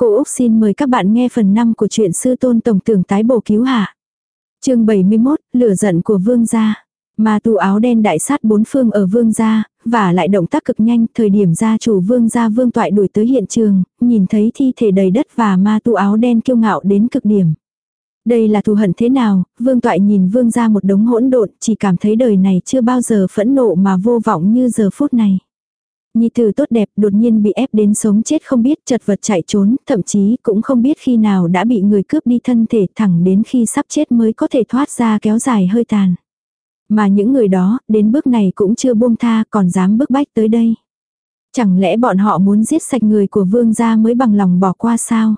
Cô Úc xin mời các bạn nghe phần 5 của truyện sư tôn tổng tưởng tái bổ cứu hạ. chương 71, lửa giận của vương gia. Mà tù áo đen đại sát bốn phương ở vương gia, và lại động tác cực nhanh, thời điểm gia chủ vương gia vương toại đuổi tới hiện trường, nhìn thấy thi thể đầy đất và ma tu áo đen kiêu ngạo đến cực điểm. Đây là thù hận thế nào, vương toại nhìn vương gia một đống hỗn độn, chỉ cảm thấy đời này chưa bao giờ phẫn nộ mà vô vọng như giờ phút này. Nhi tử tốt đẹp đột nhiên bị ép đến sống chết không biết chật vật chạy trốn, thậm chí cũng không biết khi nào đã bị người cướp đi thân thể thẳng đến khi sắp chết mới có thể thoát ra kéo dài hơi tàn. Mà những người đó, đến bước này cũng chưa buông tha còn dám bước bách tới đây. Chẳng lẽ bọn họ muốn giết sạch người của vương gia mới bằng lòng bỏ qua sao?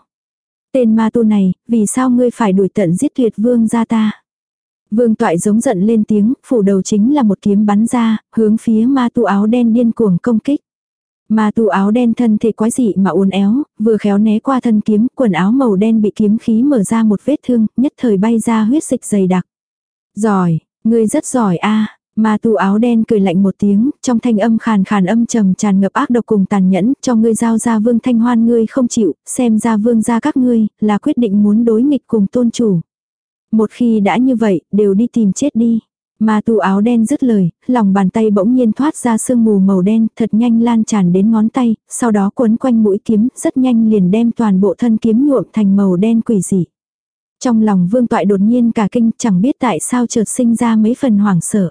Tên ma tu này, vì sao ngươi phải đuổi tận giết tuyệt vương gia ta? Vương toại giống giận lên tiếng, phủ đầu chính là một kiếm bắn ra, hướng phía ma tu áo đen điên cuồng công kích. Ma tu áo đen thân thể quái dị mà uốn éo, vừa khéo né qua thân kiếm, quần áo màu đen bị kiếm khí mở ra một vết thương, nhất thời bay ra huyết dịch dày đặc. Giỏi, ngươi rất giỏi a. Ma tu áo đen cười lạnh một tiếng, trong thanh âm khàn khàn âm trầm tràn ngập ác độc cùng tàn nhẫn, cho ngươi giao ra vương thanh hoan ngươi không chịu, xem ra vương ra các ngươi, là quyết định muốn đối nghịch cùng tôn chủ. Một khi đã như vậy, đều đi tìm chết đi. Ma tu áo đen dứt lời, lòng bàn tay bỗng nhiên thoát ra sương mù màu đen, thật nhanh lan tràn đến ngón tay, sau đó quấn quanh mũi kiếm, rất nhanh liền đem toàn bộ thân kiếm nhuộm thành màu đen quỷ dị. Trong lòng vương toại đột nhiên cả kinh chẳng biết tại sao chợt sinh ra mấy phần hoảng sợ.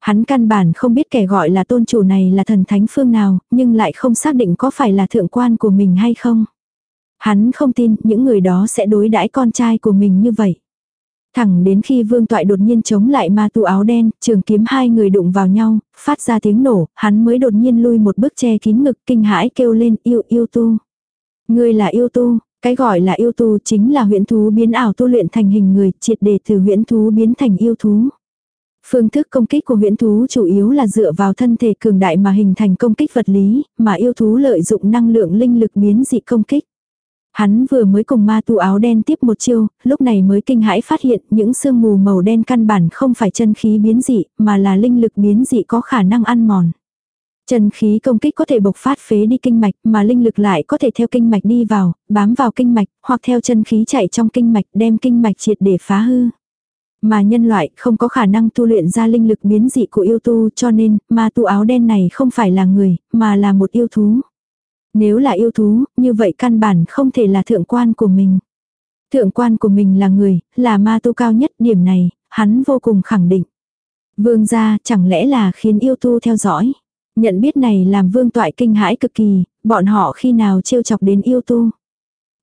Hắn căn bản không biết kẻ gọi là tôn chủ này là thần thánh phương nào, nhưng lại không xác định có phải là thượng quan của mình hay không. Hắn không tin những người đó sẽ đối đãi con trai của mình như vậy. Thẳng đến khi vương toại đột nhiên chống lại ma tu áo đen, trường kiếm hai người đụng vào nhau, phát ra tiếng nổ, hắn mới đột nhiên lui một bước che kín ngực kinh hãi kêu lên yêu yêu tu. Ngươi là yêu tu, cái gọi là yêu tu chính là huyễn thú biến ảo tu luyện thành hình người, triệt để từ huyễn thú biến thành yêu thú. Phương thức công kích của huyễn thú chủ yếu là dựa vào thân thể cường đại mà hình thành công kích vật lý, mà yêu thú lợi dụng năng lượng linh lực biến dị công kích. Hắn vừa mới cùng ma tu áo đen tiếp một chiêu, lúc này mới kinh hãi phát hiện những sương mù màu đen căn bản không phải chân khí biến dị, mà là linh lực biến dị có khả năng ăn mòn. Chân khí công kích có thể bộc phát phế đi kinh mạch, mà linh lực lại có thể theo kinh mạch đi vào, bám vào kinh mạch, hoặc theo chân khí chạy trong kinh mạch đem kinh mạch triệt để phá hư. Mà nhân loại không có khả năng tu luyện ra linh lực biến dị của yêu tu cho nên ma tu áo đen này không phải là người, mà là một yêu thú. Nếu là yêu thú, như vậy căn bản không thể là thượng quan của mình. Thượng quan của mình là người, là ma tu cao nhất điểm này, hắn vô cùng khẳng định. Vương gia chẳng lẽ là khiến yêu tu theo dõi. Nhận biết này làm vương toại kinh hãi cực kỳ, bọn họ khi nào trêu chọc đến yêu tu.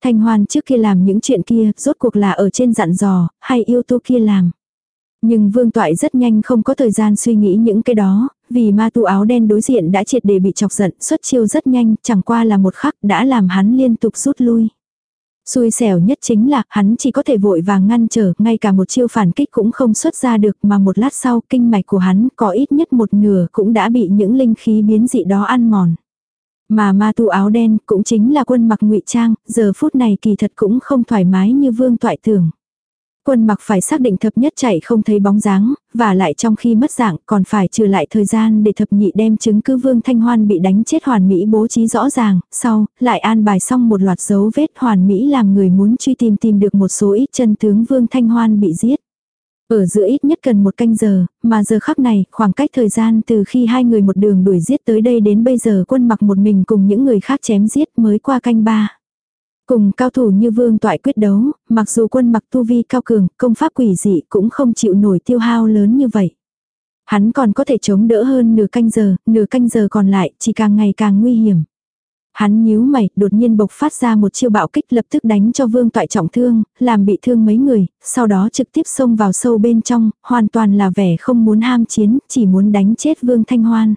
Thanh hoan trước kia làm những chuyện kia, rốt cuộc là ở trên dặn dò, hay yêu tu kia làm. Nhưng vương toại rất nhanh không có thời gian suy nghĩ những cái đó, vì ma tu áo đen đối diện đã triệt để bị chọc giận, xuất chiêu rất nhanh, chẳng qua là một khắc đã làm hắn liên tục rút lui. Xui xẻo nhất chính là hắn chỉ có thể vội vàng ngăn trở, ngay cả một chiêu phản kích cũng không xuất ra được mà một lát sau kinh mạch của hắn có ít nhất một nửa cũng đã bị những linh khí biến dị đó ăn mòn. Mà ma tu áo đen cũng chính là quân mặc ngụy trang, giờ phút này kỳ thật cũng không thoải mái như vương toại tưởng. Quân mặc phải xác định thập nhất chạy không thấy bóng dáng, và lại trong khi mất dạng còn phải trừ lại thời gian để thập nhị đem chứng cứ Vương Thanh Hoan bị đánh chết hoàn mỹ bố trí rõ ràng, sau, lại an bài xong một loạt dấu vết hoàn mỹ làm người muốn truy tìm tìm được một số ít chân tướng Vương Thanh Hoan bị giết. Ở giữa ít nhất cần một canh giờ, mà giờ khắc này, khoảng cách thời gian từ khi hai người một đường đuổi giết tới đây đến bây giờ quân mặc một mình cùng những người khác chém giết mới qua canh ba. Cùng cao thủ như vương toại quyết đấu, mặc dù quân mặc tu vi cao cường, công pháp quỷ dị cũng không chịu nổi tiêu hao lớn như vậy. Hắn còn có thể chống đỡ hơn nửa canh giờ, nửa canh giờ còn lại chỉ càng ngày càng nguy hiểm. Hắn nhíu mày, đột nhiên bộc phát ra một chiêu bạo kích lập tức đánh cho vương toại trọng thương, làm bị thương mấy người, sau đó trực tiếp xông vào sâu bên trong, hoàn toàn là vẻ không muốn ham chiến, chỉ muốn đánh chết vương thanh hoan.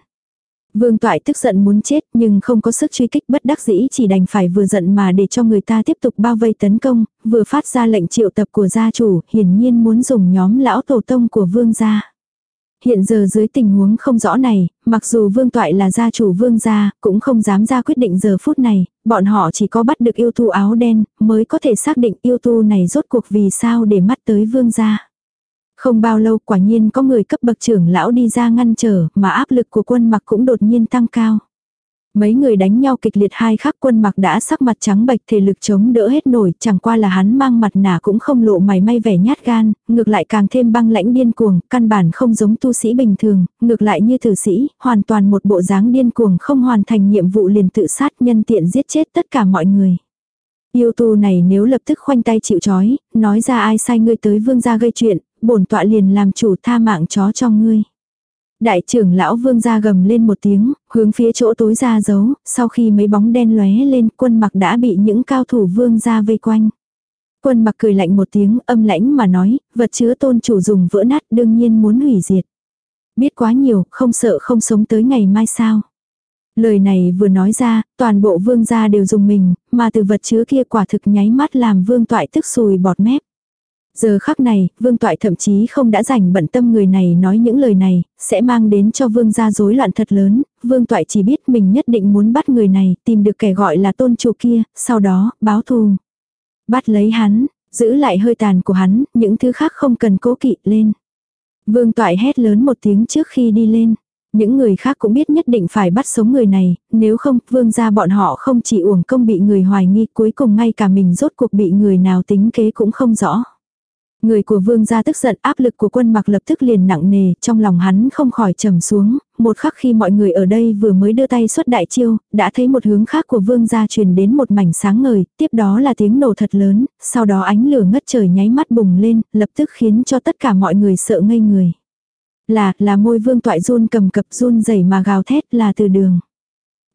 Vương Toại tức giận muốn chết nhưng không có sức truy kích bất đắc dĩ chỉ đành phải vừa giận mà để cho người ta tiếp tục bao vây tấn công, vừa phát ra lệnh triệu tập của gia chủ, hiển nhiên muốn dùng nhóm lão tổ tông của vương gia. Hiện giờ dưới tình huống không rõ này, mặc dù vương toại là gia chủ vương gia, cũng không dám ra quyết định giờ phút này, bọn họ chỉ có bắt được yêu tu áo đen, mới có thể xác định yêu tu này rốt cuộc vì sao để mắt tới vương gia. Không bao lâu quả nhiên có người cấp bậc trưởng lão đi ra ngăn trở mà áp lực của quân mặc cũng đột nhiên tăng cao. Mấy người đánh nhau kịch liệt hai khắc quân mặc đã sắc mặt trắng bệch thể lực chống đỡ hết nổi, chẳng qua là hắn mang mặt nạ cũng không lộ mày may vẻ nhát gan, ngược lại càng thêm băng lãnh điên cuồng, căn bản không giống tu sĩ bình thường, ngược lại như tử sĩ, hoàn toàn một bộ dáng điên cuồng không hoàn thành nhiệm vụ liền tự sát nhân tiện giết chết tất cả mọi người. Yêu tu này nếu lập tức khoanh tay chịu chói, nói ra ai sai ngươi tới vương gia gây chuyện, bổn tọa liền làm chủ tha mạng chó cho ngươi. Đại trưởng lão vương gia gầm lên một tiếng, hướng phía chỗ tối ra giấu, sau khi mấy bóng đen lóe lên quân mặc đã bị những cao thủ vương gia vây quanh. Quân mặc cười lạnh một tiếng âm lãnh mà nói, vật chứa tôn chủ dùng vỡ nát đương nhiên muốn hủy diệt. Biết quá nhiều, không sợ không sống tới ngày mai sao. Lời này vừa nói ra, toàn bộ vương gia đều dùng mình, mà từ vật chứa kia quả thực nháy mắt làm vương toại tức sùi bọt mép. Giờ khắc này, vương toại thậm chí không đã rảnh bận tâm người này nói những lời này, sẽ mang đến cho vương gia rối loạn thật lớn, vương toại chỉ biết mình nhất định muốn bắt người này, tìm được kẻ gọi là tôn chủ kia, sau đó, báo thù. Bắt lấy hắn, giữ lại hơi tàn của hắn, những thứ khác không cần cố kỵ lên. Vương toại hét lớn một tiếng trước khi đi lên. Những người khác cũng biết nhất định phải bắt sống người này, nếu không, vương gia bọn họ không chỉ uổng công bị người hoài nghi cuối cùng ngay cả mình rốt cuộc bị người nào tính kế cũng không rõ. Người của vương gia tức giận áp lực của quân mặc lập tức liền nặng nề, trong lòng hắn không khỏi trầm xuống, một khắc khi mọi người ở đây vừa mới đưa tay xuất đại chiêu, đã thấy một hướng khác của vương gia truyền đến một mảnh sáng ngời, tiếp đó là tiếng nổ thật lớn, sau đó ánh lửa ngất trời nháy mắt bùng lên, lập tức khiến cho tất cả mọi người sợ ngây người. Là, là môi vương toại run cầm cập run rẩy mà gào thét là từ đường.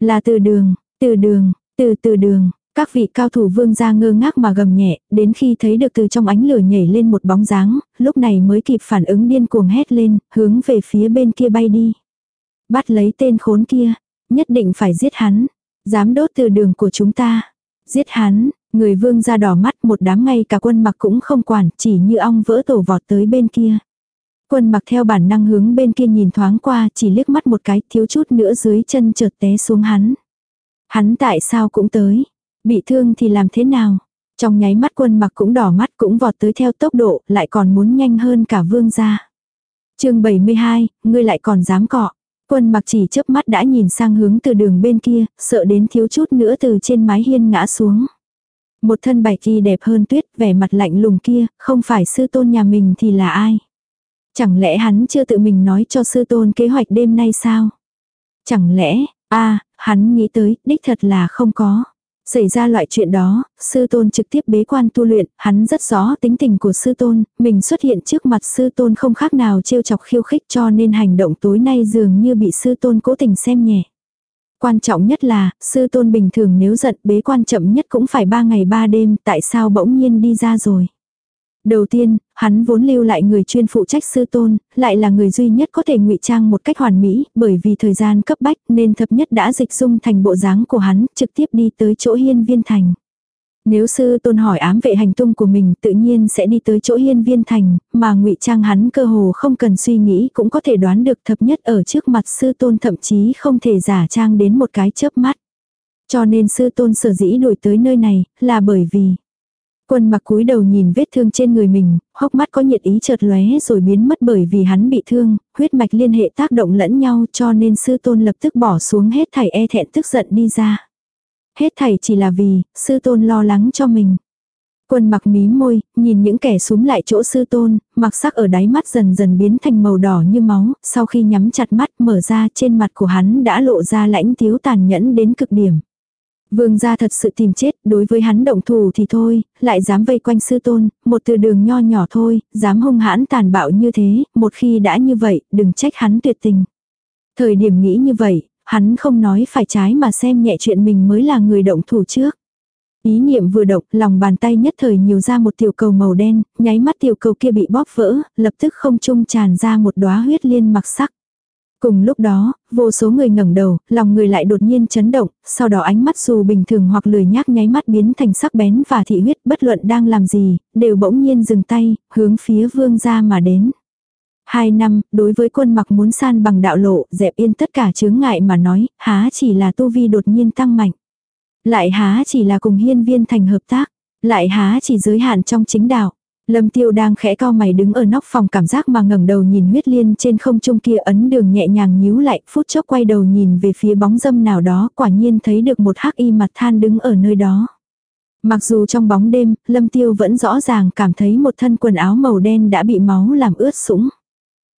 Là từ đường, từ đường, từ từ đường, các vị cao thủ vương gia ngơ ngác mà gầm nhẹ, đến khi thấy được từ trong ánh lửa nhảy lên một bóng dáng, lúc này mới kịp phản ứng điên cuồng hét lên, hướng về phía bên kia bay đi. Bắt lấy tên khốn kia, nhất định phải giết hắn, dám đốt từ đường của chúng ta. Giết hắn, người vương gia đỏ mắt một đám ngay cả quân mặc cũng không quản, chỉ như ong vỡ tổ vọt tới bên kia. Quân mặc theo bản năng hướng bên kia nhìn thoáng qua, chỉ liếc mắt một cái, thiếu chút nữa dưới chân chợt té xuống hắn. Hắn tại sao cũng tới, Bị thương thì làm thế nào? Trong nháy mắt quân mặc cũng đỏ mắt cũng vọt tới theo tốc độ, lại còn muốn nhanh hơn cả vương gia. chương 72, ngươi lại còn dám cọ. Quân mặc chỉ chớp mắt đã nhìn sang hướng từ đường bên kia, sợ đến thiếu chút nữa từ trên mái hiên ngã xuống. Một thân bạch y đẹp hơn tuyết, vẻ mặt lạnh lùng kia, không phải sư tôn nhà mình thì là ai? Chẳng lẽ hắn chưa tự mình nói cho sư tôn kế hoạch đêm nay sao? Chẳng lẽ, a hắn nghĩ tới, đích thật là không có. Xảy ra loại chuyện đó, sư tôn trực tiếp bế quan tu luyện, hắn rất rõ tính tình của sư tôn, mình xuất hiện trước mặt sư tôn không khác nào trêu chọc khiêu khích cho nên hành động tối nay dường như bị sư tôn cố tình xem nhẹ. Quan trọng nhất là, sư tôn bình thường nếu giận bế quan chậm nhất cũng phải ba ngày ba đêm, tại sao bỗng nhiên đi ra rồi. Đầu tiên, hắn vốn lưu lại người chuyên phụ trách sư tôn, lại là người duy nhất có thể ngụy trang một cách hoàn mỹ, bởi vì thời gian cấp bách nên thập nhất đã dịch dung thành bộ dáng của hắn, trực tiếp đi tới chỗ hiên viên thành. Nếu sư tôn hỏi ám vệ hành tung của mình tự nhiên sẽ đi tới chỗ hiên viên thành, mà ngụy trang hắn cơ hồ không cần suy nghĩ cũng có thể đoán được thập nhất ở trước mặt sư tôn thậm chí không thể giả trang đến một cái chớp mắt. Cho nên sư tôn sở dĩ đuổi tới nơi này là bởi vì Quân mặc cúi đầu nhìn vết thương trên người mình, hốc mắt có nhiệt ý chợt lóe rồi biến mất bởi vì hắn bị thương, huyết mạch liên hệ tác động lẫn nhau cho nên sư tôn lập tức bỏ xuống hết thảy e thẹn tức giận đi ra. Hết thảy chỉ là vì, sư tôn lo lắng cho mình. Quân mặc mí môi, nhìn những kẻ súng lại chỗ sư tôn, mặc sắc ở đáy mắt dần dần biến thành màu đỏ như máu, sau khi nhắm chặt mắt mở ra trên mặt của hắn đã lộ ra lãnh thiếu tàn nhẫn đến cực điểm. Vương gia thật sự tìm chết, đối với hắn động thủ thì thôi, lại dám vây quanh sư tôn, một từ đường nho nhỏ thôi, dám hung hãn tàn bạo như thế, một khi đã như vậy, đừng trách hắn tuyệt tình. Thời điểm nghĩ như vậy, hắn không nói phải trái mà xem nhẹ chuyện mình mới là người động thủ trước. Ý niệm vừa động, lòng bàn tay nhất thời nhiều ra một tiểu cầu màu đen, nháy mắt tiểu cầu kia bị bóp vỡ, lập tức không trung tràn ra một đóa huyết liên mặc sắc. Cùng lúc đó, vô số người ngẩng đầu, lòng người lại đột nhiên chấn động, sau đó ánh mắt dù bình thường hoặc lười nhác nháy mắt biến thành sắc bén và thị huyết bất luận đang làm gì, đều bỗng nhiên dừng tay, hướng phía vương gia mà đến. Hai năm, đối với quân mặc muốn san bằng đạo lộ, dẹp yên tất cả chướng ngại mà nói, há chỉ là tu vi đột nhiên tăng mạnh. Lại há chỉ là cùng hiên viên thành hợp tác, lại há chỉ giới hạn trong chính đạo. Lâm tiêu đang khẽ cao mày đứng ở nóc phòng cảm giác mà ngẩng đầu nhìn huyết liên trên không trung kia ấn đường nhẹ nhàng nhíu lại, phút chốc quay đầu nhìn về phía bóng dâm nào đó, quả nhiên thấy được một hắc y mặt than đứng ở nơi đó. Mặc dù trong bóng đêm, Lâm Tiêu vẫn rõ ràng cảm thấy một thân quần áo màu đen đã bị máu làm ướt sũng.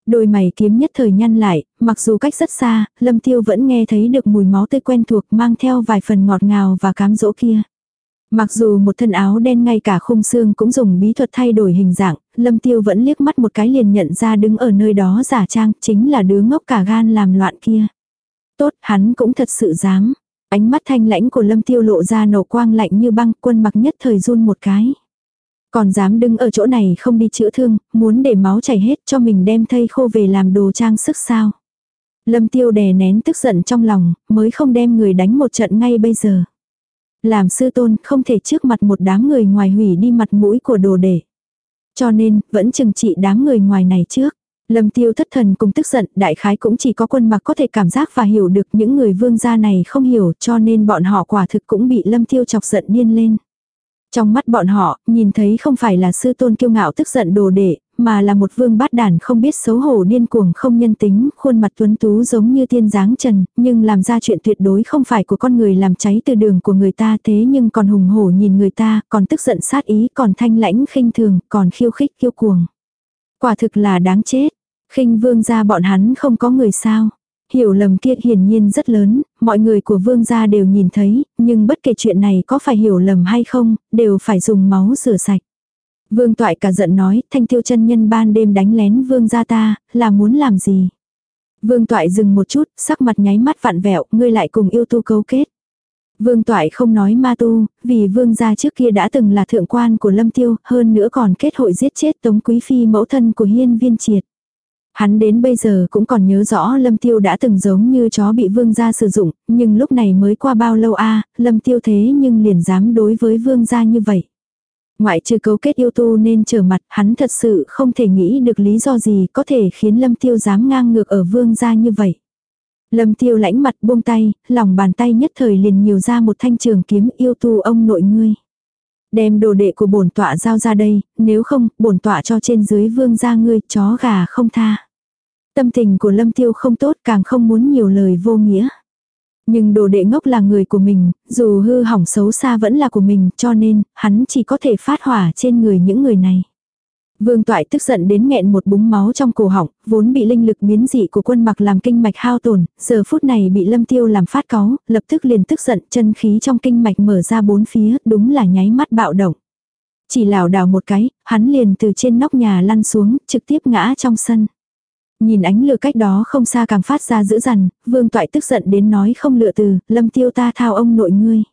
Đôi mày kiếm nhất thời nhăn lại, mặc dù cách rất xa, Lâm Tiêu vẫn nghe thấy được mùi máu tươi quen thuộc mang theo vài phần ngọt ngào và cám dỗ kia. Mặc dù một thân áo đen ngay cả khung xương cũng dùng bí thuật thay đổi hình dạng, Lâm Tiêu vẫn liếc mắt một cái liền nhận ra đứng ở nơi đó giả trang chính là đứa ngốc cả gan làm loạn kia. Tốt, hắn cũng thật sự dám. Ánh mắt thanh lãnh của Lâm Tiêu lộ ra nổ quang lạnh như băng quân mặc nhất thời run một cái. Còn dám đứng ở chỗ này không đi chữa thương, muốn để máu chảy hết cho mình đem thây khô về làm đồ trang sức sao. Lâm Tiêu đè nén tức giận trong lòng, mới không đem người đánh một trận ngay bây giờ. Làm sư tôn không thể trước mặt một đám người ngoài hủy đi mặt mũi của đồ đệ. Cho nên, vẫn chừng trị đám người ngoài này trước. Lâm tiêu thất thần cùng tức giận, đại khái cũng chỉ có quân mặc có thể cảm giác và hiểu được những người vương gia này không hiểu cho nên bọn họ quả thực cũng bị lâm tiêu chọc giận điên lên. Trong mắt bọn họ, nhìn thấy không phải là sư tôn kiêu ngạo tức giận đồ đệ, mà là một vương bát đàn không biết xấu hổ điên cuồng không nhân tính, khuôn mặt tuấn tú giống như tiên dáng trần, nhưng làm ra chuyện tuyệt đối không phải của con người làm cháy từ đường của người ta thế nhưng còn hùng hổ nhìn người ta, còn tức giận sát ý, còn thanh lãnh khinh thường, còn khiêu khích kiêu cuồng. Quả thực là đáng chết, khinh vương gia bọn hắn không có người sao. Hiểu lầm kia hiển nhiên rất lớn, mọi người của vương gia đều nhìn thấy, nhưng bất kể chuyện này có phải hiểu lầm hay không, đều phải dùng máu rửa sạch. Vương toại cả giận nói, thanh tiêu chân nhân ban đêm đánh lén vương gia ta, là muốn làm gì? Vương toại dừng một chút, sắc mặt nháy mắt vặn vẹo, ngươi lại cùng yêu tu cấu kết. Vương toại không nói ma tu, vì vương gia trước kia đã từng là thượng quan của lâm tiêu, hơn nữa còn kết hội giết chết tống quý phi mẫu thân của hiên viên triệt. Hắn đến bây giờ cũng còn nhớ rõ Lâm Tiêu đã từng giống như chó bị vương gia sử dụng, nhưng lúc này mới qua bao lâu a Lâm Tiêu thế nhưng liền dám đối với vương gia như vậy. Ngoại trừ cấu kết yêu tu nên trở mặt, hắn thật sự không thể nghĩ được lý do gì có thể khiến Lâm Tiêu dám ngang ngược ở vương gia như vậy. Lâm Tiêu lãnh mặt buông tay, lòng bàn tay nhất thời liền nhiều ra một thanh trường kiếm yêu tu ông nội ngươi. Đem đồ đệ của bổn tọa giao ra đây, nếu không, bổn tọa cho trên dưới vương gia ngươi, chó gà không tha. Tâm tình của Lâm Tiêu không tốt càng không muốn nhiều lời vô nghĩa. Nhưng đồ đệ ngốc là người của mình, dù hư hỏng xấu xa vẫn là của mình, cho nên, hắn chỉ có thể phát hỏa trên người những người này. Vương toại tức giận đến nghẹn một búng máu trong cổ họng, vốn bị linh lực biến dị của quân mặc làm kinh mạch hao tổn, giờ phút này bị lâm tiêu làm phát cáu, lập tức liền tức giận, chân khí trong kinh mạch mở ra bốn phía, đúng là nháy mắt bạo động. Chỉ lảo đảo một cái, hắn liền từ trên nóc nhà lăn xuống, trực tiếp ngã trong sân. Nhìn ánh lửa cách đó không xa càng phát ra dữ dằn, vương toại tức giận đến nói không lựa từ, lâm tiêu ta thao ông nội ngươi.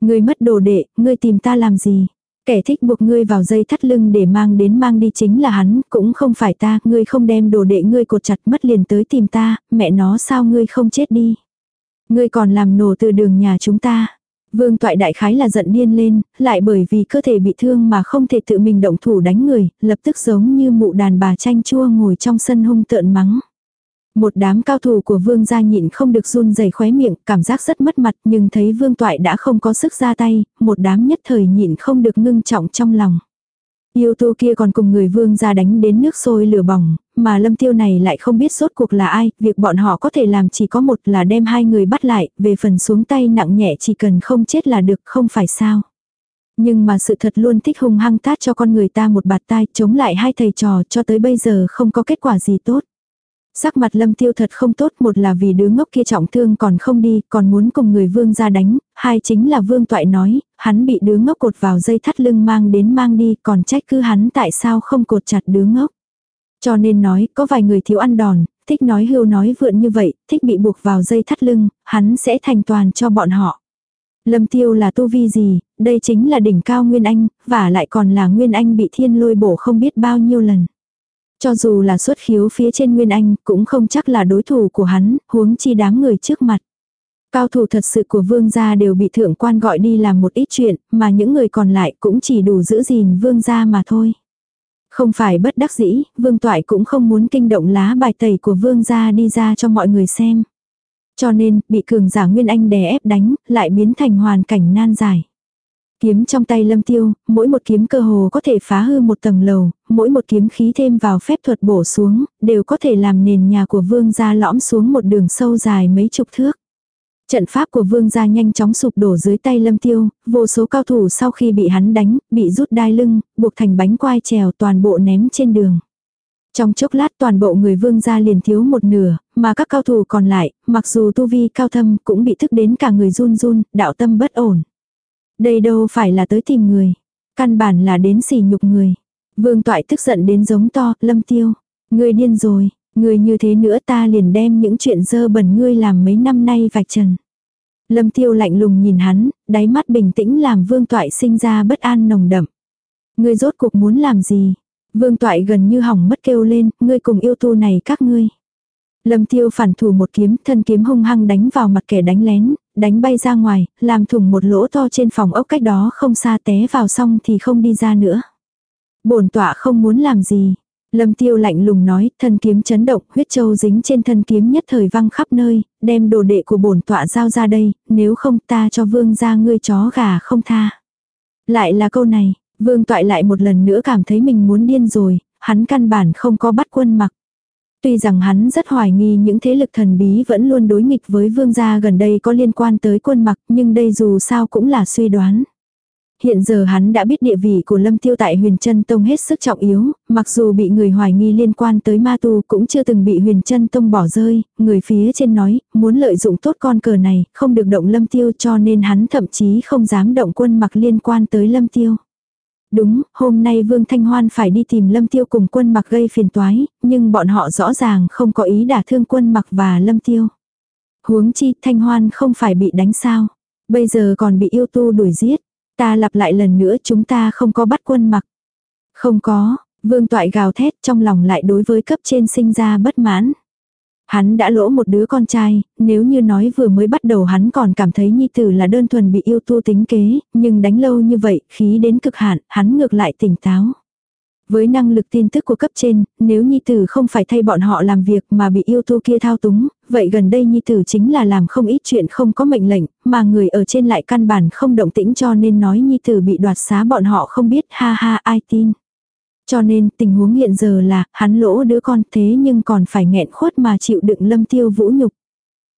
Ngươi mất đồ đệ, ngươi tìm ta làm gì? Kẻ thích buộc ngươi vào dây thắt lưng để mang đến mang đi chính là hắn, cũng không phải ta, ngươi không đem đồ đệ ngươi cột chặt mất liền tới tìm ta, mẹ nó sao ngươi không chết đi. Ngươi còn làm nổ từ đường nhà chúng ta. Vương toại đại khái là giận điên lên, lại bởi vì cơ thể bị thương mà không thể tự mình động thủ đánh người, lập tức giống như mụ đàn bà chanh chua ngồi trong sân hung tợn mắng. Một đám cao thủ của vương gia nhịn không được run rẩy khóe miệng, cảm giác rất mất mặt nhưng thấy vương toại đã không có sức ra tay, một đám nhất thời nhịn không được ngưng trọng trong lòng. Yêu tu kia còn cùng người vương ra đánh đến nước sôi lửa bỏng, mà lâm tiêu này lại không biết sốt cuộc là ai, việc bọn họ có thể làm chỉ có một là đem hai người bắt lại, về phần xuống tay nặng nhẹ chỉ cần không chết là được không phải sao. Nhưng mà sự thật luôn thích hung hăng tát cho con người ta một bạt tai chống lại hai thầy trò cho tới bây giờ không có kết quả gì tốt. Sắc mặt lâm tiêu thật không tốt một là vì đứa ngốc kia trọng thương còn không đi, còn muốn cùng người vương ra đánh, hai chính là vương toại nói, hắn bị đứa ngốc cột vào dây thắt lưng mang đến mang đi, còn trách cứ hắn tại sao không cột chặt đứa ngốc. Cho nên nói, có vài người thiếu ăn đòn, thích nói hưu nói vượn như vậy, thích bị buộc vào dây thắt lưng, hắn sẽ thành toàn cho bọn họ. Lâm tiêu là tu vi gì, đây chính là đỉnh cao Nguyên Anh, và lại còn là Nguyên Anh bị thiên lôi bổ không biết bao nhiêu lần. Cho dù là xuất khiếu phía trên Nguyên Anh, cũng không chắc là đối thủ của hắn, huống chi đám người trước mặt. Cao thủ thật sự của vương gia đều bị thượng quan gọi đi làm một ít chuyện, mà những người còn lại cũng chỉ đủ giữ gìn vương gia mà thôi. Không phải bất đắc dĩ, vương toại cũng không muốn kinh động lá bài tẩy của vương gia đi ra cho mọi người xem. Cho nên, bị cường giả Nguyên Anh đè ép đánh, lại biến thành hoàn cảnh nan giải. Kiếm trong tay lâm tiêu, mỗi một kiếm cơ hồ có thể phá hư một tầng lầu, mỗi một kiếm khí thêm vào phép thuật bổ xuống, đều có thể làm nền nhà của vương gia lõm xuống một đường sâu dài mấy chục thước. Trận pháp của vương gia nhanh chóng sụp đổ dưới tay lâm tiêu, vô số cao thủ sau khi bị hắn đánh, bị rút đai lưng, buộc thành bánh quai trèo toàn bộ ném trên đường. Trong chốc lát toàn bộ người vương gia liền thiếu một nửa, mà các cao thủ còn lại, mặc dù tu vi cao thâm cũng bị thức đến cả người run run, đạo tâm bất ổn. Đây đâu phải là tới tìm người, căn bản là đến xỉ nhục người. Vương toại tức giận đến giống to, lâm tiêu. Người điên rồi, người như thế nữa ta liền đem những chuyện dơ bẩn ngươi làm mấy năm nay vạch trần. Lâm tiêu lạnh lùng nhìn hắn, đáy mắt bình tĩnh làm vương toại sinh ra bất an nồng đậm. Ngươi rốt cuộc muốn làm gì? Vương toại gần như hỏng mất kêu lên, ngươi cùng yêu tu này các ngươi. Lâm tiêu phản thủ một kiếm, thân kiếm hung hăng đánh vào mặt kẻ đánh lén, đánh bay ra ngoài, làm thủng một lỗ to trên phòng ốc cách đó không xa té vào xong thì không đi ra nữa. Bổn tọa không muốn làm gì. Lâm tiêu lạnh lùng nói, thân kiếm chấn động, huyết châu dính trên thân kiếm nhất thời văng khắp nơi, đem đồ đệ của bổn tọa giao ra đây, nếu không ta cho vương ra ngươi chó gà không tha. Lại là câu này, vương toại lại một lần nữa cảm thấy mình muốn điên rồi, hắn căn bản không có bắt quân mặc. Tuy rằng hắn rất hoài nghi những thế lực thần bí vẫn luôn đối nghịch với vương gia gần đây có liên quan tới quân mặc nhưng đây dù sao cũng là suy đoán. Hiện giờ hắn đã biết địa vị của Lâm Tiêu tại Huyền Chân Tông hết sức trọng yếu, mặc dù bị người hoài nghi liên quan tới ma tu cũng chưa từng bị Huyền Chân Tông bỏ rơi, người phía trên nói, muốn lợi dụng tốt con cờ này, không được động Lâm Tiêu cho nên hắn thậm chí không dám động quân mặc liên quan tới Lâm Tiêu. Đúng, hôm nay Vương Thanh Hoan phải đi tìm Lâm Tiêu cùng quân mặc gây phiền toái, nhưng bọn họ rõ ràng không có ý đả thương quân mặc và Lâm Tiêu. Huống chi Thanh Hoan không phải bị đánh sao. Bây giờ còn bị yêu tu đuổi giết. Ta lặp lại lần nữa chúng ta không có bắt quân mặc. Không có, Vương Toại gào thét trong lòng lại đối với cấp trên sinh ra bất mãn. Hắn đã lỗ một đứa con trai, nếu như nói vừa mới bắt đầu hắn còn cảm thấy nhi tử là đơn thuần bị yêu tu tính kế, nhưng đánh lâu như vậy, khí đến cực hạn, hắn ngược lại tỉnh táo. Với năng lực tin tức của cấp trên, nếu Nhi Tử không phải thay bọn họ làm việc mà bị yêu tu kia thao túng, vậy gần đây Nhi Tử chính là làm không ít chuyện không có mệnh lệnh, mà người ở trên lại căn bản không động tĩnh cho nên nói Nhi Tử bị đoạt xá bọn họ không biết ha ha ai tin. Cho nên tình huống hiện giờ là hắn lỗ đứa con thế nhưng còn phải nghẹn khuất mà chịu đựng lâm tiêu vũ nhục.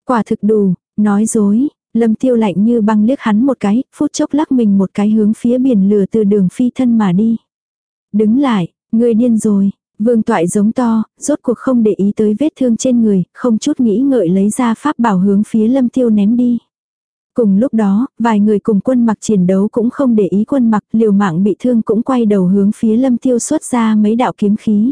Quả thực đủ, nói dối, lâm tiêu lạnh như băng liếc hắn một cái, phút chốc lắc mình một cái hướng phía biển lửa từ đường phi thân mà đi. Đứng lại, người điên rồi, vương toại giống to, rốt cuộc không để ý tới vết thương trên người, không chút nghĩ ngợi lấy ra pháp bảo hướng phía lâm tiêu ném đi. Cùng lúc đó, vài người cùng quân mặc chiến đấu cũng không để ý quân mặc liều mạng bị thương cũng quay đầu hướng phía lâm tiêu xuất ra mấy đạo kiếm khí.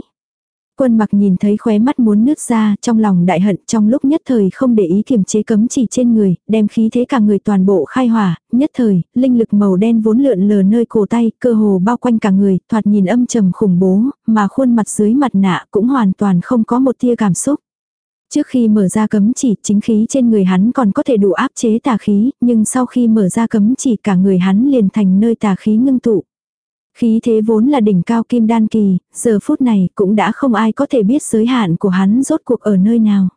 Quân mặc nhìn thấy khóe mắt muốn nứt ra, trong lòng đại hận trong lúc nhất thời không để ý kiềm chế cấm chỉ trên người, đem khí thế cả người toàn bộ khai hỏa, nhất thời, linh lực màu đen vốn lượn lờ nơi cổ tay, cơ hồ bao quanh cả người, thoạt nhìn âm trầm khủng bố, mà khuôn mặt dưới mặt nạ cũng hoàn toàn không có một tia cảm xúc. Trước khi mở ra cấm chỉ, chính khí trên người hắn còn có thể đủ áp chế tà khí, nhưng sau khi mở ra cấm chỉ cả người hắn liền thành nơi tà khí ngưng tụ. Khí thế vốn là đỉnh cao kim đan kỳ, giờ phút này cũng đã không ai có thể biết giới hạn của hắn rốt cuộc ở nơi nào.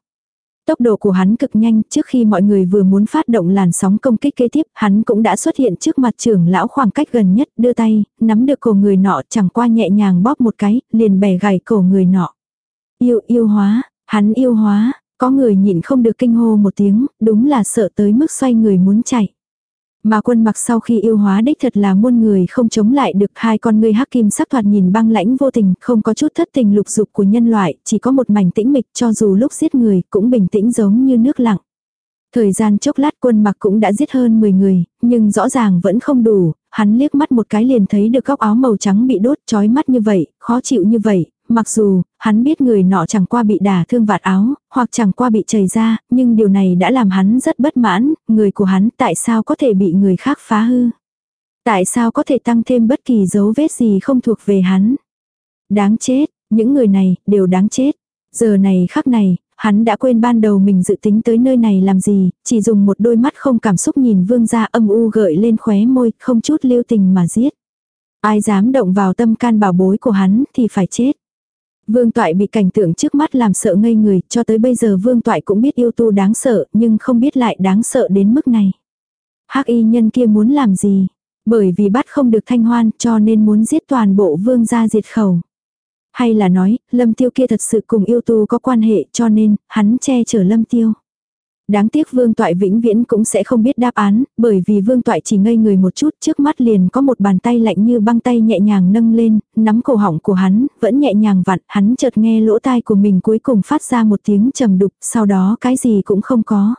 Tốc độ của hắn cực nhanh, trước khi mọi người vừa muốn phát động làn sóng công kích kế tiếp, hắn cũng đã xuất hiện trước mặt trưởng lão khoảng cách gần nhất, đưa tay, nắm được cổ người nọ chẳng qua nhẹ nhàng bóp một cái, liền bẻ gãy cổ người nọ. Yêu yêu hóa, hắn yêu hóa, có người nhịn không được kinh hô một tiếng, đúng là sợ tới mức xoay người muốn chạy. Mà quân mặc sau khi yêu hóa đích thật là muôn người không chống lại được hai con người hắc kim sắc thoạt nhìn băng lãnh vô tình, không có chút thất tình lục dục của nhân loại, chỉ có một mảnh tĩnh mịch cho dù lúc giết người cũng bình tĩnh giống như nước lặng. Thời gian chốc lát quân mặc cũng đã giết hơn 10 người, nhưng rõ ràng vẫn không đủ, hắn liếc mắt một cái liền thấy được góc áo màu trắng bị đốt chói mắt như vậy, khó chịu như vậy, Mặc dù, hắn biết người nọ chẳng qua bị đả thương vạt áo, hoặc chẳng qua bị chảy ra, nhưng điều này đã làm hắn rất bất mãn, người của hắn tại sao có thể bị người khác phá hư. Tại sao có thể tăng thêm bất kỳ dấu vết gì không thuộc về hắn. Đáng chết, những người này đều đáng chết. Giờ này khắc này, hắn đã quên ban đầu mình dự tính tới nơi này làm gì, chỉ dùng một đôi mắt không cảm xúc nhìn vương gia âm u gợi lên khóe môi, không chút lưu tình mà giết. Ai dám động vào tâm can bảo bối của hắn thì phải chết. Vương Toại bị cảnh tượng trước mắt làm sợ ngây người, cho tới bây giờ Vương Toại cũng biết yêu tu đáng sợ, nhưng không biết lại đáng sợ đến mức này. Hắc y nhân kia muốn làm gì? Bởi vì bắt không được thanh hoan cho nên muốn giết toàn bộ vương gia diệt khẩu. Hay là nói, lâm tiêu kia thật sự cùng yêu tu có quan hệ cho nên, hắn che chở lâm tiêu. Đáng tiếc vương toại vĩnh viễn cũng sẽ không biết đáp án, bởi vì vương toại chỉ ngây người một chút trước mắt liền có một bàn tay lạnh như băng tay nhẹ nhàng nâng lên, nắm cổ họng của hắn, vẫn nhẹ nhàng vặn, hắn chợt nghe lỗ tai của mình cuối cùng phát ra một tiếng trầm đục, sau đó cái gì cũng không có.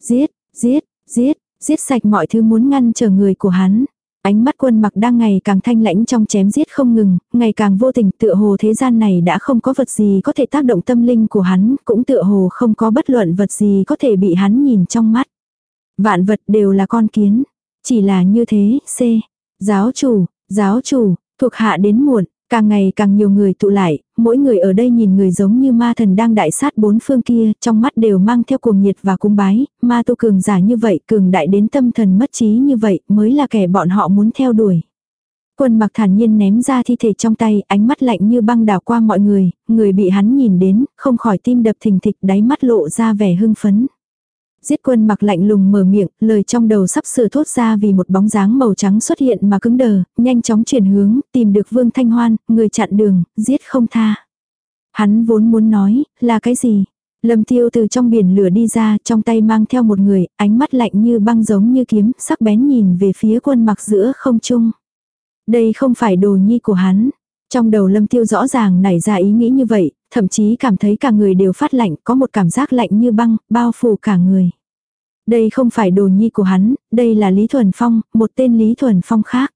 Giết, giết, giết, giết sạch mọi thứ muốn ngăn trở người của hắn. Ánh mắt quân mặc đang ngày càng thanh lãnh trong chém giết không ngừng, ngày càng vô tình tựa hồ thế gian này đã không có vật gì có thể tác động tâm linh của hắn, cũng tựa hồ không có bất luận vật gì có thể bị hắn nhìn trong mắt. Vạn vật đều là con kiến. Chỉ là như thế, C. Giáo chủ, giáo chủ, thuộc hạ đến muộn, Càng ngày càng nhiều người tụ lại, mỗi người ở đây nhìn người giống như ma thần đang đại sát bốn phương kia, trong mắt đều mang theo cuồng nhiệt và cung bái, ma tu cường giả như vậy, cường đại đến tâm thần mất trí như vậy, mới là kẻ bọn họ muốn theo đuổi. Quân mặc thản nhiên ném ra thi thể trong tay, ánh mắt lạnh như băng đảo qua mọi người, người bị hắn nhìn đến, không khỏi tim đập thình thịch đáy mắt lộ ra vẻ hưng phấn. Giết quân mặc lạnh lùng mở miệng, lời trong đầu sắp sửa thốt ra vì một bóng dáng màu trắng xuất hiện mà cứng đờ, nhanh chóng chuyển hướng, tìm được Vương Thanh Hoan, người chặn đường, giết không tha. Hắn vốn muốn nói, là cái gì? Lâm tiêu từ trong biển lửa đi ra, trong tay mang theo một người, ánh mắt lạnh như băng giống như kiếm, sắc bén nhìn về phía quân mặc giữa không trung. Đây không phải đồ nhi của hắn. Trong đầu lâm tiêu rõ ràng nảy ra ý nghĩ như vậy, thậm chí cảm thấy cả người đều phát lạnh, có một cảm giác lạnh như băng, bao phủ cả người. Đây không phải đồ nhi của hắn, đây là Lý Thuần Phong, một tên Lý Thuần Phong khác.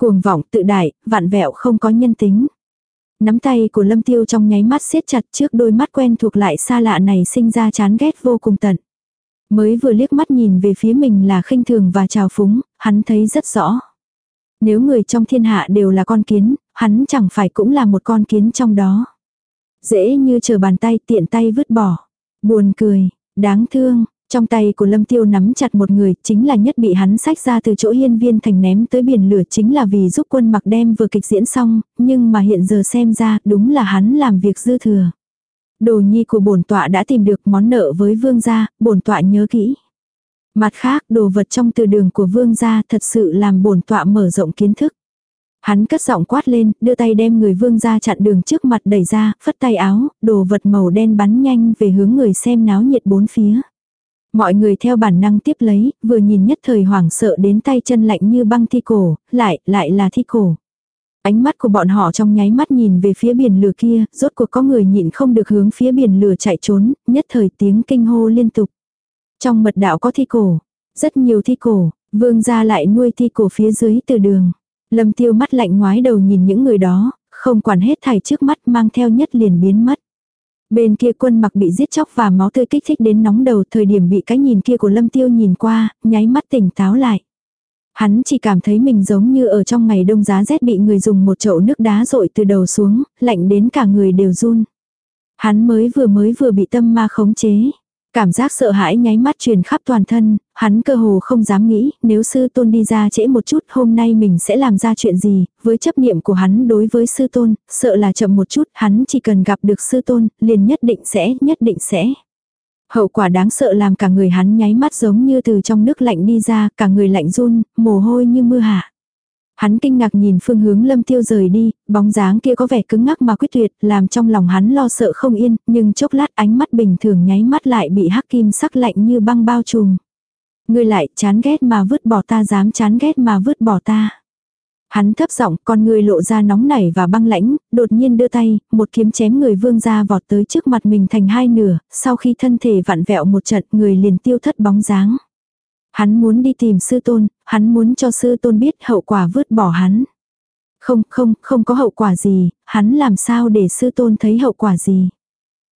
Cuồng vọng tự đại, vạn vẹo không có nhân tính. Nắm tay của Lâm Tiêu trong nháy mắt siết chặt trước đôi mắt quen thuộc lại xa lạ này sinh ra chán ghét vô cùng tận. Mới vừa liếc mắt nhìn về phía mình là khinh thường và trào phúng, hắn thấy rất rõ. Nếu người trong thiên hạ đều là con kiến, hắn chẳng phải cũng là một con kiến trong đó. Dễ như chờ bàn tay tiện tay vứt bỏ. Buồn cười, đáng thương, trong tay của Lâm Tiêu nắm chặt một người, chính là nhất bị hắn sách ra từ chỗ hiên viên thành ném tới biển lửa chính là vì giúp quân mặc đem vừa kịch diễn xong, nhưng mà hiện giờ xem ra đúng là hắn làm việc dư thừa. Đồ nhi của bổn tọa đã tìm được món nợ với vương gia, bổn tọa nhớ kỹ. Mặt khác, đồ vật trong từ đường của vương gia thật sự làm bổn tọa mở rộng kiến thức. Hắn cất giọng quát lên, đưa tay đem người vương ra chặn đường trước mặt đẩy ra, phất tay áo, đồ vật màu đen bắn nhanh về hướng người xem náo nhiệt bốn phía. Mọi người theo bản năng tiếp lấy, vừa nhìn nhất thời hoảng sợ đến tay chân lạnh như băng thi cổ, lại, lại là thi cổ. Ánh mắt của bọn họ trong nháy mắt nhìn về phía biển lửa kia, rốt cuộc có người nhịn không được hướng phía biển lửa chạy trốn, nhất thời tiếng kinh hô liên tục. Trong mật đạo có thi cổ, rất nhiều thi cổ, vương gia lại nuôi thi cổ phía dưới từ đường. Lâm tiêu mắt lạnh ngoái đầu nhìn những người đó, không quản hết thảy trước mắt mang theo nhất liền biến mất. Bên kia quân mặc bị giết chóc và máu tươi kích thích đến nóng đầu thời điểm bị cái nhìn kia của lâm tiêu nhìn qua, nháy mắt tỉnh táo lại. Hắn chỉ cảm thấy mình giống như ở trong ngày đông giá rét bị người dùng một chậu nước đá rội từ đầu xuống, lạnh đến cả người đều run. Hắn mới vừa mới vừa bị tâm ma khống chế. Cảm giác sợ hãi nháy mắt truyền khắp toàn thân, hắn cơ hồ không dám nghĩ, nếu sư tôn đi ra trễ một chút hôm nay mình sẽ làm ra chuyện gì, với chấp niệm của hắn đối với sư tôn, sợ là chậm một chút, hắn chỉ cần gặp được sư tôn, liền nhất định sẽ, nhất định sẽ. Hậu quả đáng sợ làm cả người hắn nháy mắt giống như từ trong nước lạnh đi ra, cả người lạnh run, mồ hôi như mưa hạ. Hắn kinh ngạc nhìn phương hướng lâm tiêu rời đi, bóng dáng kia có vẻ cứng ngắc mà quyết tuyệt, làm trong lòng hắn lo sợ không yên, nhưng chốc lát ánh mắt bình thường nháy mắt lại bị hắc kim sắc lạnh như băng bao trùm. Ngươi lại chán ghét mà vứt bỏ ta dám chán ghét mà vứt bỏ ta. Hắn thấp giọng, con người lộ ra nóng nảy và băng lãnh, đột nhiên đưa tay, một kiếm chém người vương ra vọt tới trước mặt mình thành hai nửa, sau khi thân thể vặn vẹo một trận, người liền tiêu thất bóng dáng. Hắn muốn đi tìm sư tôn, hắn muốn cho sư tôn biết hậu quả vứt bỏ hắn. Không, không, không có hậu quả gì, hắn làm sao để sư tôn thấy hậu quả gì.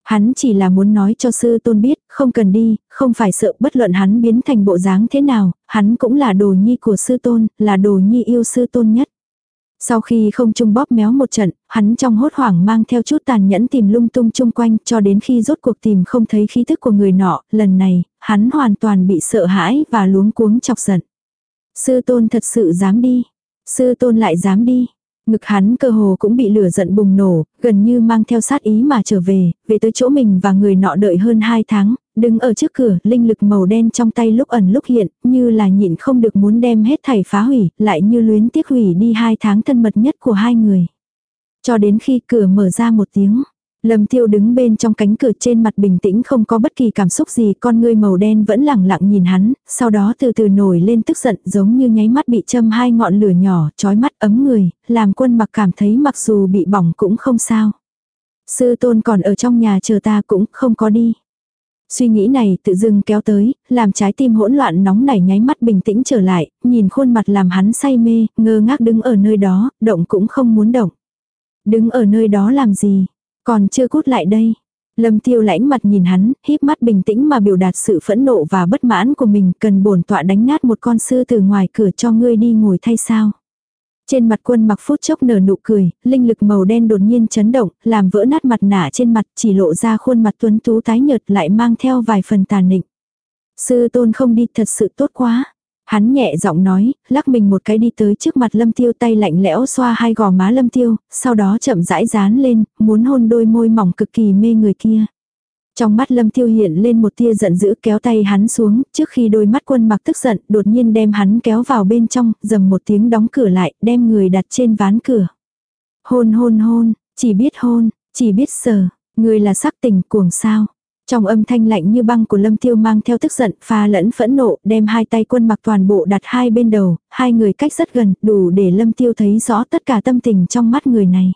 Hắn chỉ là muốn nói cho sư tôn biết, không cần đi, không phải sợ bất luận hắn biến thành bộ dáng thế nào, hắn cũng là đồ nhi của sư tôn, là đồ nhi yêu sư tôn nhất. Sau khi không trung bóp méo một trận, hắn trong hốt hoảng mang theo chút tàn nhẫn tìm lung tung chung quanh cho đến khi rốt cuộc tìm không thấy khí thức của người nọ, lần này, hắn hoàn toàn bị sợ hãi và luống cuống chọc giận. Sư tôn thật sự dám đi. Sư tôn lại dám đi. Ngực hắn cơ hồ cũng bị lửa giận bùng nổ, gần như mang theo sát ý mà trở về, về tới chỗ mình và người nọ đợi hơn 2 tháng, đứng ở trước cửa, linh lực màu đen trong tay lúc ẩn lúc hiện, như là nhịn không được muốn đem hết thảy phá hủy, lại như luyến tiếc hủy đi hai tháng thân mật nhất của hai người. Cho đến khi cửa mở ra một tiếng, Lâm Tiêu đứng bên trong cánh cửa trên mặt bình tĩnh không có bất kỳ cảm xúc gì, con ngươi màu đen vẫn lẳng lặng nhìn hắn, sau đó từ từ nổi lên tức giận giống như nháy mắt bị châm hai ngọn lửa nhỏ, chói mắt ấm người, làm quân mặc cảm thấy mặc dù bị bỏng cũng không sao. Sư tôn còn ở trong nhà chờ ta cũng không có đi. Suy nghĩ này tự dưng kéo tới, làm trái tim hỗn loạn nóng nảy nháy mắt bình tĩnh trở lại, nhìn khuôn mặt làm hắn say mê, ngơ ngác đứng ở nơi đó, động cũng không muốn động. Đứng ở nơi đó làm gì? Còn chưa cút lại đây. Lâm tiêu lãnh mặt nhìn hắn, híp mắt bình tĩnh mà biểu đạt sự phẫn nộ và bất mãn của mình cần bổn tọa đánh nát một con sư từ ngoài cửa cho ngươi đi ngồi thay sao. Trên mặt quân mặc phút chốc nở nụ cười, linh lực màu đen đột nhiên chấn động, làm vỡ nát mặt nạ trên mặt chỉ lộ ra khuôn mặt tuấn tú tái nhợt lại mang theo vài phần tàn nịnh. Sư tôn không đi thật sự tốt quá. Hắn nhẹ giọng nói, lắc mình một cái đi tới trước mặt lâm tiêu tay lạnh lẽo xoa hai gò má lâm tiêu, sau đó chậm rãi dán lên, muốn hôn đôi môi mỏng cực kỳ mê người kia. Trong mắt lâm tiêu hiện lên một tia giận dữ kéo tay hắn xuống, trước khi đôi mắt quân mặc tức giận, đột nhiên đem hắn kéo vào bên trong, dầm một tiếng đóng cửa lại, đem người đặt trên ván cửa. Hôn hôn hôn, chỉ biết hôn, chỉ biết sờ, người là sắc tình cuồng sao. Trong âm thanh lạnh như băng của Lâm Tiêu mang theo tức giận, pha lẫn phẫn nộ, đem hai tay quân mặc toàn bộ đặt hai bên đầu, hai người cách rất gần, đủ để Lâm Tiêu thấy rõ tất cả tâm tình trong mắt người này.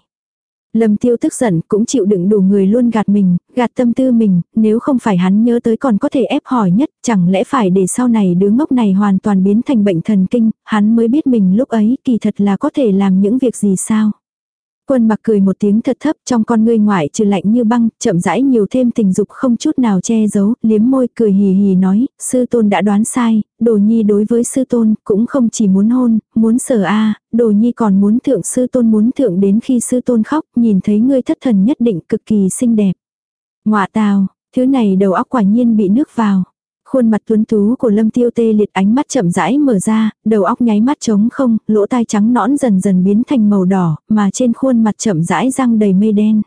Lâm Tiêu tức giận cũng chịu đựng đủ người luôn gạt mình, gạt tâm tư mình, nếu không phải hắn nhớ tới còn có thể ép hỏi nhất, chẳng lẽ phải để sau này đứa ngốc này hoàn toàn biến thành bệnh thần kinh, hắn mới biết mình lúc ấy kỳ thật là có thể làm những việc gì sao. Quân mặc cười một tiếng thật thấp trong con ngươi ngoại trừ lạnh như băng, chậm rãi nhiều thêm tình dục không chút nào che giấu, liếm môi cười hì hì nói, sư tôn đã đoán sai, đồ nhi đối với sư tôn cũng không chỉ muốn hôn, muốn sở a đồ nhi còn muốn thượng sư tôn muốn thượng đến khi sư tôn khóc, nhìn thấy ngươi thất thần nhất định cực kỳ xinh đẹp. Ngoạ tào, thứ này đầu óc quả nhiên bị nước vào. Khuôn mặt tuấn tú của lâm tiêu tê liệt ánh mắt chậm rãi mở ra, đầu óc nháy mắt trống không, lỗ tai trắng nõn dần dần biến thành màu đỏ, mà trên khuôn mặt chậm rãi răng đầy mây đen.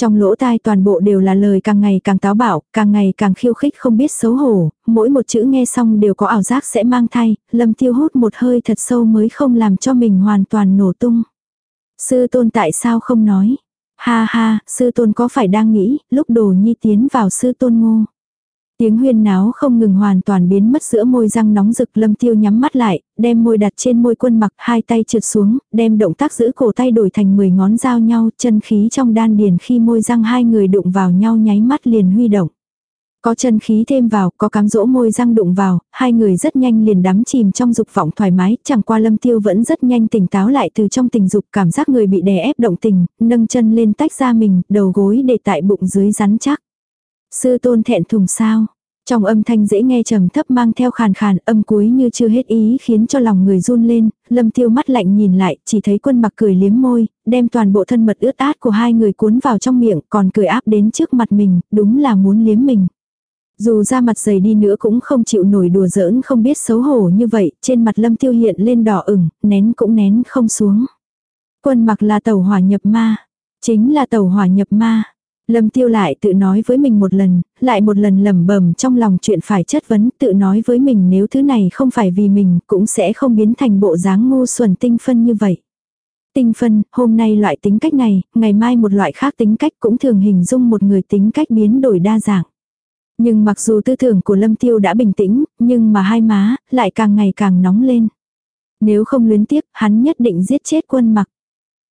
Trong lỗ tai toàn bộ đều là lời càng ngày càng táo bạo, càng ngày càng khiêu khích không biết xấu hổ, mỗi một chữ nghe xong đều có ảo giác sẽ mang thai, lâm tiêu hút một hơi thật sâu mới không làm cho mình hoàn toàn nổ tung. Sư tôn tại sao không nói? Ha ha, sư tôn có phải đang nghĩ, lúc đồ nhi tiến vào sư tôn ngô. Tiếng huyên náo không ngừng hoàn toàn biến mất giữa môi răng nóng rực lâm tiêu nhắm mắt lại, đem môi đặt trên môi quân mặc hai tay trượt xuống, đem động tác giữ cổ tay đổi thành 10 ngón giao nhau, chân khí trong đan điền khi môi răng hai người đụng vào nhau nháy mắt liền huy động. Có chân khí thêm vào, có cám dỗ môi răng đụng vào, hai người rất nhanh liền đắm chìm trong dục vọng thoải mái, chẳng qua lâm tiêu vẫn rất nhanh tỉnh táo lại từ trong tình dục cảm giác người bị đè ép động tình, nâng chân lên tách ra mình, đầu gối để tại bụng dưới rắn chắc. Sư tôn thẹn thùng sao? Trong âm thanh dễ nghe trầm thấp mang theo khàn khàn âm cuối như chưa hết ý khiến cho lòng người run lên, lâm tiêu mắt lạnh nhìn lại, chỉ thấy quân mặc cười liếm môi, đem toàn bộ thân mật ướt át của hai người cuốn vào trong miệng, còn cười áp đến trước mặt mình, đúng là muốn liếm mình. Dù ra mặt dày đi nữa cũng không chịu nổi đùa giỡn không biết xấu hổ như vậy, trên mặt lâm tiêu hiện lên đỏ ửng, nén cũng nén không xuống. Quân mặc là tàu hỏa nhập ma, chính là tàu hỏa nhập ma. Lâm tiêu lại tự nói với mình một lần, lại một lần lẩm bẩm trong lòng chuyện phải chất vấn, tự nói với mình nếu thứ này không phải vì mình, cũng sẽ không biến thành bộ dáng ngu xuẩn tinh phân như vậy. Tinh phân, hôm nay loại tính cách này, ngày mai một loại khác tính cách cũng thường hình dung một người tính cách biến đổi đa dạng. Nhưng mặc dù tư tưởng của Lâm Tiêu đã bình tĩnh, nhưng mà hai má, lại càng ngày càng nóng lên. Nếu không luyến tiếp, hắn nhất định giết chết quân mặc.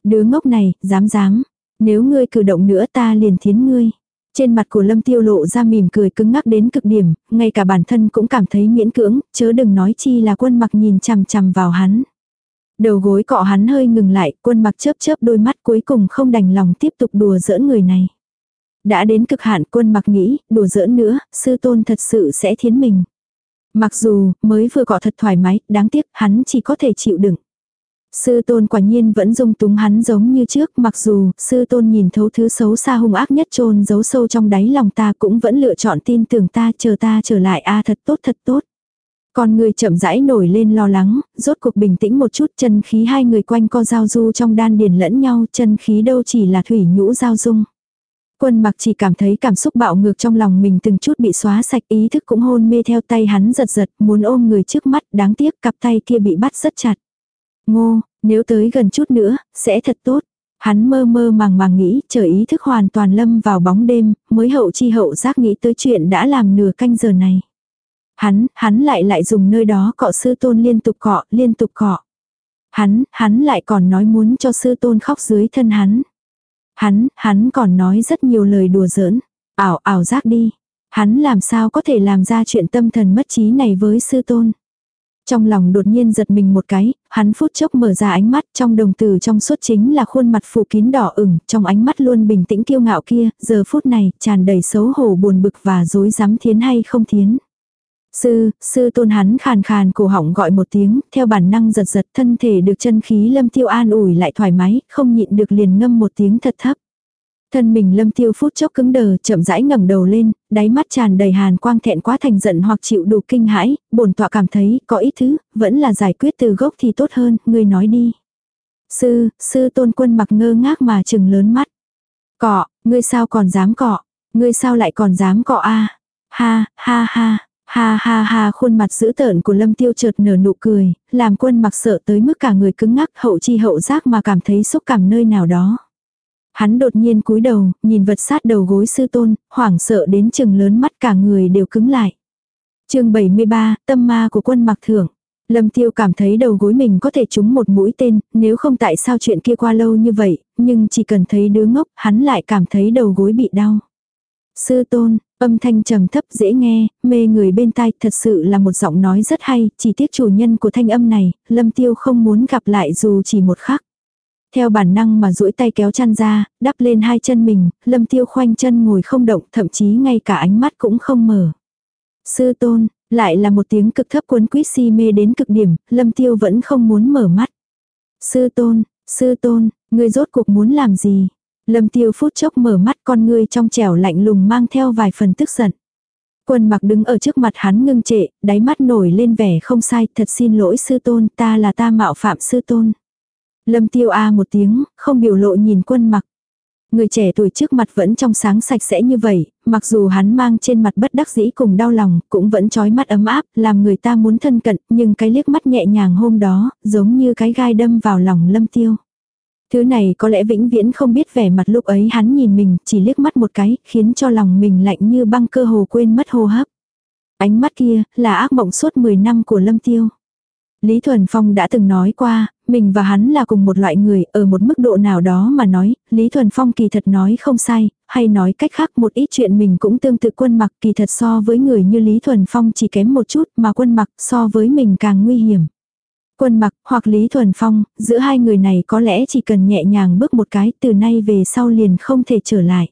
Đứa ngốc này, dám dám. Nếu ngươi cử động nữa ta liền thiến ngươi. Trên mặt của Lâm Tiêu lộ ra mỉm cười cứng ngắc đến cực điểm, ngay cả bản thân cũng cảm thấy miễn cưỡng, chớ đừng nói chi là quân mặc nhìn chằm chằm vào hắn. Đầu gối cọ hắn hơi ngừng lại, quân mặc chớp chớp đôi mắt cuối cùng không đành lòng tiếp tục đùa giỡn người này. Đã đến cực hạn quân mặc nghĩ, đùa giỡn nữa, sư tôn thật sự sẽ thiến mình. Mặc dù, mới vừa cọ thật thoải mái, đáng tiếc, hắn chỉ có thể chịu đựng. Sư tôn quả nhiên vẫn dung túng hắn giống như trước, mặc dù sư tôn nhìn thấu thứ xấu xa hung ác nhất trôn giấu sâu trong đáy lòng ta cũng vẫn lựa chọn tin tưởng ta chờ ta trở lại a thật tốt thật tốt. Con người chậm rãi nổi lên lo lắng, rốt cuộc bình tĩnh một chút chân khí hai người quanh co giao du trong đan điền lẫn nhau, chân khí đâu chỉ là thủy nhũ giao dung. Quân mặc chỉ cảm thấy cảm xúc bạo ngược trong lòng mình từng chút bị xóa sạch ý thức cũng hôn mê theo tay hắn giật giật muốn ôm người trước mắt đáng tiếc cặp tay kia bị bắt rất chặt. Ngô, nếu tới gần chút nữa, sẽ thật tốt. Hắn mơ mơ màng màng nghĩ, chờ ý thức hoàn toàn lâm vào bóng đêm, mới hậu chi hậu giác nghĩ tới chuyện đã làm nửa canh giờ này. Hắn, hắn lại lại dùng nơi đó cọ sư tôn liên tục cọ, liên tục cọ. Hắn, hắn lại còn nói muốn cho sư tôn khóc dưới thân hắn. Hắn, hắn còn nói rất nhiều lời đùa giỡn. Ảo, ảo giác đi. Hắn làm sao có thể làm ra chuyện tâm thần mất trí này với sư tôn. Trong lòng đột nhiên giật mình một cái, hắn phút chốc mở ra ánh mắt, trong đồng tử trong suốt chính là khuôn mặt phủ kín đỏ ửng, trong ánh mắt luôn bình tĩnh kiêu ngạo kia, giờ phút này, tràn đầy xấu hổ buồn bực và dối dám thiến hay không thiến. Sư, sư tôn hắn khàn khàn cổ họng gọi một tiếng, theo bản năng giật giật thân thể được chân khí lâm tiêu an ủi lại thoải mái, không nhịn được liền ngâm một tiếng thật thấp. Thân mình lâm tiêu phút chốc cứng đờ, chậm rãi ngẩng đầu lên, đáy mắt tràn đầy hàn quang thẹn quá thành giận hoặc chịu đủ kinh hãi, bổn tọa cảm thấy có ít thứ, vẫn là giải quyết từ gốc thì tốt hơn, ngươi nói đi. Sư, sư tôn quân mặc ngơ ngác mà chừng lớn mắt. Cọ, ngươi sao còn dám cọ, ngươi sao lại còn dám cọ a Ha, ha ha, ha ha ha khuôn mặt dữ tợn của lâm tiêu chợt nở nụ cười, làm quân mặc sợ tới mức cả người cứng ngắc hậu chi hậu giác mà cảm thấy xúc cảm nơi nào đó. Hắn đột nhiên cúi đầu, nhìn vật sát đầu gối sư tôn, hoảng sợ đến chừng lớn mắt cả người đều cứng lại. chương 73, tâm ma của quân mặc thưởng. Lâm tiêu cảm thấy đầu gối mình có thể trúng một mũi tên, nếu không tại sao chuyện kia qua lâu như vậy, nhưng chỉ cần thấy đứa ngốc, hắn lại cảm thấy đầu gối bị đau. Sư tôn, âm thanh trầm thấp dễ nghe, mê người bên tai thật sự là một giọng nói rất hay, chỉ tiếc chủ nhân của thanh âm này, lâm tiêu không muốn gặp lại dù chỉ một khắc. Theo bản năng mà duỗi tay kéo chăn ra, đắp lên hai chân mình, lâm tiêu khoanh chân ngồi không động, thậm chí ngay cả ánh mắt cũng không mở. Sư tôn, lại là một tiếng cực thấp cuốn quýt si mê đến cực điểm, lâm tiêu vẫn không muốn mở mắt. Sư tôn, sư tôn, ngươi rốt cuộc muốn làm gì? Lâm tiêu phút chốc mở mắt con ngươi trong trẻo lạnh lùng mang theo vài phần tức giận. Quân mặc đứng ở trước mặt hắn ngưng trệ, đáy mắt nổi lên vẻ không sai, thật xin lỗi sư tôn, ta là ta mạo phạm sư tôn. Lâm tiêu a một tiếng, không biểu lộ nhìn quân mặc. Người trẻ tuổi trước mặt vẫn trong sáng sạch sẽ như vậy, mặc dù hắn mang trên mặt bất đắc dĩ cùng đau lòng, cũng vẫn trói mắt ấm áp, làm người ta muốn thân cận, nhưng cái liếc mắt nhẹ nhàng hôm đó, giống như cái gai đâm vào lòng lâm tiêu. Thứ này có lẽ vĩnh viễn không biết vẻ mặt lúc ấy hắn nhìn mình, chỉ liếc mắt một cái, khiến cho lòng mình lạnh như băng cơ hồ quên mất hô hấp. Ánh mắt kia, là ác mộng suốt 10 năm của lâm tiêu. Lý Thuần Phong đã từng nói qua, mình và hắn là cùng một loại người, ở một mức độ nào đó mà nói, Lý Thuần Phong kỳ thật nói không sai, hay nói cách khác một ít chuyện mình cũng tương tự quân mặc kỳ thật so với người như Lý Thuần Phong chỉ kém một chút mà quân mặc so với mình càng nguy hiểm. Quân mặc hoặc Lý Thuần Phong, giữa hai người này có lẽ chỉ cần nhẹ nhàng bước một cái từ nay về sau liền không thể trở lại.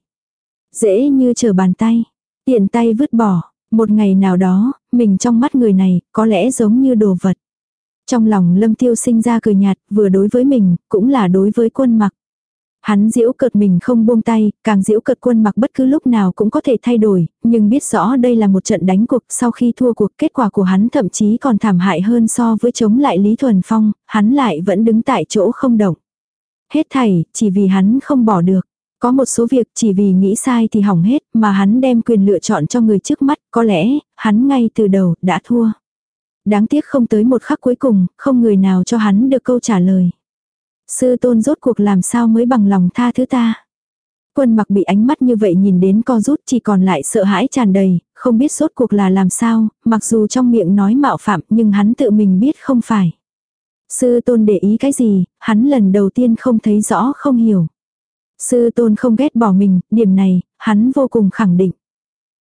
Dễ như trở bàn tay, tiện tay vứt bỏ, một ngày nào đó, mình trong mắt người này có lẽ giống như đồ vật. Trong lòng lâm tiêu sinh ra cười nhạt, vừa đối với mình, cũng là đối với quân mặc. Hắn diễu cợt mình không buông tay, càng diễu cợt quân mặc bất cứ lúc nào cũng có thể thay đổi, nhưng biết rõ đây là một trận đánh cuộc, sau khi thua cuộc kết quả của hắn thậm chí còn thảm hại hơn so với chống lại Lý Thuần Phong, hắn lại vẫn đứng tại chỗ không động. Hết thảy, chỉ vì hắn không bỏ được. Có một số việc chỉ vì nghĩ sai thì hỏng hết, mà hắn đem quyền lựa chọn cho người trước mắt, có lẽ, hắn ngay từ đầu đã thua. Đáng tiếc không tới một khắc cuối cùng, không người nào cho hắn được câu trả lời. Sư tôn rốt cuộc làm sao mới bằng lòng tha thứ ta. Quân mặc bị ánh mắt như vậy nhìn đến co rút chỉ còn lại sợ hãi tràn đầy, không biết rốt cuộc là làm sao, mặc dù trong miệng nói mạo phạm nhưng hắn tự mình biết không phải. Sư tôn để ý cái gì, hắn lần đầu tiên không thấy rõ không hiểu. Sư tôn không ghét bỏ mình, điểm này, hắn vô cùng khẳng định.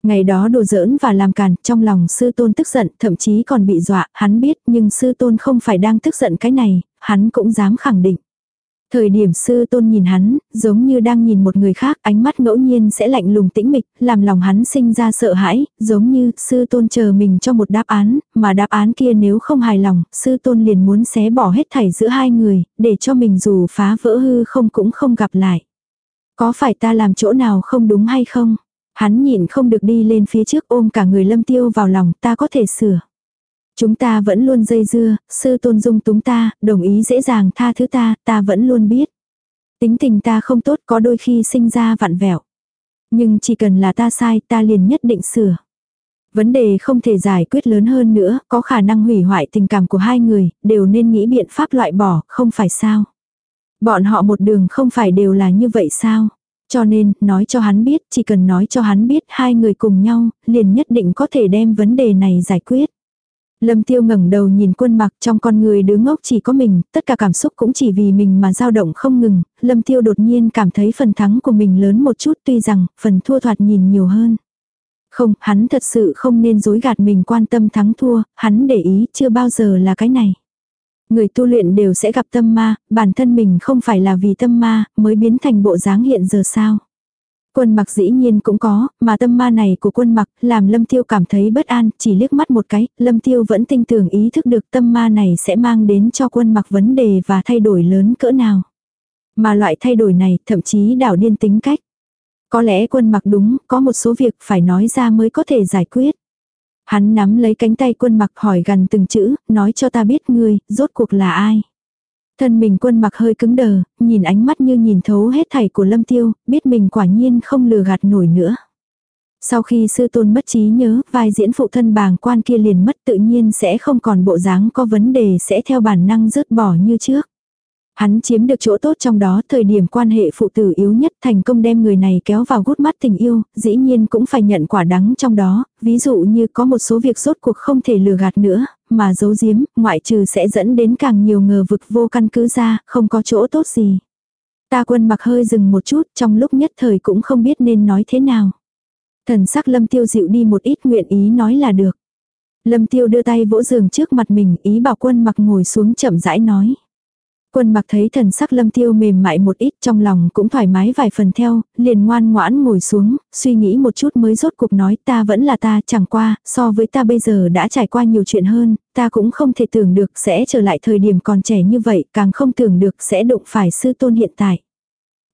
Ngày đó đùa giỡn và làm càn, trong lòng sư tôn tức giận, thậm chí còn bị dọa, hắn biết, nhưng sư tôn không phải đang tức giận cái này, hắn cũng dám khẳng định. Thời điểm sư tôn nhìn hắn, giống như đang nhìn một người khác, ánh mắt ngẫu nhiên sẽ lạnh lùng tĩnh mịch, làm lòng hắn sinh ra sợ hãi, giống như sư tôn chờ mình cho một đáp án, mà đáp án kia nếu không hài lòng, sư tôn liền muốn xé bỏ hết thảy giữa hai người, để cho mình dù phá vỡ hư không cũng không gặp lại. Có phải ta làm chỗ nào không đúng hay không? Hắn nhịn không được đi lên phía trước ôm cả người lâm tiêu vào lòng ta có thể sửa. Chúng ta vẫn luôn dây dưa, sư tôn dung túng ta, đồng ý dễ dàng tha thứ ta, ta vẫn luôn biết. Tính tình ta không tốt có đôi khi sinh ra vặn vẹo. Nhưng chỉ cần là ta sai ta liền nhất định sửa. Vấn đề không thể giải quyết lớn hơn nữa, có khả năng hủy hoại tình cảm của hai người, đều nên nghĩ biện pháp loại bỏ, không phải sao. Bọn họ một đường không phải đều là như vậy sao. Cho nên, nói cho hắn biết, chỉ cần nói cho hắn biết hai người cùng nhau, liền nhất định có thể đem vấn đề này giải quyết. Lâm tiêu ngẩng đầu nhìn quân mặc trong con người đứa ngốc chỉ có mình, tất cả cảm xúc cũng chỉ vì mình mà dao động không ngừng, lâm tiêu đột nhiên cảm thấy phần thắng của mình lớn một chút tuy rằng phần thua thoạt nhìn nhiều hơn. Không, hắn thật sự không nên dối gạt mình quan tâm thắng thua, hắn để ý chưa bao giờ là cái này. Người tu luyện đều sẽ gặp tâm ma, bản thân mình không phải là vì tâm ma mới biến thành bộ dáng hiện giờ sao. Quân mặc dĩ nhiên cũng có, mà tâm ma này của quân mặc làm lâm tiêu cảm thấy bất an, chỉ liếc mắt một cái, lâm tiêu vẫn tinh tưởng ý thức được tâm ma này sẽ mang đến cho quân mặc vấn đề và thay đổi lớn cỡ nào. Mà loại thay đổi này thậm chí đảo điên tính cách. Có lẽ quân mặc đúng, có một số việc phải nói ra mới có thể giải quyết. Hắn nắm lấy cánh tay quân mặc hỏi gần từng chữ, nói cho ta biết ngươi, rốt cuộc là ai. Thân mình quân mặc hơi cứng đờ, nhìn ánh mắt như nhìn thấu hết thảy của lâm tiêu, biết mình quả nhiên không lừa gạt nổi nữa. Sau khi sư tôn mất trí nhớ, vai diễn phụ thân bàng quan kia liền mất tự nhiên sẽ không còn bộ dáng có vấn đề sẽ theo bản năng rớt bỏ như trước. Hắn chiếm được chỗ tốt trong đó thời điểm quan hệ phụ tử yếu nhất thành công đem người này kéo vào gút mắt tình yêu, dĩ nhiên cũng phải nhận quả đắng trong đó, ví dụ như có một số việc rốt cuộc không thể lừa gạt nữa, mà giấu giếm, ngoại trừ sẽ dẫn đến càng nhiều ngờ vực vô căn cứ ra, không có chỗ tốt gì. Ta quân mặc hơi dừng một chút trong lúc nhất thời cũng không biết nên nói thế nào. Thần sắc lâm tiêu dịu đi một ít nguyện ý nói là được. Lâm tiêu đưa tay vỗ giường trước mặt mình ý bảo quân mặc ngồi xuống chậm rãi nói. Quân mặc thấy thần sắc lâm tiêu mềm mại một ít trong lòng cũng thoải mái vài phần theo, liền ngoan ngoãn ngồi xuống, suy nghĩ một chút mới rốt cuộc nói ta vẫn là ta chẳng qua, so với ta bây giờ đã trải qua nhiều chuyện hơn, ta cũng không thể tưởng được sẽ trở lại thời điểm còn trẻ như vậy, càng không tưởng được sẽ đụng phải sư tôn hiện tại.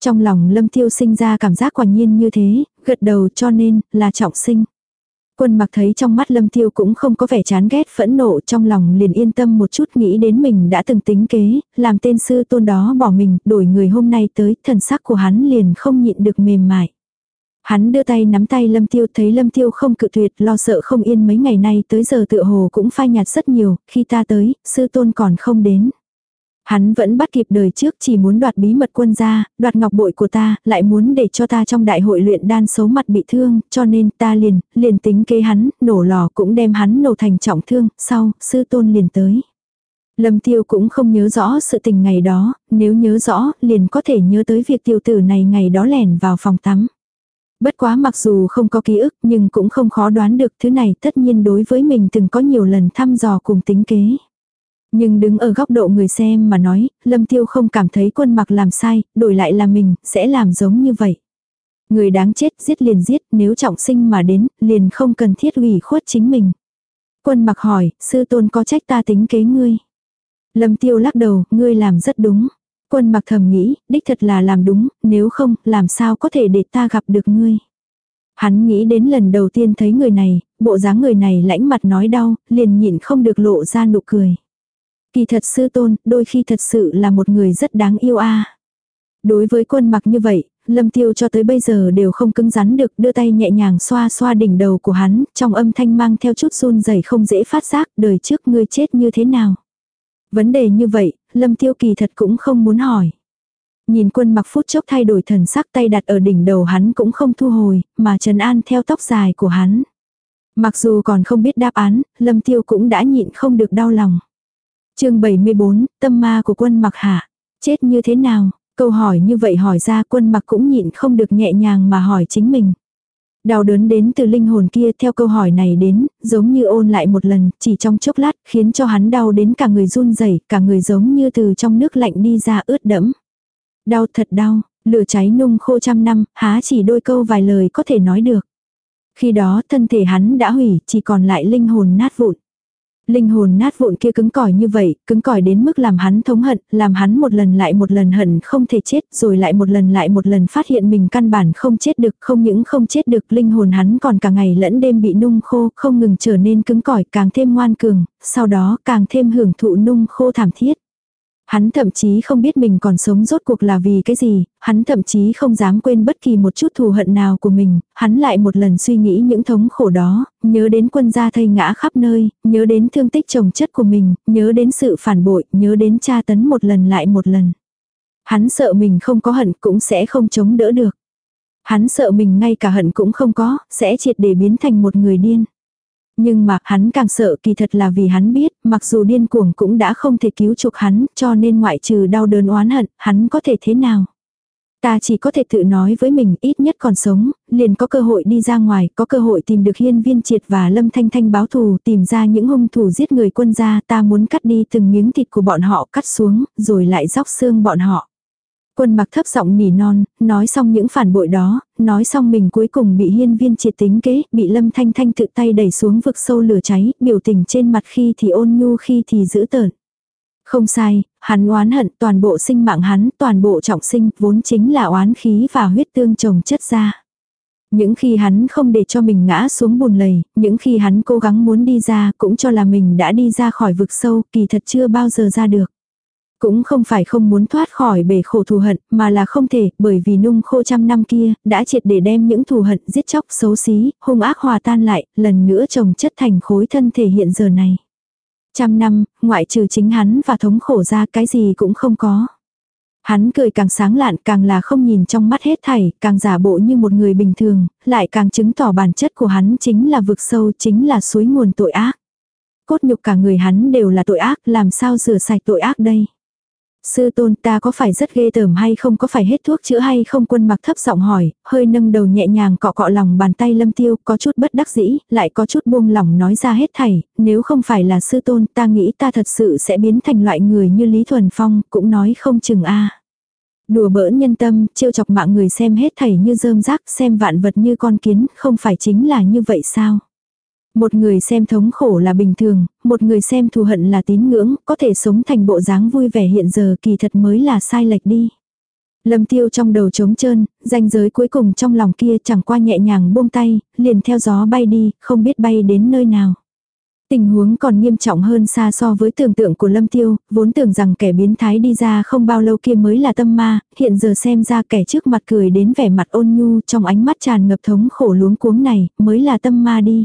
Trong lòng lâm tiêu sinh ra cảm giác quả nhiên như thế, gật đầu cho nên là trọng sinh. Quân mặc thấy trong mắt lâm tiêu cũng không có vẻ chán ghét phẫn nộ trong lòng liền yên tâm một chút nghĩ đến mình đã từng tính kế, làm tên sư tôn đó bỏ mình, đổi người hôm nay tới, thần sắc của hắn liền không nhịn được mềm mại. Hắn đưa tay nắm tay lâm tiêu thấy lâm tiêu không cự tuyệt lo sợ không yên mấy ngày nay tới giờ tựa hồ cũng phai nhạt rất nhiều, khi ta tới, sư tôn còn không đến. Hắn vẫn bắt kịp đời trước chỉ muốn đoạt bí mật quân gia, đoạt ngọc bội của ta, lại muốn để cho ta trong đại hội luyện đan xấu mặt bị thương, cho nên ta liền, liền tính kế hắn, nổ lò cũng đem hắn nổ thành trọng thương, sau, sư tôn liền tới. Lâm tiêu cũng không nhớ rõ sự tình ngày đó, nếu nhớ rõ, liền có thể nhớ tới việc tiêu tử này ngày đó lẻn vào phòng tắm. Bất quá mặc dù không có ký ức nhưng cũng không khó đoán được thứ này tất nhiên đối với mình từng có nhiều lần thăm dò cùng tính kế. Nhưng đứng ở góc độ người xem mà nói, Lâm Tiêu không cảm thấy quân mặc làm sai, đổi lại là mình, sẽ làm giống như vậy. Người đáng chết giết liền giết, nếu trọng sinh mà đến, liền không cần thiết ủy khuất chính mình. Quân mặc hỏi, sư tôn có trách ta tính kế ngươi. Lâm Tiêu lắc đầu, ngươi làm rất đúng. Quân mặc thầm nghĩ, đích thật là làm đúng, nếu không, làm sao có thể để ta gặp được ngươi. Hắn nghĩ đến lần đầu tiên thấy người này, bộ dáng người này lãnh mặt nói đau, liền nhịn không được lộ ra nụ cười. Kỳ thật sư tôn, đôi khi thật sự là một người rất đáng yêu a. Đối với quân mặc như vậy, lâm tiêu cho tới bây giờ đều không cứng rắn được đưa tay nhẹ nhàng xoa xoa đỉnh đầu của hắn, trong âm thanh mang theo chút run rẩy không dễ phát giác, đời trước ngươi chết như thế nào. Vấn đề như vậy, lâm tiêu kỳ thật cũng không muốn hỏi. Nhìn quân mặc phút chốc thay đổi thần sắc tay đặt ở đỉnh đầu hắn cũng không thu hồi, mà trần an theo tóc dài của hắn. Mặc dù còn không biết đáp án, lâm tiêu cũng đã nhịn không được đau lòng chương 74, tâm ma của quân mặc hạ. Chết như thế nào? Câu hỏi như vậy hỏi ra quân mặc cũng nhịn không được nhẹ nhàng mà hỏi chính mình. Đau đớn đến từ linh hồn kia theo câu hỏi này đến, giống như ôn lại một lần, chỉ trong chốc lát, khiến cho hắn đau đến cả người run rẩy cả người giống như từ trong nước lạnh đi ra ướt đẫm. Đau thật đau, lửa cháy nung khô trăm năm, há chỉ đôi câu vài lời có thể nói được. Khi đó thân thể hắn đã hủy, chỉ còn lại linh hồn nát vụn. Linh hồn nát vụn kia cứng cỏi như vậy, cứng cỏi đến mức làm hắn thống hận, làm hắn một lần lại một lần hận không thể chết, rồi lại một lần lại một lần phát hiện mình căn bản không chết được, không những không chết được, linh hồn hắn còn cả ngày lẫn đêm bị nung khô, không ngừng trở nên cứng cỏi, càng thêm ngoan cường, sau đó càng thêm hưởng thụ nung khô thảm thiết. Hắn thậm chí không biết mình còn sống rốt cuộc là vì cái gì, hắn thậm chí không dám quên bất kỳ một chút thù hận nào của mình, hắn lại một lần suy nghĩ những thống khổ đó, nhớ đến quân gia thây ngã khắp nơi, nhớ đến thương tích chồng chất của mình, nhớ đến sự phản bội, nhớ đến tra tấn một lần lại một lần. Hắn sợ mình không có hận cũng sẽ không chống đỡ được. Hắn sợ mình ngay cả hận cũng không có, sẽ triệt để biến thành một người điên. Nhưng mà hắn càng sợ kỳ thật là vì hắn biết, mặc dù điên cuồng cũng đã không thể cứu chuộc hắn, cho nên ngoại trừ đau đớn oán hận, hắn có thể thế nào. Ta chỉ có thể tự nói với mình ít nhất còn sống, liền có cơ hội đi ra ngoài, có cơ hội tìm được hiên viên triệt và lâm thanh thanh báo thù, tìm ra những hung thủ giết người quân gia, ta muốn cắt đi từng miếng thịt của bọn họ cắt xuống, rồi lại róc xương bọn họ. Quân mặc thấp giọng nỉ non, nói xong những phản bội đó, nói xong mình cuối cùng bị hiên viên triệt tính kế, bị lâm thanh thanh tự tay đẩy xuống vực sâu lửa cháy, biểu tình trên mặt khi thì ôn nhu khi thì dữ tợn. Không sai, hắn oán hận toàn bộ sinh mạng hắn, toàn bộ trọng sinh, vốn chính là oán khí và huyết tương chồng chất ra. Những khi hắn không để cho mình ngã xuống bùn lầy, những khi hắn cố gắng muốn đi ra cũng cho là mình đã đi ra khỏi vực sâu, kỳ thật chưa bao giờ ra được. Cũng không phải không muốn thoát khỏi bể khổ thù hận, mà là không thể, bởi vì nung khô trăm năm kia, đã triệt để đem những thù hận giết chóc xấu xí, hung ác hòa tan lại, lần nữa trồng chất thành khối thân thể hiện giờ này. Trăm năm, ngoại trừ chính hắn và thống khổ ra cái gì cũng không có. Hắn cười càng sáng lạn càng là không nhìn trong mắt hết thảy, càng giả bộ như một người bình thường, lại càng chứng tỏ bản chất của hắn chính là vực sâu, chính là suối nguồn tội ác. Cốt nhục cả người hắn đều là tội ác, làm sao rửa sạch tội ác đây? Sư tôn ta có phải rất ghê tởm hay không? Có phải hết thuốc chữa hay không? Quân mặc thấp giọng hỏi, hơi nâng đầu nhẹ nhàng cọ cọ lòng bàn tay lâm tiêu, có chút bất đắc dĩ, lại có chút buông lòng nói ra hết thảy, nếu không phải là sư tôn ta nghĩ ta thật sự sẽ biến thành loại người như Lý Thuần Phong, cũng nói không chừng a. Đùa bỡn nhân tâm, trêu chọc mạng người xem hết thảy như rơm rác, xem vạn vật như con kiến, không phải chính là như vậy sao? Một người xem thống khổ là bình thường, một người xem thù hận là tín ngưỡng, có thể sống thành bộ dáng vui vẻ hiện giờ kỳ thật mới là sai lệch đi. Lâm tiêu trong đầu trống trơn, danh giới cuối cùng trong lòng kia chẳng qua nhẹ nhàng buông tay, liền theo gió bay đi, không biết bay đến nơi nào. Tình huống còn nghiêm trọng hơn xa so với tưởng tượng của Lâm Tiêu, vốn tưởng rằng kẻ biến thái đi ra không bao lâu kia mới là tâm ma, hiện giờ xem ra kẻ trước mặt cười đến vẻ mặt ôn nhu trong ánh mắt tràn ngập thống khổ luống cuống này, mới là tâm ma đi.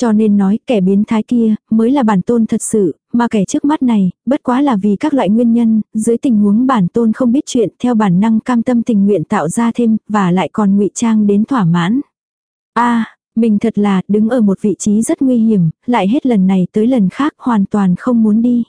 Cho nên nói kẻ biến thái kia mới là bản tôn thật sự, mà kẻ trước mắt này, bất quá là vì các loại nguyên nhân, dưới tình huống bản tôn không biết chuyện theo bản năng cam tâm tình nguyện tạo ra thêm, và lại còn ngụy trang đến thỏa mãn. a mình thật là đứng ở một vị trí rất nguy hiểm, lại hết lần này tới lần khác hoàn toàn không muốn đi.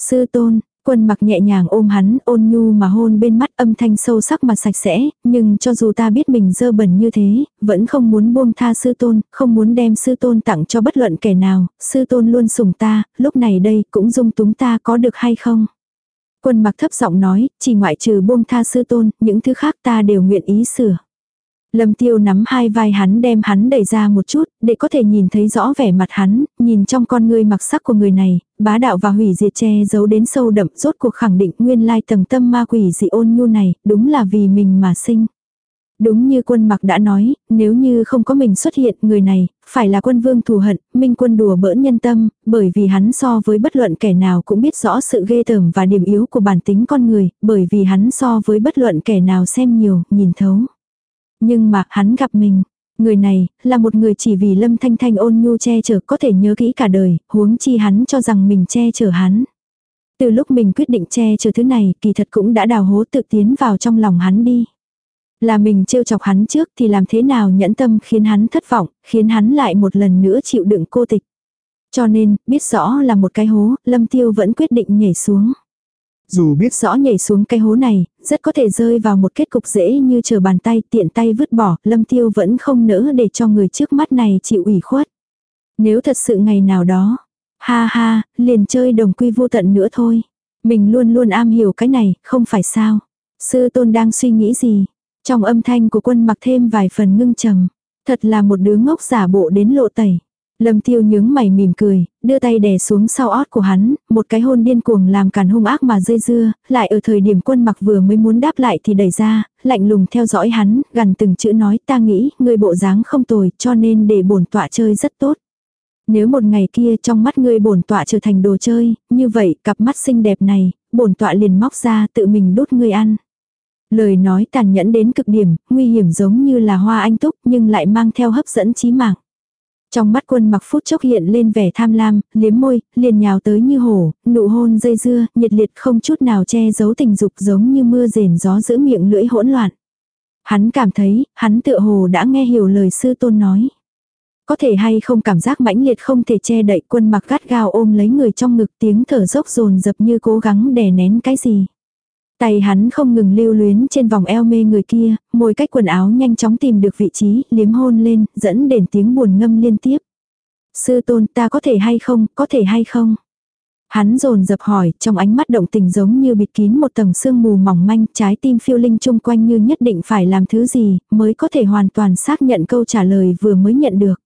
Sư tôn, Quân mặc nhẹ nhàng ôm hắn, ôn nhu mà hôn bên mắt âm thanh sâu sắc mà sạch sẽ, nhưng cho dù ta biết mình dơ bẩn như thế, vẫn không muốn buông tha sư tôn, không muốn đem sư tôn tặng cho bất luận kẻ nào, sư tôn luôn sủng ta, lúc này đây cũng dung túng ta có được hay không. Quân mặc thấp giọng nói, chỉ ngoại trừ buông tha sư tôn, những thứ khác ta đều nguyện ý sửa. Lâm tiêu nắm hai vai hắn đem hắn đẩy ra một chút, để có thể nhìn thấy rõ vẻ mặt hắn, nhìn trong con ngươi mặc sắc của người này, bá đạo và hủy diệt che giấu đến sâu đậm rốt cuộc khẳng định nguyên lai tầng tâm ma quỷ dị ôn nhu này, đúng là vì mình mà sinh. Đúng như quân mặc đã nói, nếu như không có mình xuất hiện người này, phải là quân vương thù hận, minh quân đùa bỡn nhân tâm, bởi vì hắn so với bất luận kẻ nào cũng biết rõ sự ghê tởm và điểm yếu của bản tính con người, bởi vì hắn so với bất luận kẻ nào xem nhiều, nhìn thấu. Nhưng mà hắn gặp mình. Người này, là một người chỉ vì lâm thanh thanh ôn nhu che chở có thể nhớ kỹ cả đời, huống chi hắn cho rằng mình che chở hắn. Từ lúc mình quyết định che chở thứ này, kỳ thật cũng đã đào hố tự tiến vào trong lòng hắn đi. Là mình trêu chọc hắn trước thì làm thế nào nhẫn tâm khiến hắn thất vọng, khiến hắn lại một lần nữa chịu đựng cô tịch. Cho nên, biết rõ là một cái hố, Lâm Tiêu vẫn quyết định nhảy xuống. Dù biết rõ nhảy xuống cái hố này, rất có thể rơi vào một kết cục dễ như chờ bàn tay tiện tay vứt bỏ, lâm tiêu vẫn không nỡ để cho người trước mắt này chịu ủy khuất. Nếu thật sự ngày nào đó, ha ha, liền chơi đồng quy vô tận nữa thôi. Mình luôn luôn am hiểu cái này, không phải sao. Sư tôn đang suy nghĩ gì? Trong âm thanh của quân mặc thêm vài phần ngưng trầm. Thật là một đứa ngốc giả bộ đến lộ tẩy. Lâm tiêu nhướng mày mỉm cười, đưa tay đè xuống sau ót của hắn, một cái hôn điên cuồng làm càn hung ác mà dây dưa, lại ở thời điểm quân mặc vừa mới muốn đáp lại thì đẩy ra, lạnh lùng theo dõi hắn, gần từng chữ nói ta nghĩ, người bộ dáng không tồi, cho nên để bổn tọa chơi rất tốt. Nếu một ngày kia trong mắt ngươi bổn tọa trở thành đồ chơi, như vậy cặp mắt xinh đẹp này, bổn tọa liền móc ra tự mình đốt ngươi ăn. Lời nói tàn nhẫn đến cực điểm, nguy hiểm giống như là hoa anh túc nhưng lại mang theo hấp dẫn chí mạng. Trong mắt quân mặc phút chốc hiện lên vẻ tham lam, liếm môi, liền nhào tới như hổ, nụ hôn dây dưa, nhiệt liệt không chút nào che giấu tình dục giống như mưa rền gió giữ miệng lưỡi hỗn loạn. Hắn cảm thấy, hắn tựa hồ đã nghe hiểu lời sư tôn nói. Có thể hay không cảm giác mãnh liệt không thể che đậy quân mặc gắt gao ôm lấy người trong ngực tiếng thở dốc dồn dập như cố gắng đè nén cái gì. Tay hắn không ngừng lưu luyến trên vòng eo mê người kia, môi cách quần áo nhanh chóng tìm được vị trí, liếm hôn lên, dẫn đến tiếng buồn ngâm liên tiếp. Sư tôn ta có thể hay không, có thể hay không? Hắn rồn dập hỏi, trong ánh mắt động tình giống như bịt kín một tầng sương mù mỏng manh, trái tim phiêu linh chung quanh như nhất định phải làm thứ gì, mới có thể hoàn toàn xác nhận câu trả lời vừa mới nhận được.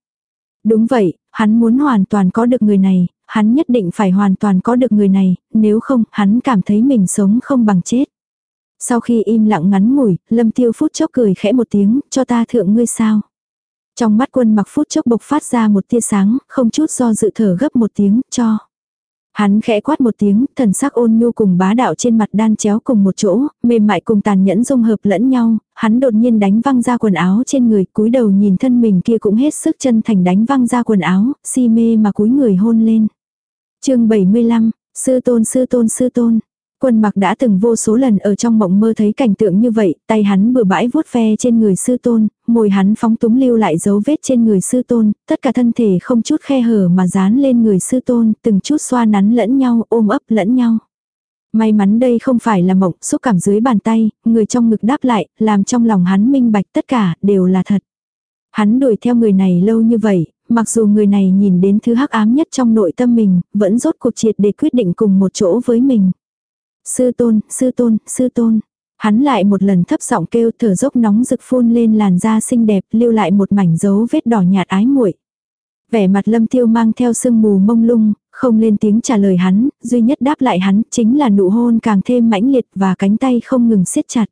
Đúng vậy, hắn muốn hoàn toàn có được người này, hắn nhất định phải hoàn toàn có được người này, nếu không, hắn cảm thấy mình sống không bằng chết. Sau khi im lặng ngắn ngủi, lâm tiêu phút chốc cười khẽ một tiếng, cho ta thượng ngươi sao. Trong mắt quân mặc phút chốc bộc phát ra một tia sáng, không chút do dự thở gấp một tiếng, cho. Hắn khẽ quát một tiếng, thần sắc ôn nhu cùng bá đạo trên mặt đan chéo cùng một chỗ, mềm mại cùng tàn nhẫn dung hợp lẫn nhau, hắn đột nhiên đánh văng ra quần áo trên người, cúi đầu nhìn thân mình kia cũng hết sức chân thành đánh văng ra quần áo, si mê mà cúi người hôn lên. chương 75, sư tôn sư tôn sư tôn, Quân mặc đã từng vô số lần ở trong mộng mơ thấy cảnh tượng như vậy, tay hắn bừa bãi vuốt ve trên người sư tôn, môi hắn phóng túng lưu lại dấu vết trên người sư tôn, tất cả thân thể không chút khe hở mà dán lên người sư tôn, từng chút xoa nắn lẫn nhau, ôm ấp lẫn nhau. May mắn đây không phải là mộng, xúc cảm dưới bàn tay, người trong ngực đáp lại, làm trong lòng hắn minh bạch tất cả, đều là thật. Hắn đuổi theo người này lâu như vậy, mặc dù người này nhìn đến thứ hắc ám nhất trong nội tâm mình, vẫn rốt cuộc triệt để quyết định cùng một chỗ với mình. Sư tôn, sư tôn, sư tôn. Hắn lại một lần thấp giọng kêu thở dốc nóng rực phun lên làn da xinh đẹp lưu lại một mảnh dấu vết đỏ nhạt ái muội. Vẻ mặt lâm tiêu mang theo sương mù mông lung, không lên tiếng trả lời hắn, duy nhất đáp lại hắn chính là nụ hôn càng thêm mãnh liệt và cánh tay không ngừng siết chặt.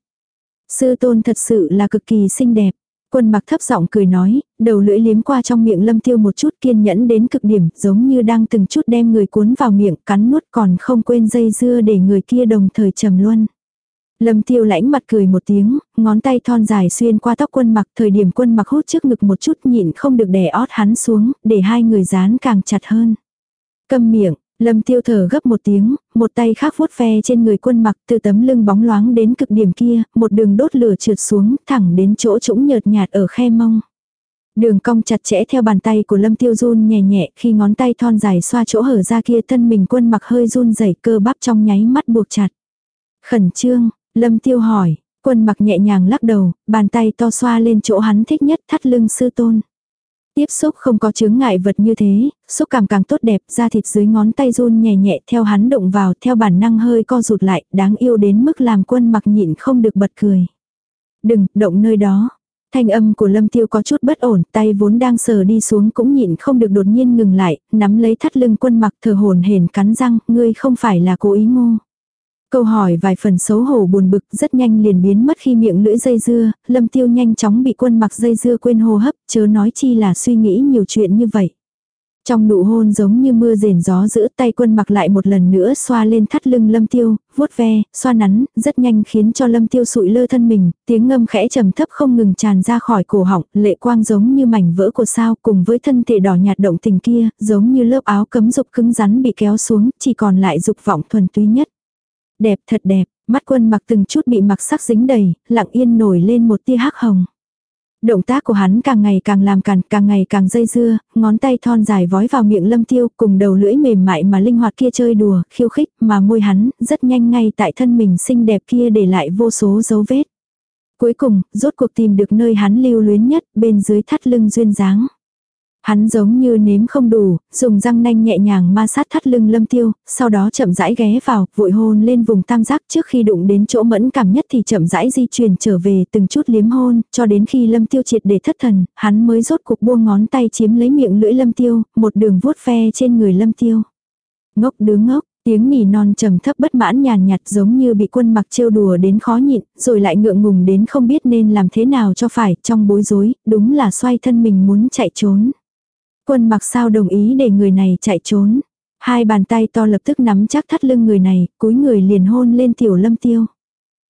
Sư tôn thật sự là cực kỳ xinh đẹp. Quân mặc thấp giọng cười nói, đầu lưỡi liếm qua trong miệng lâm tiêu một chút kiên nhẫn đến cực điểm, giống như đang từng chút đem người cuốn vào miệng cắn nuốt còn không quên dây dưa để người kia đồng thời trầm luân. Lâm tiêu lãnh mặt cười một tiếng, ngón tay thon dài xuyên qua tóc quân mặc, thời điểm quân mặc hút trước ngực một chút nhịn không được đè ót hắn xuống, để hai người dán càng chặt hơn. Câm miệng, Lâm tiêu thở gấp một tiếng, một tay khác vuốt ve trên người quân mặc từ tấm lưng bóng loáng đến cực điểm kia, một đường đốt lửa trượt xuống, thẳng đến chỗ trũng nhợt nhạt ở khe mông. Đường cong chặt chẽ theo bàn tay của lâm tiêu run nhẹ nhẹ khi ngón tay thon dài xoa chỗ hở ra kia thân mình quân mặc hơi run rẩy cơ bắp trong nháy mắt buộc chặt. Khẩn trương, lâm tiêu hỏi, quân mặc nhẹ nhàng lắc đầu, bàn tay to xoa lên chỗ hắn thích nhất thắt lưng sư tôn. Tiếp xúc không có chướng ngại vật như thế, xúc cảm càng tốt đẹp, da thịt dưới ngón tay run nhẹ nhẹ theo hắn động vào, theo bản năng hơi co rụt lại, đáng yêu đến mức làm quân mặc nhịn không được bật cười. Đừng, động nơi đó. Thanh âm của lâm tiêu có chút bất ổn, tay vốn đang sờ đi xuống cũng nhịn không được đột nhiên ngừng lại, nắm lấy thắt lưng quân mặc thở hồn hển cắn răng, ngươi không phải là cố ý ngô. Câu hỏi vài phần xấu hổ buồn bực rất nhanh liền biến mất khi miệng lưỡi dây dưa, lâm tiêu nhanh chóng bị quân mặc dây dưa quên hô hấp, chớ nói chi là suy nghĩ nhiều chuyện như vậy. Trong nụ hôn giống như mưa rền gió giữ tay quân mặc lại một lần nữa xoa lên thắt lưng lâm tiêu, vuốt ve, xoa nắn, rất nhanh khiến cho lâm tiêu sụi lơ thân mình, tiếng ngâm khẽ trầm thấp không ngừng tràn ra khỏi cổ họng, lệ quang giống như mảnh vỡ của sao cùng với thân thể đỏ nhạt động tình kia, giống như lớp áo cấm dục cứng rắn bị kéo xuống, chỉ còn lại dục vọng thuần túy nhất. Đẹp thật đẹp, mắt quân mặc từng chút bị mặc sắc dính đầy, lặng yên nổi lên một tia hắc hồng. Động tác của hắn càng ngày càng làm càn, càng ngày càng dây dưa, ngón tay thon dài vói vào miệng lâm tiêu cùng đầu lưỡi mềm mại mà linh hoạt kia chơi đùa, khiêu khích mà môi hắn rất nhanh ngay tại thân mình xinh đẹp kia để lại vô số dấu vết. Cuối cùng, rốt cuộc tìm được nơi hắn lưu luyến nhất bên dưới thắt lưng duyên dáng. Hắn giống như nếm không đủ, dùng răng nanh nhẹ nhàng ma sát thắt lưng lâm tiêu, sau đó chậm rãi ghé vào, vội hôn lên vùng tam giác trước khi đụng đến chỗ mẫn cảm nhất thì chậm rãi di chuyển trở về từng chút liếm hôn, cho đến khi lâm tiêu triệt để thất thần, hắn mới rốt cuộc buông ngón tay chiếm lấy miệng lưỡi lâm tiêu, một đường vuốt ve trên người lâm tiêu. Ngốc đứa ngốc, Tiếng nỉ non trầm thấp bất mãn nhàn nhạt giống như bị quân mặc trêu đùa đến khó nhịn, rồi lại ngượng ngùng đến không biết nên làm thế nào cho phải, trong bối rối, đúng là xoay thân mình muốn chạy trốn. Quân mặc sao đồng ý để người này chạy trốn. Hai bàn tay to lập tức nắm chắc thắt lưng người này, cúi người liền hôn lên tiểu lâm tiêu.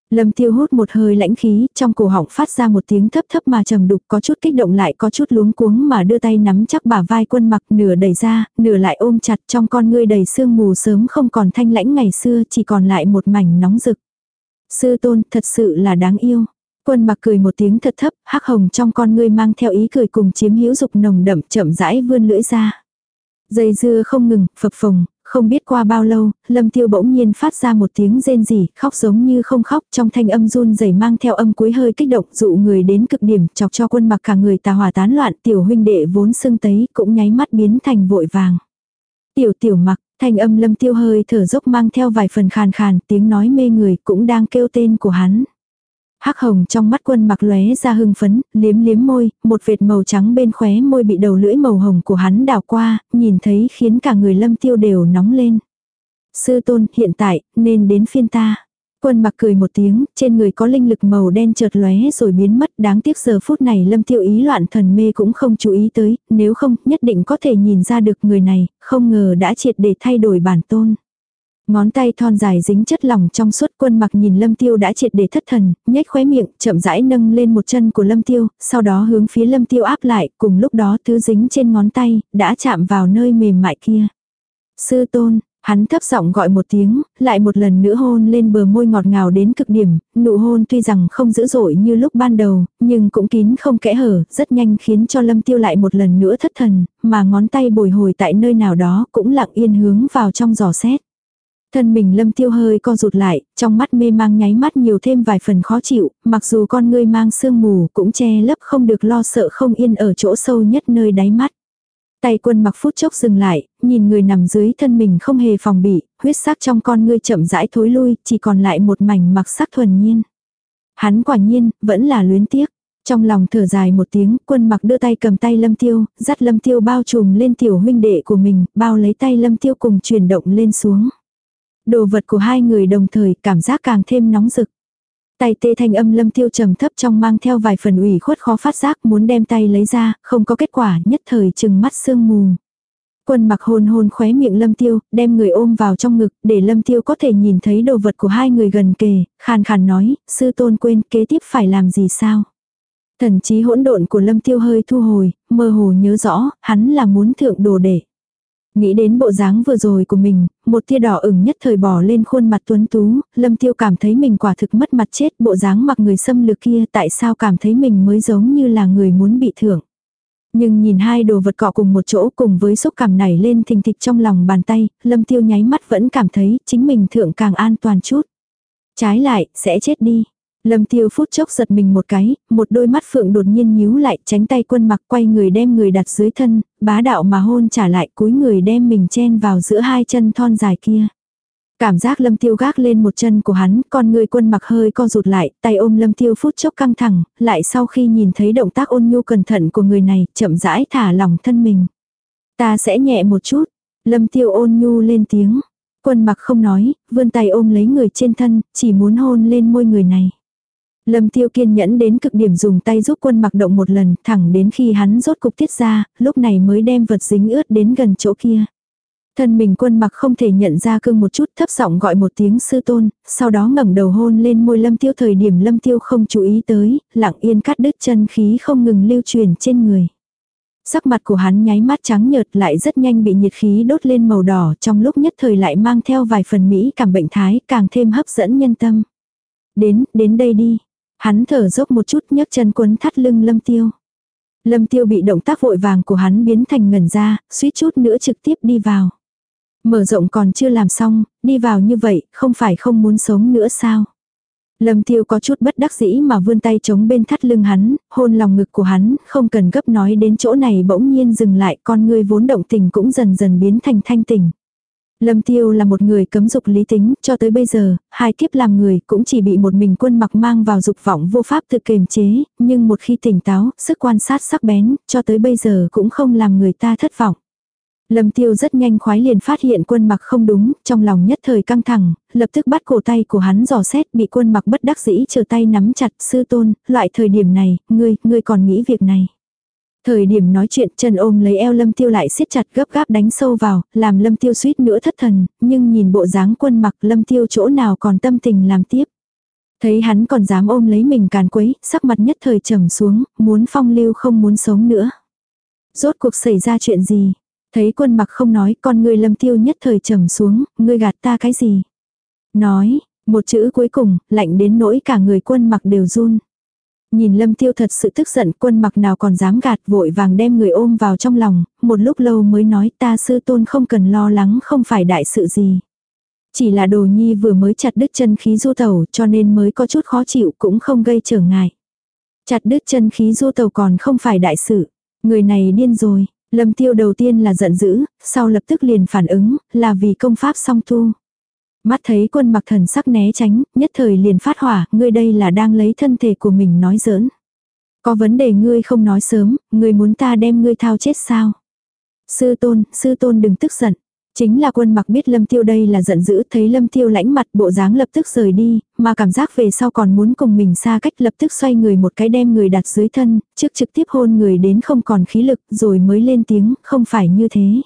Lâm tiêu hút một hơi lãnh khí, trong cổ họng phát ra một tiếng thấp thấp mà trầm đục có chút kích động lại có chút luống cuống mà đưa tay nắm chắc bả vai quân mặc nửa đẩy ra, nửa lại ôm chặt trong con ngươi đầy sương mù sớm không còn thanh lãnh ngày xưa chỉ còn lại một mảnh nóng rực. Sư tôn thật sự là đáng yêu. Quân mặc cười một tiếng thật thấp, hắc hồng trong con ngươi mang theo ý cười cùng chiếm hữu dục nồng đậm chậm rãi vươn lưỡi ra. Dây dưa không ngừng, phập phồng, không biết qua bao lâu, lâm tiêu bỗng nhiên phát ra một tiếng rên rỉ, khóc giống như không khóc, trong thanh âm run rẩy mang theo âm cuối hơi kích động dụ người đến cực điểm, chọc cho quân mặc cả người tà hỏa tán loạn, tiểu huynh đệ vốn sưng tấy, cũng nháy mắt biến thành vội vàng. Tiểu tiểu mặc, thanh âm lâm tiêu hơi thở dốc mang theo vài phần khàn khàn, tiếng nói mê người cũng đang kêu tên của hắn. Hắc hồng trong mắt quân mặc lóe ra hưng phấn, liếm liếm môi, một vệt màu trắng bên khóe môi bị đầu lưỡi màu hồng của hắn đào qua, nhìn thấy khiến cả người lâm tiêu đều nóng lên. Sư tôn, hiện tại, nên đến phiên ta. Quân mặc cười một tiếng, trên người có linh lực màu đen chợt lóe rồi biến mất, đáng tiếc giờ phút này lâm tiêu ý loạn thần mê cũng không chú ý tới, nếu không, nhất định có thể nhìn ra được người này, không ngờ đã triệt để thay đổi bản tôn. Ngón tay thon dài dính chất lỏng trong suốt quân mặc nhìn lâm tiêu đã triệt để thất thần, nhếch khóe miệng, chậm rãi nâng lên một chân của lâm tiêu, sau đó hướng phía lâm tiêu áp lại, cùng lúc đó thứ dính trên ngón tay, đã chạm vào nơi mềm mại kia. Sư tôn, hắn thấp giọng gọi một tiếng, lại một lần nữa hôn lên bờ môi ngọt ngào đến cực điểm, nụ hôn tuy rằng không dữ dội như lúc ban đầu, nhưng cũng kín không kẽ hở, rất nhanh khiến cho lâm tiêu lại một lần nữa thất thần, mà ngón tay bồi hồi tại nơi nào đó cũng lặng yên hướng vào trong giò xét. Thân mình lâm tiêu hơi co rụt lại, trong mắt mê mang nháy mắt nhiều thêm vài phần khó chịu, mặc dù con ngươi mang sương mù cũng che lấp không được lo sợ không yên ở chỗ sâu nhất nơi đáy mắt. Tay quân mặc phút chốc dừng lại, nhìn người nằm dưới thân mình không hề phòng bị, huyết sắc trong con ngươi chậm rãi thối lui, chỉ còn lại một mảnh mặc sắc thuần nhiên. Hắn quả nhiên, vẫn là luyến tiếc. Trong lòng thở dài một tiếng, quân mặc đưa tay cầm tay lâm tiêu, dắt lâm tiêu bao trùm lên tiểu huynh đệ của mình, bao lấy tay lâm tiêu cùng chuyển động lên xuống. Đồ vật của hai người đồng thời cảm giác càng thêm nóng rực. Tay tê thanh âm lâm tiêu trầm thấp trong mang theo vài phần ủy khuất khó phát giác muốn đem tay lấy ra, không có kết quả nhất thời chừng mắt sương mù. Quân mặc hôn hôn khóe miệng lâm tiêu, đem người ôm vào trong ngực, để lâm tiêu có thể nhìn thấy đồ vật của hai người gần kề, khàn khàn nói, sư tôn quên kế tiếp phải làm gì sao. Thần trí hỗn độn của lâm tiêu hơi thu hồi, mơ hồ nhớ rõ, hắn là muốn thượng đồ để. Nghĩ đến bộ dáng vừa rồi của mình, một tia đỏ ửng nhất thời bỏ lên khuôn mặt tuấn tú, lâm tiêu cảm thấy mình quả thực mất mặt chết bộ dáng mặc người xâm lược kia tại sao cảm thấy mình mới giống như là người muốn bị thưởng. Nhưng nhìn hai đồ vật cọ cùng một chỗ cùng với xúc cảm này lên thình thịch trong lòng bàn tay, lâm tiêu nháy mắt vẫn cảm thấy chính mình thượng càng an toàn chút. Trái lại, sẽ chết đi. Lâm tiêu phút chốc giật mình một cái, một đôi mắt phượng đột nhiên nhíu lại tránh tay quân mặc quay người đem người đặt dưới thân, bá đạo mà hôn trả lại cúi người đem mình chen vào giữa hai chân thon dài kia. Cảm giác lâm tiêu gác lên một chân của hắn, con người quân mặc hơi co rụt lại, tay ôm lâm tiêu phút chốc căng thẳng, lại sau khi nhìn thấy động tác ôn nhu cẩn thận của người này, chậm rãi thả lòng thân mình. Ta sẽ nhẹ một chút, lâm tiêu ôn nhu lên tiếng. Quân mặc không nói, vươn tay ôm lấy người trên thân, chỉ muốn hôn lên môi người này. Lâm tiêu kiên nhẫn đến cực điểm dùng tay giúp quân mặc động một lần, thẳng đến khi hắn rốt cục tiết ra, lúc này mới đem vật dính ướt đến gần chỗ kia. Thân mình quân mặc không thể nhận ra cưng một chút thấp giọng gọi một tiếng sư tôn, sau đó ngẩng đầu hôn lên môi lâm tiêu thời điểm lâm tiêu không chú ý tới, lặng yên cắt đứt chân khí không ngừng lưu truyền trên người. Sắc mặt của hắn nháy mắt trắng nhợt lại rất nhanh bị nhiệt khí đốt lên màu đỏ trong lúc nhất thời lại mang theo vài phần mỹ cảm bệnh thái càng thêm hấp dẫn nhân tâm. Đến, đến đây đi, Hắn thở dốc một chút nhấc chân quấn thắt lưng lâm tiêu. Lâm tiêu bị động tác vội vàng của hắn biến thành ngẩn ra, suýt chút nữa trực tiếp đi vào. Mở rộng còn chưa làm xong, đi vào như vậy, không phải không muốn sống nữa sao? Lâm tiêu có chút bất đắc dĩ mà vươn tay chống bên thắt lưng hắn, hôn lòng ngực của hắn, không cần gấp nói đến chỗ này bỗng nhiên dừng lại, con người vốn động tình cũng dần dần biến thành thanh tình. Lâm Tiêu là một người cấm dục lý tính, cho tới bây giờ, hai kiếp làm người cũng chỉ bị một mình quân mặc mang vào dục vọng vô pháp tự kiềm chế, nhưng một khi tỉnh táo, sức quan sát sắc bén, cho tới bây giờ cũng không làm người ta thất vọng. Lâm Tiêu rất nhanh khoái liền phát hiện quân mặc không đúng, trong lòng nhất thời căng thẳng, lập tức bắt cổ tay của hắn dò xét bị quân mặc bất đắc dĩ chờ tay nắm chặt sư tôn, loại thời điểm này, ngươi, ngươi còn nghĩ việc này. Thời điểm nói chuyện chân ôm lấy eo lâm tiêu lại siết chặt gấp gáp đánh sâu vào, làm lâm tiêu suýt nữa thất thần, nhưng nhìn bộ dáng quân mặc lâm tiêu chỗ nào còn tâm tình làm tiếp. Thấy hắn còn dám ôm lấy mình càn quấy, sắc mặt nhất thời trầm xuống, muốn phong lưu không muốn sống nữa. Rốt cuộc xảy ra chuyện gì? Thấy quân mặc không nói, con người lâm tiêu nhất thời trầm xuống, ngươi gạt ta cái gì? Nói, một chữ cuối cùng, lạnh đến nỗi cả người quân mặc đều run. Nhìn lâm tiêu thật sự tức giận quân mặc nào còn dám gạt vội vàng đem người ôm vào trong lòng, một lúc lâu mới nói ta sư tôn không cần lo lắng không phải đại sự gì. Chỉ là đồ nhi vừa mới chặt đứt chân khí du tàu cho nên mới có chút khó chịu cũng không gây trở ngại. Chặt đứt chân khí du tàu còn không phải đại sự. Người này điên rồi. Lâm tiêu đầu tiên là giận dữ, sau lập tức liền phản ứng, là vì công pháp song tu. Mắt thấy quân mặc thần sắc né tránh, nhất thời liền phát hỏa, ngươi đây là đang lấy thân thể của mình nói giỡn. Có vấn đề ngươi không nói sớm, ngươi muốn ta đem ngươi thao chết sao? Sư tôn, sư tôn đừng tức giận. Chính là quân mặc biết lâm tiêu đây là giận dữ thấy lâm tiêu lãnh mặt bộ dáng lập tức rời đi, mà cảm giác về sau còn muốn cùng mình xa cách lập tức xoay người một cái đem người đặt dưới thân, trước trực tiếp hôn người đến không còn khí lực rồi mới lên tiếng, không phải như thế.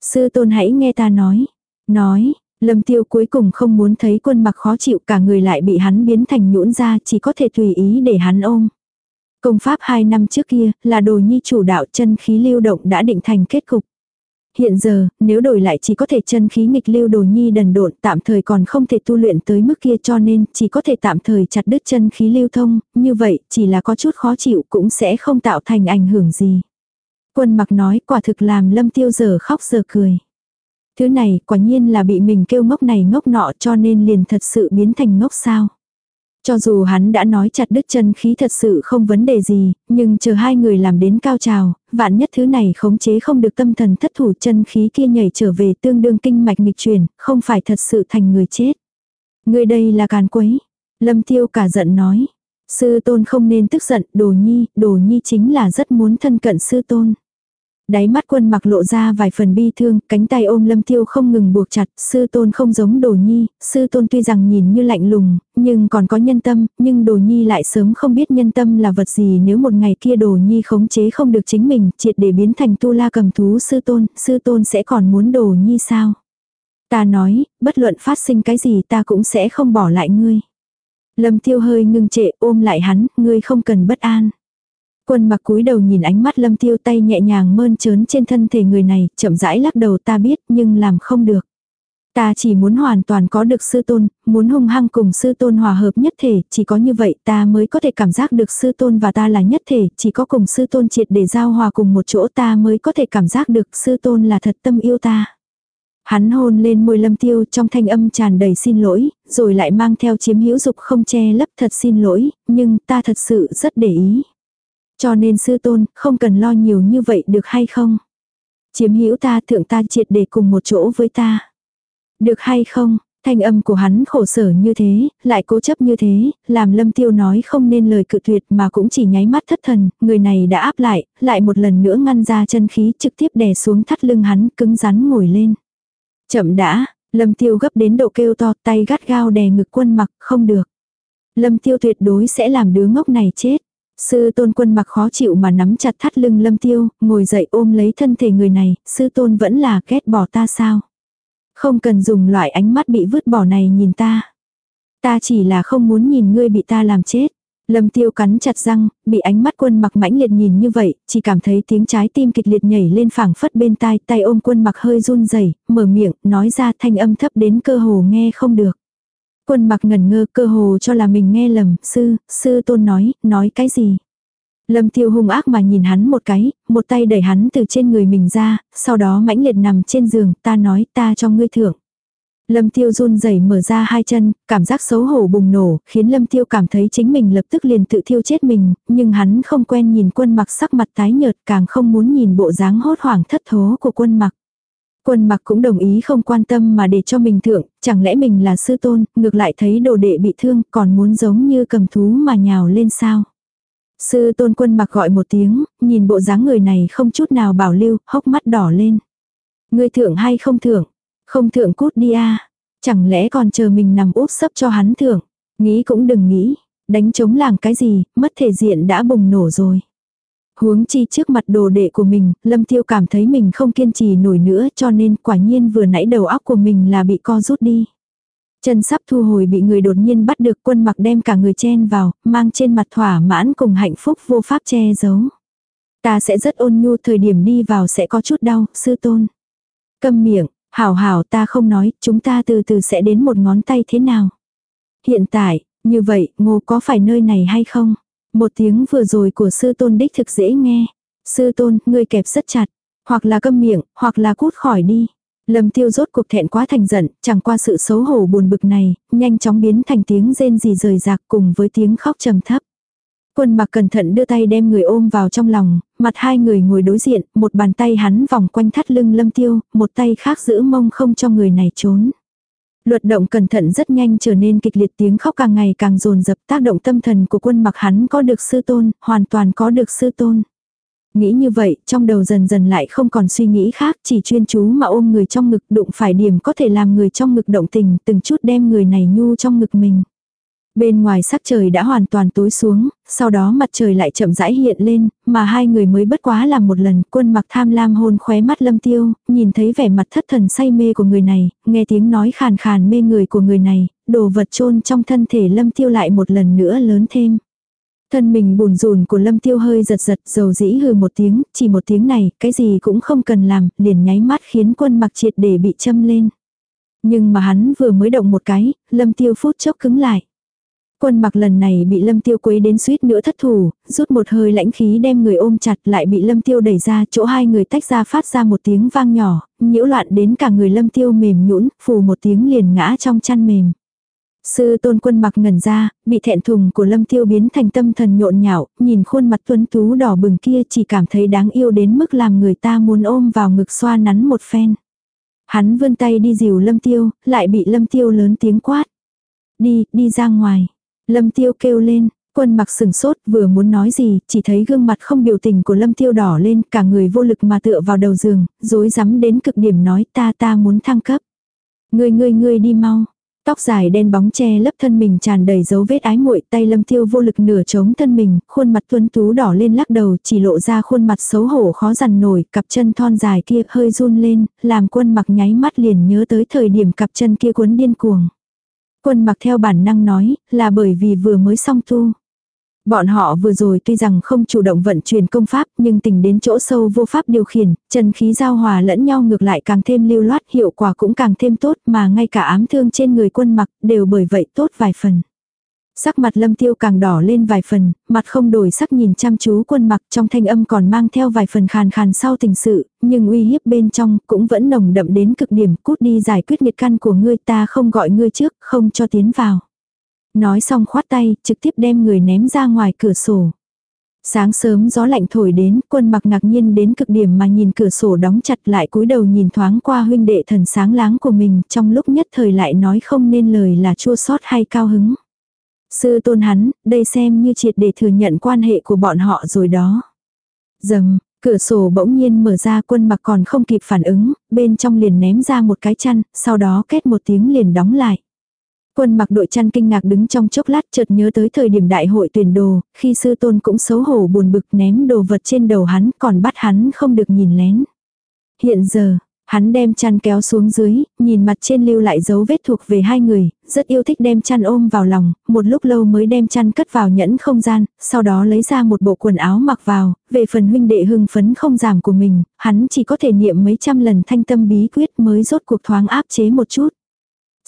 Sư tôn hãy nghe ta nói. Nói, lâm tiêu cuối cùng không muốn thấy quân mặc khó chịu cả người lại bị hắn biến thành nhũn ra chỉ có thể tùy ý để hắn ôm. Công pháp hai năm trước kia là đồ nhi chủ đạo chân khí lưu động đã định thành kết cục hiện giờ, nếu đổi lại chỉ có thể chân khí nghịch lưu đồ nhi đần độn tạm thời còn không thể tu luyện tới mức kia cho nên chỉ có thể tạm thời chặt đứt chân khí lưu thông, như vậy chỉ là có chút khó chịu cũng sẽ không tạo thành ảnh hưởng gì. Quân mặc nói quả thực làm lâm tiêu giờ khóc giờ cười. Thứ này quả nhiên là bị mình kêu ngốc này ngốc nọ cho nên liền thật sự biến thành ngốc sao. Cho dù hắn đã nói chặt đứt chân khí thật sự không vấn đề gì, nhưng chờ hai người làm đến cao trào, vạn nhất thứ này khống chế không được tâm thần thất thủ chân khí kia nhảy trở về tương đương kinh mạch nghịch chuyển, không phải thật sự thành người chết. Người đây là càn quấy. Lâm tiêu cả giận nói. Sư tôn không nên tức giận, đồ nhi, đồ nhi chính là rất muốn thân cận sư tôn. Đáy mắt quân mặc lộ ra vài phần bi thương, cánh tay ôm lâm tiêu không ngừng buộc chặt, sư tôn không giống đồ nhi, sư tôn tuy rằng nhìn như lạnh lùng, nhưng còn có nhân tâm, nhưng đồ nhi lại sớm không biết nhân tâm là vật gì nếu một ngày kia đồ nhi khống chế không được chính mình, triệt để biến thành tu la cầm thú sư tôn, sư tôn sẽ còn muốn đồ nhi sao? Ta nói, bất luận phát sinh cái gì ta cũng sẽ không bỏ lại ngươi. Lâm tiêu hơi ngưng trệ ôm lại hắn, ngươi không cần bất an. Quân mặc cúi đầu nhìn ánh mắt lâm tiêu tay nhẹ nhàng mơn trớn trên thân thể người này, chậm rãi lắc đầu ta biết nhưng làm không được. Ta chỉ muốn hoàn toàn có được sư tôn, muốn hung hăng cùng sư tôn hòa hợp nhất thể, chỉ có như vậy ta mới có thể cảm giác được sư tôn và ta là nhất thể, chỉ có cùng sư tôn triệt để giao hòa cùng một chỗ ta mới có thể cảm giác được sư tôn là thật tâm yêu ta. Hắn hôn lên môi lâm tiêu trong thanh âm tràn đầy xin lỗi, rồi lại mang theo chiếm hữu dục không che lấp thật xin lỗi, nhưng ta thật sự rất để ý. Cho nên sư tôn, không cần lo nhiều như vậy được hay không? Chiếm hữu ta thượng ta triệt để cùng một chỗ với ta. Được hay không? Thanh âm của hắn khổ sở như thế, lại cố chấp như thế, làm lâm tiêu nói không nên lời cự tuyệt mà cũng chỉ nháy mắt thất thần, người này đã áp lại, lại một lần nữa ngăn ra chân khí trực tiếp đè xuống thắt lưng hắn cứng rắn ngồi lên. Chậm đã, lâm tiêu gấp đến độ kêu to tay gắt gao đè ngực quân mặc, không được. Lâm tiêu tuyệt đối sẽ làm đứa ngốc này chết. Sư tôn quân mặc khó chịu mà nắm chặt thắt lưng lâm tiêu, ngồi dậy ôm lấy thân thể người này, sư tôn vẫn là ghét bỏ ta sao. Không cần dùng loại ánh mắt bị vứt bỏ này nhìn ta. Ta chỉ là không muốn nhìn ngươi bị ta làm chết. Lâm tiêu cắn chặt răng, bị ánh mắt quân mặc mãnh liệt nhìn như vậy, chỉ cảm thấy tiếng trái tim kịch liệt nhảy lên phảng phất bên tai, tay ôm quân mặc hơi run rẩy mở miệng, nói ra thanh âm thấp đến cơ hồ nghe không được. Quân mặc ngẩn ngơ cơ hồ cho là mình nghe lầm, sư, sư tôn nói, nói cái gì. Lâm tiêu hung ác mà nhìn hắn một cái, một tay đẩy hắn từ trên người mình ra, sau đó mãnh liệt nằm trên giường, ta nói ta cho ngươi thưởng. Lâm tiêu run rẩy mở ra hai chân, cảm giác xấu hổ bùng nổ, khiến lâm tiêu cảm thấy chính mình lập tức liền tự thiêu chết mình, nhưng hắn không quen nhìn quân mặc sắc mặt tái nhợt càng không muốn nhìn bộ dáng hốt hoảng thất thố của quân mặc. Quân mặc cũng đồng ý không quan tâm mà để cho mình thượng, chẳng lẽ mình là sư tôn, ngược lại thấy đồ đệ bị thương còn muốn giống như cầm thú mà nhào lên sao. Sư tôn quân mặc gọi một tiếng, nhìn bộ dáng người này không chút nào bảo lưu, hốc mắt đỏ lên. Người thượng hay không thượng? Không thượng cút đi à? Chẳng lẽ còn chờ mình nằm úp sấp cho hắn thượng? Nghĩ cũng đừng nghĩ, đánh chống làm cái gì, mất thể diện đã bùng nổ rồi. Huống chi trước mặt đồ đệ của mình, Lâm Tiêu cảm thấy mình không kiên trì nổi nữa cho nên quả nhiên vừa nãy đầu óc của mình là bị co rút đi. Chân sắp thu hồi bị người đột nhiên bắt được quân mặc đem cả người chen vào, mang trên mặt thỏa mãn cùng hạnh phúc vô pháp che giấu. Ta sẽ rất ôn nhu thời điểm đi vào sẽ có chút đau, sư tôn. Câm miệng, hảo hảo ta không nói, chúng ta từ từ sẽ đến một ngón tay thế nào. Hiện tại, như vậy, ngô có phải nơi này hay không? Một tiếng vừa rồi của sư tôn đích thực dễ nghe. Sư tôn, ngươi kẹp rất chặt. Hoặc là câm miệng, hoặc là cút khỏi đi. Lâm tiêu rốt cuộc thẹn quá thành giận, chẳng qua sự xấu hổ buồn bực này, nhanh chóng biến thành tiếng rên rỉ rời rạc cùng với tiếng khóc trầm thấp. Quân mặc cẩn thận đưa tay đem người ôm vào trong lòng, mặt hai người ngồi đối diện, một bàn tay hắn vòng quanh thắt lưng lâm tiêu, một tay khác giữ mông không cho người này trốn. Luật động cẩn thận rất nhanh trở nên kịch liệt tiếng khóc càng ngày càng dồn dập tác động tâm thần của quân mặc hắn có được sư tôn, hoàn toàn có được sư tôn. Nghĩ như vậy, trong đầu dần dần lại không còn suy nghĩ khác, chỉ chuyên chú mà ôm người trong ngực đụng phải điểm có thể làm người trong ngực động tình, từng chút đem người này nhu trong ngực mình. Bên ngoài sắc trời đã hoàn toàn tối xuống, sau đó mặt trời lại chậm rãi hiện lên, mà hai người mới bất quá làm một lần, quân mặc tham lam hôn khóe mắt lâm tiêu, nhìn thấy vẻ mặt thất thần say mê của người này, nghe tiếng nói khàn khàn mê người của người này, đồ vật chôn trong thân thể lâm tiêu lại một lần nữa lớn thêm. Thân mình bùn rùn của lâm tiêu hơi giật giật dầu dĩ hừ một tiếng, chỉ một tiếng này, cái gì cũng không cần làm, liền nháy mắt khiến quân mặc triệt để bị châm lên. Nhưng mà hắn vừa mới động một cái, lâm tiêu phút chốc cứng lại. Quân mặc lần này bị lâm tiêu quấy đến suýt nữa thất thủ, rút một hơi lãnh khí đem người ôm chặt lại bị lâm tiêu đẩy ra chỗ hai người tách ra phát ra một tiếng vang nhỏ, nhiễu loạn đến cả người lâm tiêu mềm nhũn phù một tiếng liền ngã trong chăn mềm. Sư tôn quân mặc ngẩn ra, bị thẹn thùng của lâm tiêu biến thành tâm thần nhộn nhạo, nhìn khuôn mặt tuấn tú đỏ bừng kia chỉ cảm thấy đáng yêu đến mức làm người ta muốn ôm vào ngực xoa nắn một phen. Hắn vươn tay đi dìu lâm tiêu, lại bị lâm tiêu lớn tiếng quát. Đi, đi ra ngoài. Lâm tiêu kêu lên, quân mặc sừng sốt vừa muốn nói gì, chỉ thấy gương mặt không biểu tình của lâm tiêu đỏ lên, cả người vô lực mà tựa vào đầu giường, dối rắm đến cực điểm nói ta ta muốn thăng cấp. Ngươi ngươi ngươi đi mau. Tóc dài đen bóng che lấp thân mình tràn đầy dấu vết ái muội tay lâm tiêu vô lực nửa chống thân mình, khuôn mặt tuấn tú đỏ lên lắc đầu chỉ lộ ra khuôn mặt xấu hổ khó dằn nổi, cặp chân thon dài kia hơi run lên, làm quân mặc nháy mắt liền nhớ tới thời điểm cặp chân kia cuốn điên cuồng. Quân mặc theo bản năng nói, là bởi vì vừa mới xong tu. Bọn họ vừa rồi tuy rằng không chủ động vận chuyển công pháp nhưng tình đến chỗ sâu vô pháp điều khiển, chân khí giao hòa lẫn nhau ngược lại càng thêm lưu loát hiệu quả cũng càng thêm tốt mà ngay cả ám thương trên người quân mặc đều bởi vậy tốt vài phần. Sắc mặt lâm tiêu càng đỏ lên vài phần, mặt không đổi sắc nhìn chăm chú quân mặc trong thanh âm còn mang theo vài phần khàn khàn sau tình sự, nhưng uy hiếp bên trong cũng vẫn nồng đậm đến cực điểm cút đi giải quyết nghiệt căn của ngươi ta không gọi ngươi trước, không cho tiến vào. Nói xong khoát tay, trực tiếp đem người ném ra ngoài cửa sổ. Sáng sớm gió lạnh thổi đến, quân mặc ngạc nhiên đến cực điểm mà nhìn cửa sổ đóng chặt lại cúi đầu nhìn thoáng qua huynh đệ thần sáng láng của mình, trong lúc nhất thời lại nói không nên lời là chua sót hay cao hứng. Sư tôn hắn, đây xem như triệt để thừa nhận quan hệ của bọn họ rồi đó. Dầm, cửa sổ bỗng nhiên mở ra quân mặc còn không kịp phản ứng, bên trong liền ném ra một cái chăn, sau đó kết một tiếng liền đóng lại. Quân mặc đội chăn kinh ngạc đứng trong chốc lát chợt nhớ tới thời điểm đại hội tuyển đồ, khi sư tôn cũng xấu hổ buồn bực ném đồ vật trên đầu hắn còn bắt hắn không được nhìn lén. Hiện giờ, Hắn đem chăn kéo xuống dưới, nhìn mặt trên lưu lại dấu vết thuộc về hai người, rất yêu thích đem chăn ôm vào lòng, một lúc lâu mới đem chăn cất vào nhẫn không gian, sau đó lấy ra một bộ quần áo mặc vào, về phần huynh đệ hưng phấn không giảm của mình, hắn chỉ có thể niệm mấy trăm lần thanh tâm bí quyết mới rốt cuộc thoáng áp chế một chút.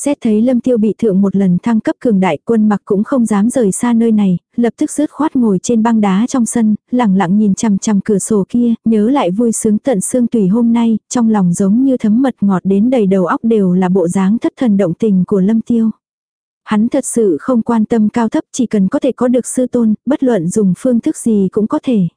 Xét thấy lâm tiêu bị thượng một lần thăng cấp cường đại quân mặc cũng không dám rời xa nơi này, lập tức rớt khoát ngồi trên băng đá trong sân, lặng lặng nhìn chằm chằm cửa sổ kia, nhớ lại vui sướng tận xương tùy hôm nay, trong lòng giống như thấm mật ngọt đến đầy đầu óc đều là bộ dáng thất thần động tình của lâm tiêu. Hắn thật sự không quan tâm cao thấp chỉ cần có thể có được sư tôn, bất luận dùng phương thức gì cũng có thể.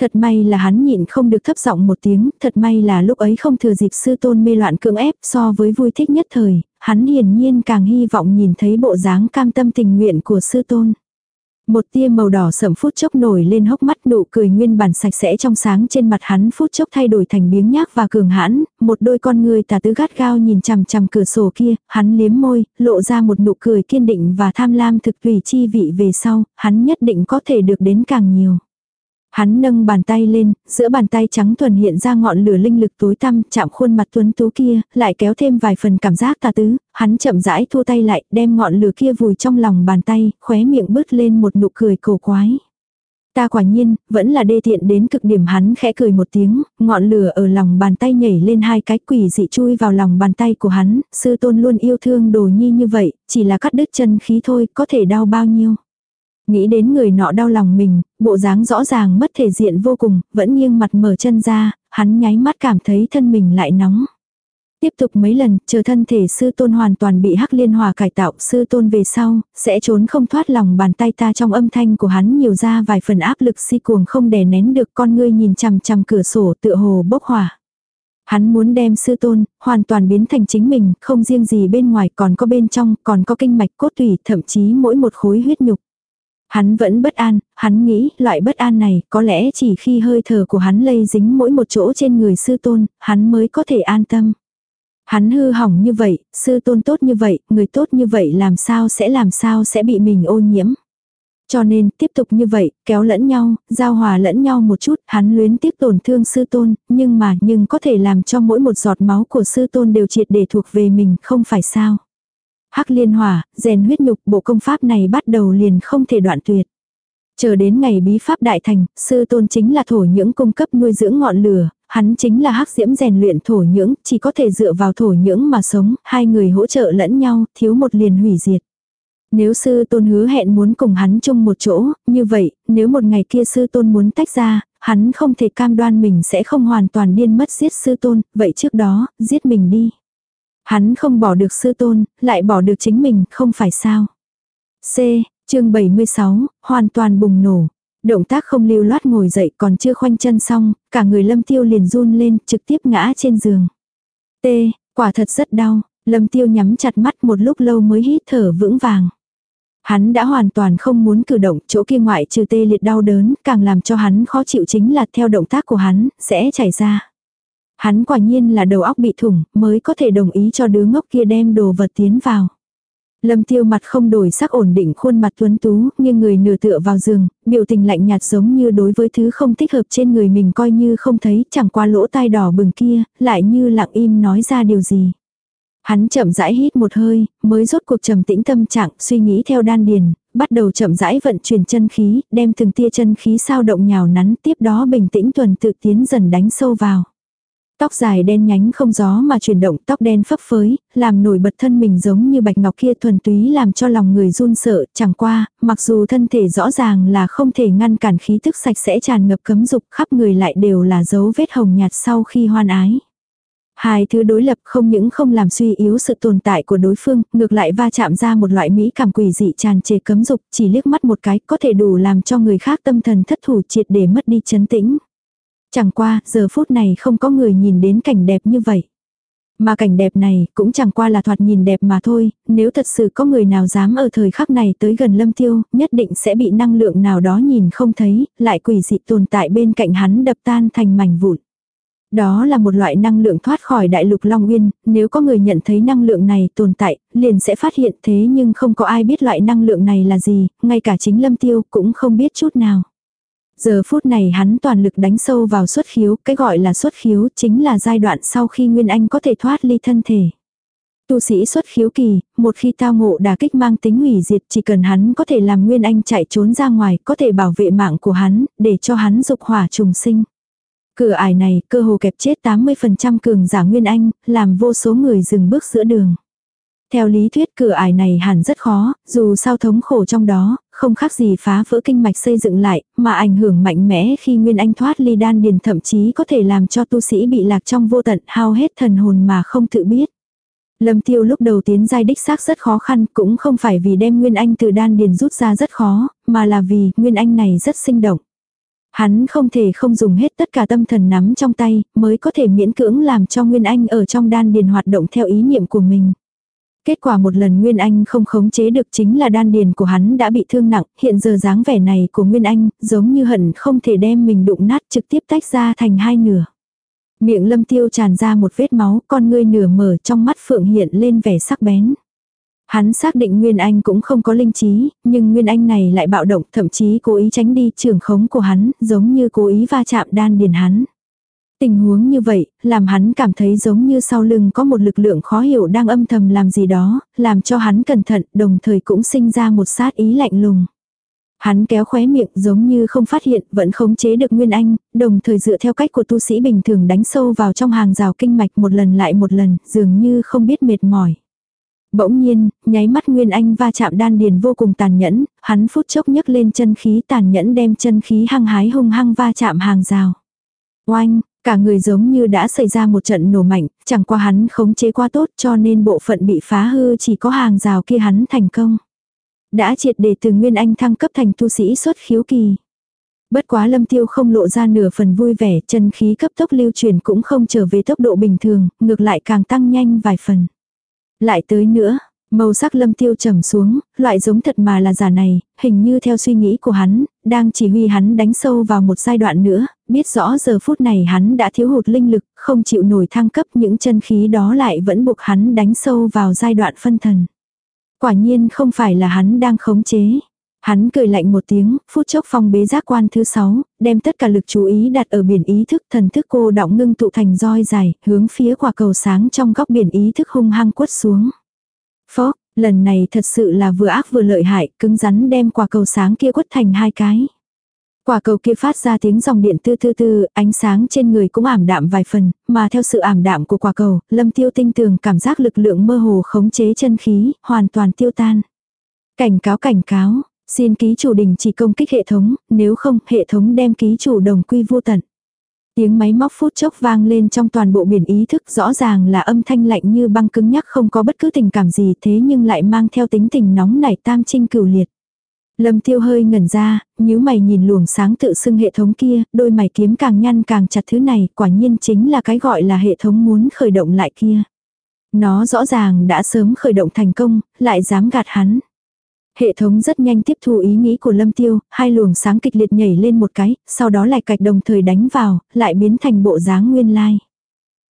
Thật may là hắn nhịn không được thấp giọng một tiếng, thật may là lúc ấy không thừa dịp sư tôn mê loạn cưỡng ép so với vui thích nhất thời, hắn hiển nhiên càng hy vọng nhìn thấy bộ dáng cam tâm tình nguyện của sư tôn. Một tia màu đỏ sẫm phút chốc nổi lên hốc mắt nụ cười nguyên bản sạch sẽ trong sáng trên mặt hắn phút chốc thay đổi thành biếng nhác và cường hãn, một đôi con người tà tứ gắt gao nhìn chằm chằm cửa sổ kia, hắn liếm môi, lộ ra một nụ cười kiên định và tham lam thực tùy chi vị về sau, hắn nhất định có thể được đến càng nhiều. Hắn nâng bàn tay lên, giữa bàn tay trắng thuần hiện ra ngọn lửa linh lực tối tăm, chạm khuôn mặt tuấn tú kia, lại kéo thêm vài phần cảm giác tà tứ, hắn chậm rãi thua tay lại, đem ngọn lửa kia vùi trong lòng bàn tay, khóe miệng bứt lên một nụ cười cổ quái. Ta quả nhiên, vẫn là đê tiện đến cực điểm hắn khẽ cười một tiếng, ngọn lửa ở lòng bàn tay nhảy lên hai cái quỷ dị chui vào lòng bàn tay của hắn, sư tôn luôn yêu thương đồ nhi như vậy, chỉ là cắt đứt chân khí thôi, có thể đau bao nhiêu. Nghĩ đến người nọ đau lòng mình, bộ dáng rõ ràng mất thể diện vô cùng, vẫn nghiêng mặt mở chân ra, hắn nháy mắt cảm thấy thân mình lại nóng. Tiếp tục mấy lần, chờ thân thể sư tôn hoàn toàn bị hắc liên hòa cải tạo, sư tôn về sau, sẽ trốn không thoát lòng bàn tay ta trong âm thanh của hắn nhiều ra vài phần áp lực si cuồng không đè nén được con ngươi nhìn chằm chằm cửa sổ tựa hồ bốc hỏa. Hắn muốn đem sư tôn, hoàn toàn biến thành chính mình, không riêng gì bên ngoài còn có bên trong, còn có kinh mạch cốt tủy, thậm chí mỗi một khối huyết nhục. Hắn vẫn bất an, hắn nghĩ loại bất an này có lẽ chỉ khi hơi thở của hắn lây dính mỗi một chỗ trên người sư tôn, hắn mới có thể an tâm. Hắn hư hỏng như vậy, sư tôn tốt như vậy, người tốt như vậy làm sao sẽ làm sao sẽ bị mình ô nhiễm. Cho nên, tiếp tục như vậy, kéo lẫn nhau, giao hòa lẫn nhau một chút, hắn luyến tiếp tổn thương sư tôn, nhưng mà, nhưng có thể làm cho mỗi một giọt máu của sư tôn đều triệt để thuộc về mình, không phải sao. Hắc liên hỏa, rèn huyết nhục, bộ công pháp này bắt đầu liền không thể đoạn tuyệt. Chờ đến ngày bí pháp đại thành, sư tôn chính là thổ nhưỡng cung cấp nuôi dưỡng ngọn lửa, hắn chính là hắc diễm rèn luyện thổ nhưỡng, chỉ có thể dựa vào thổ nhưỡng mà sống, hai người hỗ trợ lẫn nhau, thiếu một liền hủy diệt. Nếu sư tôn hứa hẹn muốn cùng hắn chung một chỗ, như vậy, nếu một ngày kia sư tôn muốn tách ra, hắn không thể cam đoan mình sẽ không hoàn toàn điên mất giết sư tôn, vậy trước đó, giết mình đi. Hắn không bỏ được sư tôn, lại bỏ được chính mình, không phải sao. C. chương 76, hoàn toàn bùng nổ. Động tác không lưu loát ngồi dậy còn chưa khoanh chân xong, cả người lâm tiêu liền run lên, trực tiếp ngã trên giường. T. Quả thật rất đau, lâm tiêu nhắm chặt mắt một lúc lâu mới hít thở vững vàng. Hắn đã hoàn toàn không muốn cử động, chỗ kia ngoại trừ tê liệt đau đớn, càng làm cho hắn khó chịu chính là theo động tác của hắn, sẽ chảy ra. Hắn quả nhiên là đầu óc bị thủng, mới có thể đồng ý cho đứa ngốc kia đem đồ vật tiến vào. Lâm tiêu mặt không đổi sắc ổn định khuôn mặt tuấn tú, nghiêng người nửa tựa vào giường, biểu tình lạnh nhạt giống như đối với thứ không thích hợp trên người mình coi như không thấy, chẳng qua lỗ tai đỏ bừng kia, lại như lặng im nói ra điều gì. Hắn chậm rãi hít một hơi, mới rốt cuộc trầm tĩnh tâm trạng, suy nghĩ theo đan điền, bắt đầu chậm rãi vận chuyển chân khí, đem từng tia chân khí sao động nhào nắn, tiếp đó bình tĩnh tuần tự tiến dần đánh sâu vào. Tóc dài đen nhánh không gió mà chuyển động tóc đen phấp phới, làm nổi bật thân mình giống như bạch ngọc kia thuần túy làm cho lòng người run sợ, chẳng qua, mặc dù thân thể rõ ràng là không thể ngăn cản khí tức sạch sẽ tràn ngập cấm dục khắp người lại đều là dấu vết hồng nhạt sau khi hoan ái. Hai thứ đối lập không những không làm suy yếu sự tồn tại của đối phương, ngược lại va chạm ra một loại mỹ cảm quỷ dị tràn trề cấm dục, chỉ liếc mắt một cái có thể đủ làm cho người khác tâm thần thất thủ triệt để mất đi chấn tĩnh. Chẳng qua, giờ phút này không có người nhìn đến cảnh đẹp như vậy. Mà cảnh đẹp này cũng chẳng qua là thoạt nhìn đẹp mà thôi, nếu thật sự có người nào dám ở thời khắc này tới gần lâm tiêu, nhất định sẽ bị năng lượng nào đó nhìn không thấy, lại quỷ dị tồn tại bên cạnh hắn đập tan thành mảnh vụn. Đó là một loại năng lượng thoát khỏi đại lục Long Uyên, nếu có người nhận thấy năng lượng này tồn tại, liền sẽ phát hiện thế nhưng không có ai biết loại năng lượng này là gì, ngay cả chính lâm tiêu cũng không biết chút nào. Giờ phút này hắn toàn lực đánh sâu vào xuất khiếu, cái gọi là xuất khiếu chính là giai đoạn sau khi Nguyên Anh có thể thoát ly thân thể. Tu sĩ xuất khiếu kỳ, một khi tao ngộ đả kích mang tính hủy diệt chỉ cần hắn có thể làm Nguyên Anh chạy trốn ra ngoài, có thể bảo vệ mạng của hắn, để cho hắn dục hỏa trùng sinh. Cửa ải này, cơ hồ kẹp chết 80% cường giả Nguyên Anh, làm vô số người dừng bước giữa đường. Theo lý thuyết cửa ải này hẳn rất khó, dù sao thống khổ trong đó, không khác gì phá vỡ kinh mạch xây dựng lại, mà ảnh hưởng mạnh mẽ khi Nguyên Anh thoát ly đan điền thậm chí có thể làm cho tu sĩ bị lạc trong vô tận hao hết thần hồn mà không tự biết. Lâm tiêu lúc đầu tiến giai đích xác rất khó khăn, cũng không phải vì đem Nguyên Anh từ đan điền rút ra rất khó, mà là vì Nguyên Anh này rất sinh động. Hắn không thể không dùng hết tất cả tâm thần nắm trong tay, mới có thể miễn cưỡng làm cho Nguyên Anh ở trong đan điền hoạt động theo ý niệm của mình. Kết quả một lần Nguyên Anh không khống chế được chính là đan điền của hắn đã bị thương nặng, hiện giờ dáng vẻ này của Nguyên Anh giống như hận không thể đem mình đụng nát trực tiếp tách ra thành hai nửa. Miệng lâm tiêu tràn ra một vết máu, con ngươi nửa mở trong mắt phượng hiện lên vẻ sắc bén. Hắn xác định Nguyên Anh cũng không có linh trí, nhưng Nguyên Anh này lại bạo động thậm chí cố ý tránh đi trường khống của hắn, giống như cố ý va chạm đan điền hắn. Tình huống như vậy, làm hắn cảm thấy giống như sau lưng có một lực lượng khó hiểu đang âm thầm làm gì đó, làm cho hắn cẩn thận, đồng thời cũng sinh ra một sát ý lạnh lùng. Hắn kéo khóe miệng giống như không phát hiện, vẫn khống chế được Nguyên Anh, đồng thời dựa theo cách của tu sĩ bình thường đánh sâu vào trong hàng rào kinh mạch một lần lại một lần, dường như không biết mệt mỏi. Bỗng nhiên, nháy mắt Nguyên Anh va chạm đan điền vô cùng tàn nhẫn, hắn phút chốc nhấc lên chân khí tàn nhẫn đem chân khí hăng hái hung hăng va chạm hàng rào. Oanh, cả người giống như đã xảy ra một trận nổ mạnh, chẳng qua hắn khống chế quá tốt cho nên bộ phận bị phá hư chỉ có hàng rào kia hắn thành công. Đã triệt để từ Nguyên Anh thăng cấp thành tu sĩ xuất khiếu kỳ. Bất quá lâm tiêu không lộ ra nửa phần vui vẻ, chân khí cấp tốc lưu truyền cũng không trở về tốc độ bình thường, ngược lại càng tăng nhanh vài phần. Lại tới nữa, màu sắc lâm tiêu trầm xuống, loại giống thật mà là giả này, hình như theo suy nghĩ của hắn, đang chỉ huy hắn đánh sâu vào một giai đoạn nữa, biết rõ giờ phút này hắn đã thiếu hụt linh lực, không chịu nổi thăng cấp những chân khí đó lại vẫn buộc hắn đánh sâu vào giai đoạn phân thần. Quả nhiên không phải là hắn đang khống chế. Hắn cười lạnh một tiếng, phút chốc phong bế giác quan thứ sáu, đem tất cả lực chú ý đặt ở biển ý thức thần thức cô đọng ngưng tụ thành roi dài, hướng phía quả cầu sáng trong góc biển ý thức hung hăng quất xuống. Phó, lần này thật sự là vừa ác vừa lợi hại, cứng rắn đem quả cầu sáng kia quất thành hai cái. Quả cầu kia phát ra tiếng dòng điện tư tư tư, ánh sáng trên người cũng ảm đạm vài phần, mà theo sự ảm đạm của quả cầu, lâm tiêu tinh tường cảm giác lực lượng mơ hồ khống chế chân khí, hoàn toàn tiêu tan. Cảnh cáo cảnh cáo, xin ký chủ đình chỉ công kích hệ thống, nếu không hệ thống đem ký chủ đồng quy vô tận. Tiếng máy móc phút chốc vang lên trong toàn bộ biển ý thức rõ ràng là âm thanh lạnh như băng cứng nhắc không có bất cứ tình cảm gì thế nhưng lại mang theo tính tình nóng nảy tam trinh cửu liệt. Lâm tiêu hơi ngẩn ra, nhíu mày nhìn luồng sáng tự xưng hệ thống kia, đôi mày kiếm càng nhăn càng chặt thứ này, quả nhiên chính là cái gọi là hệ thống muốn khởi động lại kia. Nó rõ ràng đã sớm khởi động thành công, lại dám gạt hắn. Hệ thống rất nhanh tiếp thu ý nghĩ của Lâm Tiêu, hai luồng sáng kịch liệt nhảy lên một cái, sau đó lại cạch đồng thời đánh vào, lại biến thành bộ dáng nguyên lai.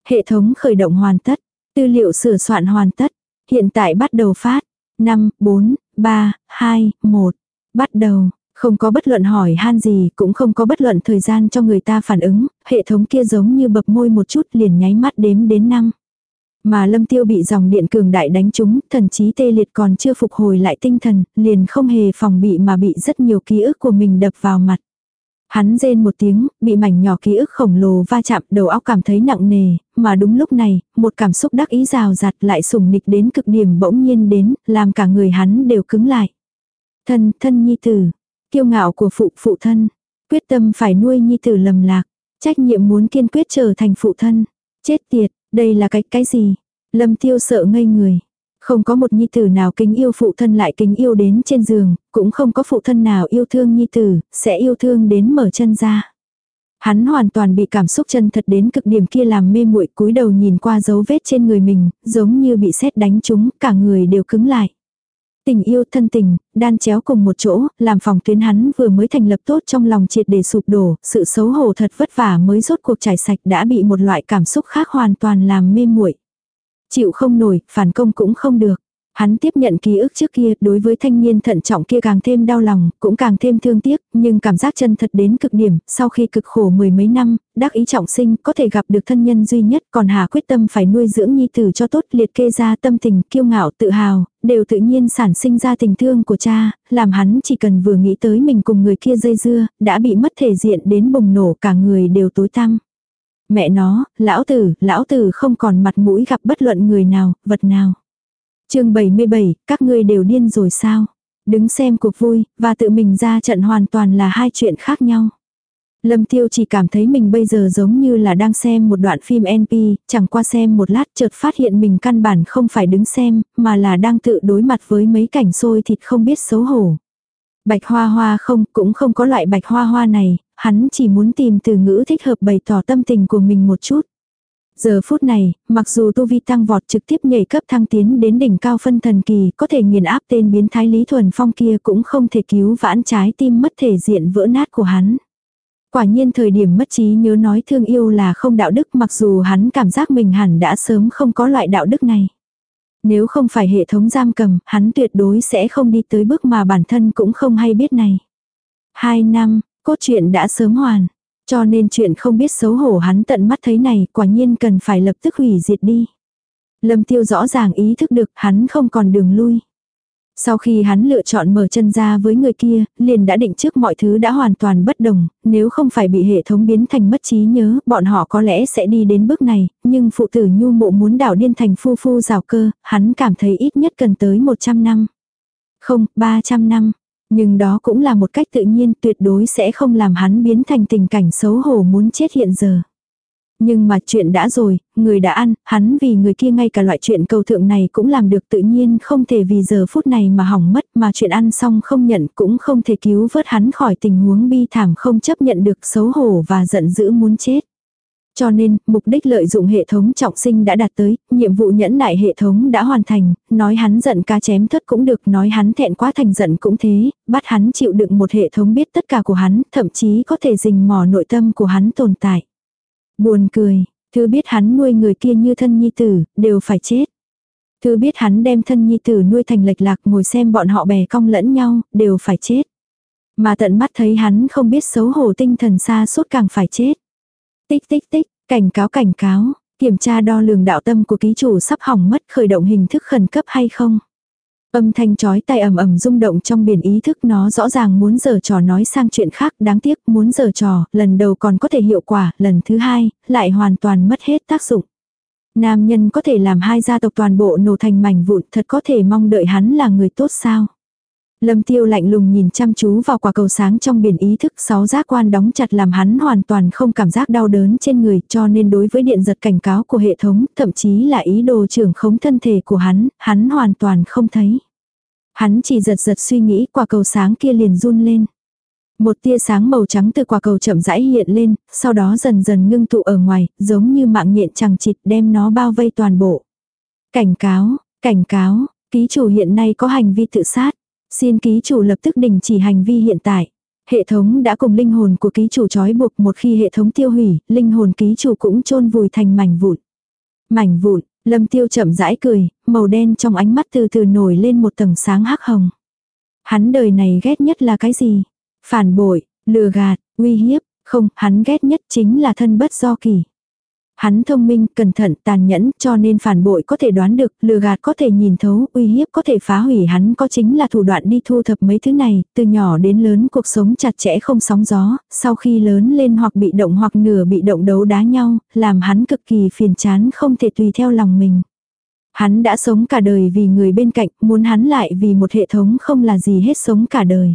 Hệ thống khởi động hoàn tất, tư liệu sửa soạn hoàn tất, hiện tại bắt đầu phát. 5, 4, 3, 2, 1. Bắt đầu, không có bất luận hỏi han gì, cũng không có bất luận thời gian cho người ta phản ứng, hệ thống kia giống như bập môi một chút liền nháy mắt đếm đến năm. Mà lâm tiêu bị dòng điện cường đại đánh trúng, thần trí tê liệt còn chưa phục hồi lại tinh thần, liền không hề phòng bị mà bị rất nhiều ký ức của mình đập vào mặt. Hắn rên một tiếng, bị mảnh nhỏ ký ức khổng lồ va chạm đầu óc cảm thấy nặng nề, mà đúng lúc này, một cảm xúc đắc ý rào rạt lại sùng nịch đến cực điểm bỗng nhiên đến, làm cả người hắn đều cứng lại. Thân, thân nhi tử. Kiêu ngạo của phụ phụ thân. Quyết tâm phải nuôi nhi tử lầm lạc. Trách nhiệm muốn kiên quyết trở thành phụ thân. Chết tiệt, đây là cái cái gì? Lâm tiêu sợ ngây người. Không có một nhi tử nào kính yêu phụ thân lại kính yêu đến trên giường, cũng không có phụ thân nào yêu thương nhi tử, sẽ yêu thương đến mở chân ra. Hắn hoàn toàn bị cảm xúc chân thật đến cực điểm kia làm mê muội cúi đầu nhìn qua dấu vết trên người mình, giống như bị sét đánh trúng, cả người đều cứng lại. Tình yêu thân tình, đan chéo cùng một chỗ, làm phòng tuyến hắn vừa mới thành lập tốt trong lòng triệt để sụp đổ, sự xấu hổ thật vất vả mới rốt cuộc trải sạch đã bị một loại cảm xúc khác hoàn toàn làm mê muội. Chịu không nổi, phản công cũng không được. Hắn tiếp nhận ký ức trước kia, đối với thanh niên thận trọng kia càng thêm đau lòng, cũng càng thêm thương tiếc, nhưng cảm giác chân thật đến cực điểm, sau khi cực khổ mười mấy năm, đắc ý trọng sinh, có thể gặp được thân nhân duy nhất, còn Hà quyết tâm phải nuôi dưỡng nhi tử cho tốt, liệt kê ra tâm tình, kiêu ngạo, tự hào, đều tự nhiên sản sinh ra tình thương của cha, làm hắn chỉ cần vừa nghĩ tới mình cùng người kia dây dưa, đã bị mất thể diện đến bùng nổ cả người đều tối tăm. Mẹ nó, lão tử, lão tử không còn mặt mũi gặp bất luận người nào, vật nào chương 77, các ngươi đều điên rồi sao? Đứng xem cuộc vui, và tự mình ra trận hoàn toàn là hai chuyện khác nhau. Lâm Tiêu chỉ cảm thấy mình bây giờ giống như là đang xem một đoạn phim NP, chẳng qua xem một lát chợt phát hiện mình căn bản không phải đứng xem, mà là đang tự đối mặt với mấy cảnh xôi thịt không biết xấu hổ. Bạch hoa hoa không, cũng không có loại bạch hoa hoa này, hắn chỉ muốn tìm từ ngữ thích hợp bày tỏ tâm tình của mình một chút. Giờ phút này, mặc dù tu vi tăng vọt trực tiếp nhảy cấp thăng tiến đến đỉnh cao phân thần kỳ, có thể nghiền áp tên biến thái Lý Thuần Phong kia cũng không thể cứu vãn trái tim mất thể diện vỡ nát của hắn. Quả nhiên thời điểm mất trí nhớ nói thương yêu là không đạo đức mặc dù hắn cảm giác mình hẳn đã sớm không có loại đạo đức này. Nếu không phải hệ thống giam cầm, hắn tuyệt đối sẽ không đi tới bước mà bản thân cũng không hay biết này. Hai năm, cốt truyện đã sớm hoàn. Cho nên chuyện không biết xấu hổ hắn tận mắt thấy này quả nhiên cần phải lập tức hủy diệt đi. Lâm tiêu rõ ràng ý thức được hắn không còn đường lui. Sau khi hắn lựa chọn mở chân ra với người kia, liền đã định trước mọi thứ đã hoàn toàn bất đồng, nếu không phải bị hệ thống biến thành mất trí nhớ, bọn họ có lẽ sẽ đi đến bước này, nhưng phụ tử nhu mộ muốn đảo điên thành phu phu rào cơ, hắn cảm thấy ít nhất cần tới 100 năm. Không, 300 năm. Nhưng đó cũng là một cách tự nhiên tuyệt đối sẽ không làm hắn biến thành tình cảnh xấu hổ muốn chết hiện giờ. Nhưng mà chuyện đã rồi, người đã ăn, hắn vì người kia ngay cả loại chuyện cầu thượng này cũng làm được tự nhiên không thể vì giờ phút này mà hỏng mất mà chuyện ăn xong không nhận cũng không thể cứu vớt hắn khỏi tình huống bi thảm không chấp nhận được xấu hổ và giận dữ muốn chết. Cho nên, mục đích lợi dụng hệ thống trọng sinh đã đạt tới, nhiệm vụ nhẫn nại hệ thống đã hoàn thành, nói hắn giận ca chém thất cũng được, nói hắn thẹn quá thành giận cũng thế, bắt hắn chịu đựng một hệ thống biết tất cả của hắn, thậm chí có thể rình mò nội tâm của hắn tồn tại. Buồn cười, thứ biết hắn nuôi người kia như thân nhi tử, đều phải chết. Thứ biết hắn đem thân nhi tử nuôi thành lệch lạc ngồi xem bọn họ bè cong lẫn nhau, đều phải chết. Mà tận mắt thấy hắn không biết xấu hổ tinh thần xa suốt càng phải chết. Tích tích tích, cảnh cáo cảnh cáo, kiểm tra đo lường đạo tâm của ký chủ sắp hỏng mất khởi động hình thức khẩn cấp hay không. Âm thanh chói tai ầm ầm rung động trong biển ý thức nó rõ ràng muốn giở trò nói sang chuyện khác đáng tiếc muốn giở trò, lần đầu còn có thể hiệu quả, lần thứ hai, lại hoàn toàn mất hết tác dụng. Nam nhân có thể làm hai gia tộc toàn bộ nổ thành mảnh vụn thật có thể mong đợi hắn là người tốt sao. Lâm tiêu lạnh lùng nhìn chăm chú vào quả cầu sáng trong biển ý thức sáu giác quan đóng chặt làm hắn hoàn toàn không cảm giác đau đớn trên người cho nên đối với điện giật cảnh cáo của hệ thống thậm chí là ý đồ trưởng khống thân thể của hắn, hắn hoàn toàn không thấy. Hắn chỉ giật giật suy nghĩ quả cầu sáng kia liền run lên. Một tia sáng màu trắng từ quả cầu chậm rãi hiện lên, sau đó dần dần ngưng tụ ở ngoài, giống như mạng nhện chẳng chịt đem nó bao vây toàn bộ. Cảnh cáo, cảnh cáo, ký chủ hiện nay có hành vi tự sát. Xin ký chủ lập tức đình chỉ hành vi hiện tại. Hệ thống đã cùng linh hồn của ký chủ trói buộc một khi hệ thống tiêu hủy, linh hồn ký chủ cũng chôn vùi thành mảnh vụn. Mảnh vụn, lâm tiêu chậm rãi cười, màu đen trong ánh mắt từ từ nổi lên một tầng sáng hắc hồng. Hắn đời này ghét nhất là cái gì? Phản bội, lừa gạt, uy hiếp, không, hắn ghét nhất chính là thân bất do kỳ. Hắn thông minh, cẩn thận, tàn nhẫn, cho nên phản bội có thể đoán được, lừa gạt có thể nhìn thấu, uy hiếp có thể phá hủy hắn có chính là thủ đoạn đi thu thập mấy thứ này, từ nhỏ đến lớn cuộc sống chặt chẽ không sóng gió, sau khi lớn lên hoặc bị động hoặc nửa bị động đấu đá nhau, làm hắn cực kỳ phiền chán không thể tùy theo lòng mình. Hắn đã sống cả đời vì người bên cạnh, muốn hắn lại vì một hệ thống không là gì hết sống cả đời.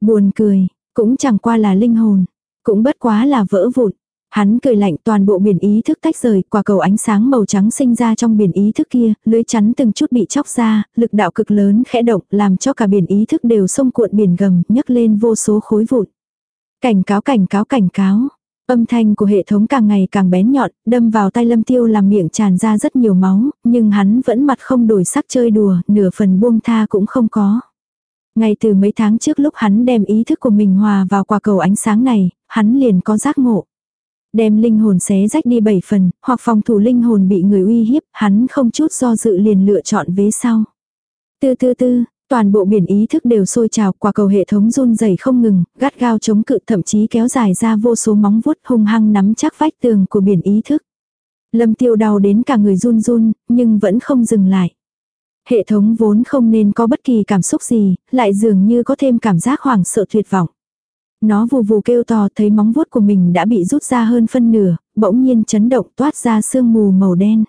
Buồn cười, cũng chẳng qua là linh hồn, cũng bất quá là vỡ vụn. Hắn cười lạnh toàn bộ biển ý thức tách rời, quả cầu ánh sáng màu trắng sinh ra trong biển ý thức kia, lưới chắn từng chút bị chóc ra, lực đạo cực lớn khẽ động, làm cho cả biển ý thức đều sông cuộn biển gầm, nhấc lên vô số khối vụn. Cảnh cáo cảnh cáo cảnh cáo. Âm thanh của hệ thống càng ngày càng bén nhọn, đâm vào tay lâm tiêu làm miệng tràn ra rất nhiều máu, nhưng hắn vẫn mặt không đổi sắc chơi đùa, nửa phần buông tha cũng không có. Ngay từ mấy tháng trước lúc hắn đem ý thức của mình hòa vào quả cầu ánh sáng này, hắn liền có giác ngộ. Đem linh hồn xé rách đi bảy phần, hoặc phòng thủ linh hồn bị người uy hiếp, hắn không chút do dự liền lựa chọn vế sau. Tư tư tư, toàn bộ biển ý thức đều sôi trào qua cầu hệ thống run rẩy không ngừng, gắt gao chống cự thậm chí kéo dài ra vô số móng vuốt hung hăng nắm chắc vách tường của biển ý thức. Lâm tiêu đau đến cả người run run, nhưng vẫn không dừng lại. Hệ thống vốn không nên có bất kỳ cảm xúc gì, lại dường như có thêm cảm giác hoảng sợ tuyệt vọng. Nó vù vù kêu to thấy móng vuốt của mình đã bị rút ra hơn phân nửa, bỗng nhiên chấn động toát ra sương mù màu đen.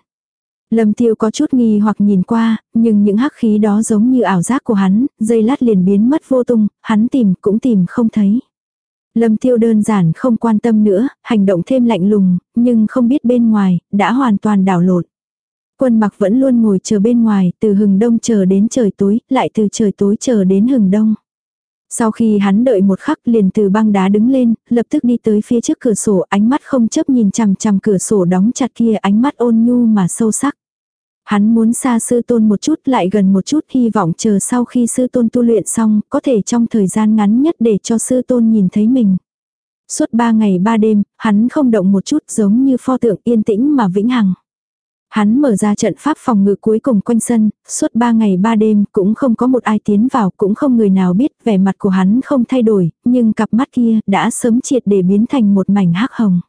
Lâm tiêu có chút nghi hoặc nhìn qua, nhưng những hắc khí đó giống như ảo giác của hắn, dây lát liền biến mất vô tung, hắn tìm cũng tìm không thấy. Lâm tiêu đơn giản không quan tâm nữa, hành động thêm lạnh lùng, nhưng không biết bên ngoài, đã hoàn toàn đảo lộn. Quân mặc vẫn luôn ngồi chờ bên ngoài, từ hừng đông chờ đến trời tối, lại từ trời tối chờ đến hừng đông. Sau khi hắn đợi một khắc liền từ băng đá đứng lên, lập tức đi tới phía trước cửa sổ ánh mắt không chấp nhìn chằm chằm cửa sổ đóng chặt kia ánh mắt ôn nhu mà sâu sắc. Hắn muốn xa sư tôn một chút lại gần một chút hy vọng chờ sau khi sư tôn tu luyện xong có thể trong thời gian ngắn nhất để cho sư tôn nhìn thấy mình. Suốt ba ngày ba đêm, hắn không động một chút giống như pho tượng yên tĩnh mà vĩnh hằng. Hắn mở ra trận pháp phòng ngự cuối cùng quanh sân, suốt ba ngày ba đêm cũng không có một ai tiến vào, cũng không người nào biết vẻ mặt của hắn không thay đổi, nhưng cặp mắt kia đã sớm triệt để biến thành một mảnh hắc hồng.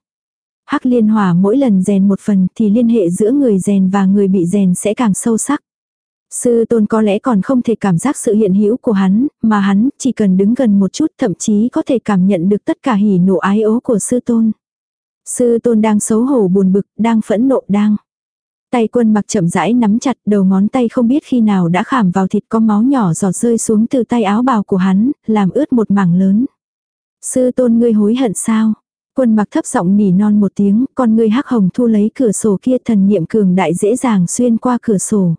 Hắc liên hỏa mỗi lần rèn một phần thì liên hệ giữa người rèn và người bị rèn sẽ càng sâu sắc. Sư tôn có lẽ còn không thể cảm giác sự hiện hữu của hắn, mà hắn chỉ cần đứng gần một chút thậm chí có thể cảm nhận được tất cả hỉ nộ ái ố của sư tôn. Sư tôn đang xấu hổ buồn bực, đang phẫn nộ đang. Tay quân mặc chậm rãi nắm chặt đầu ngón tay không biết khi nào đã khảm vào thịt có máu nhỏ giọt rơi xuống từ tay áo bào của hắn, làm ướt một mảng lớn. Sư tôn ngươi hối hận sao? Quân mặc thấp giọng nỉ non một tiếng, con ngươi hắc hồng thu lấy cửa sổ kia thần niệm cường đại dễ dàng xuyên qua cửa sổ.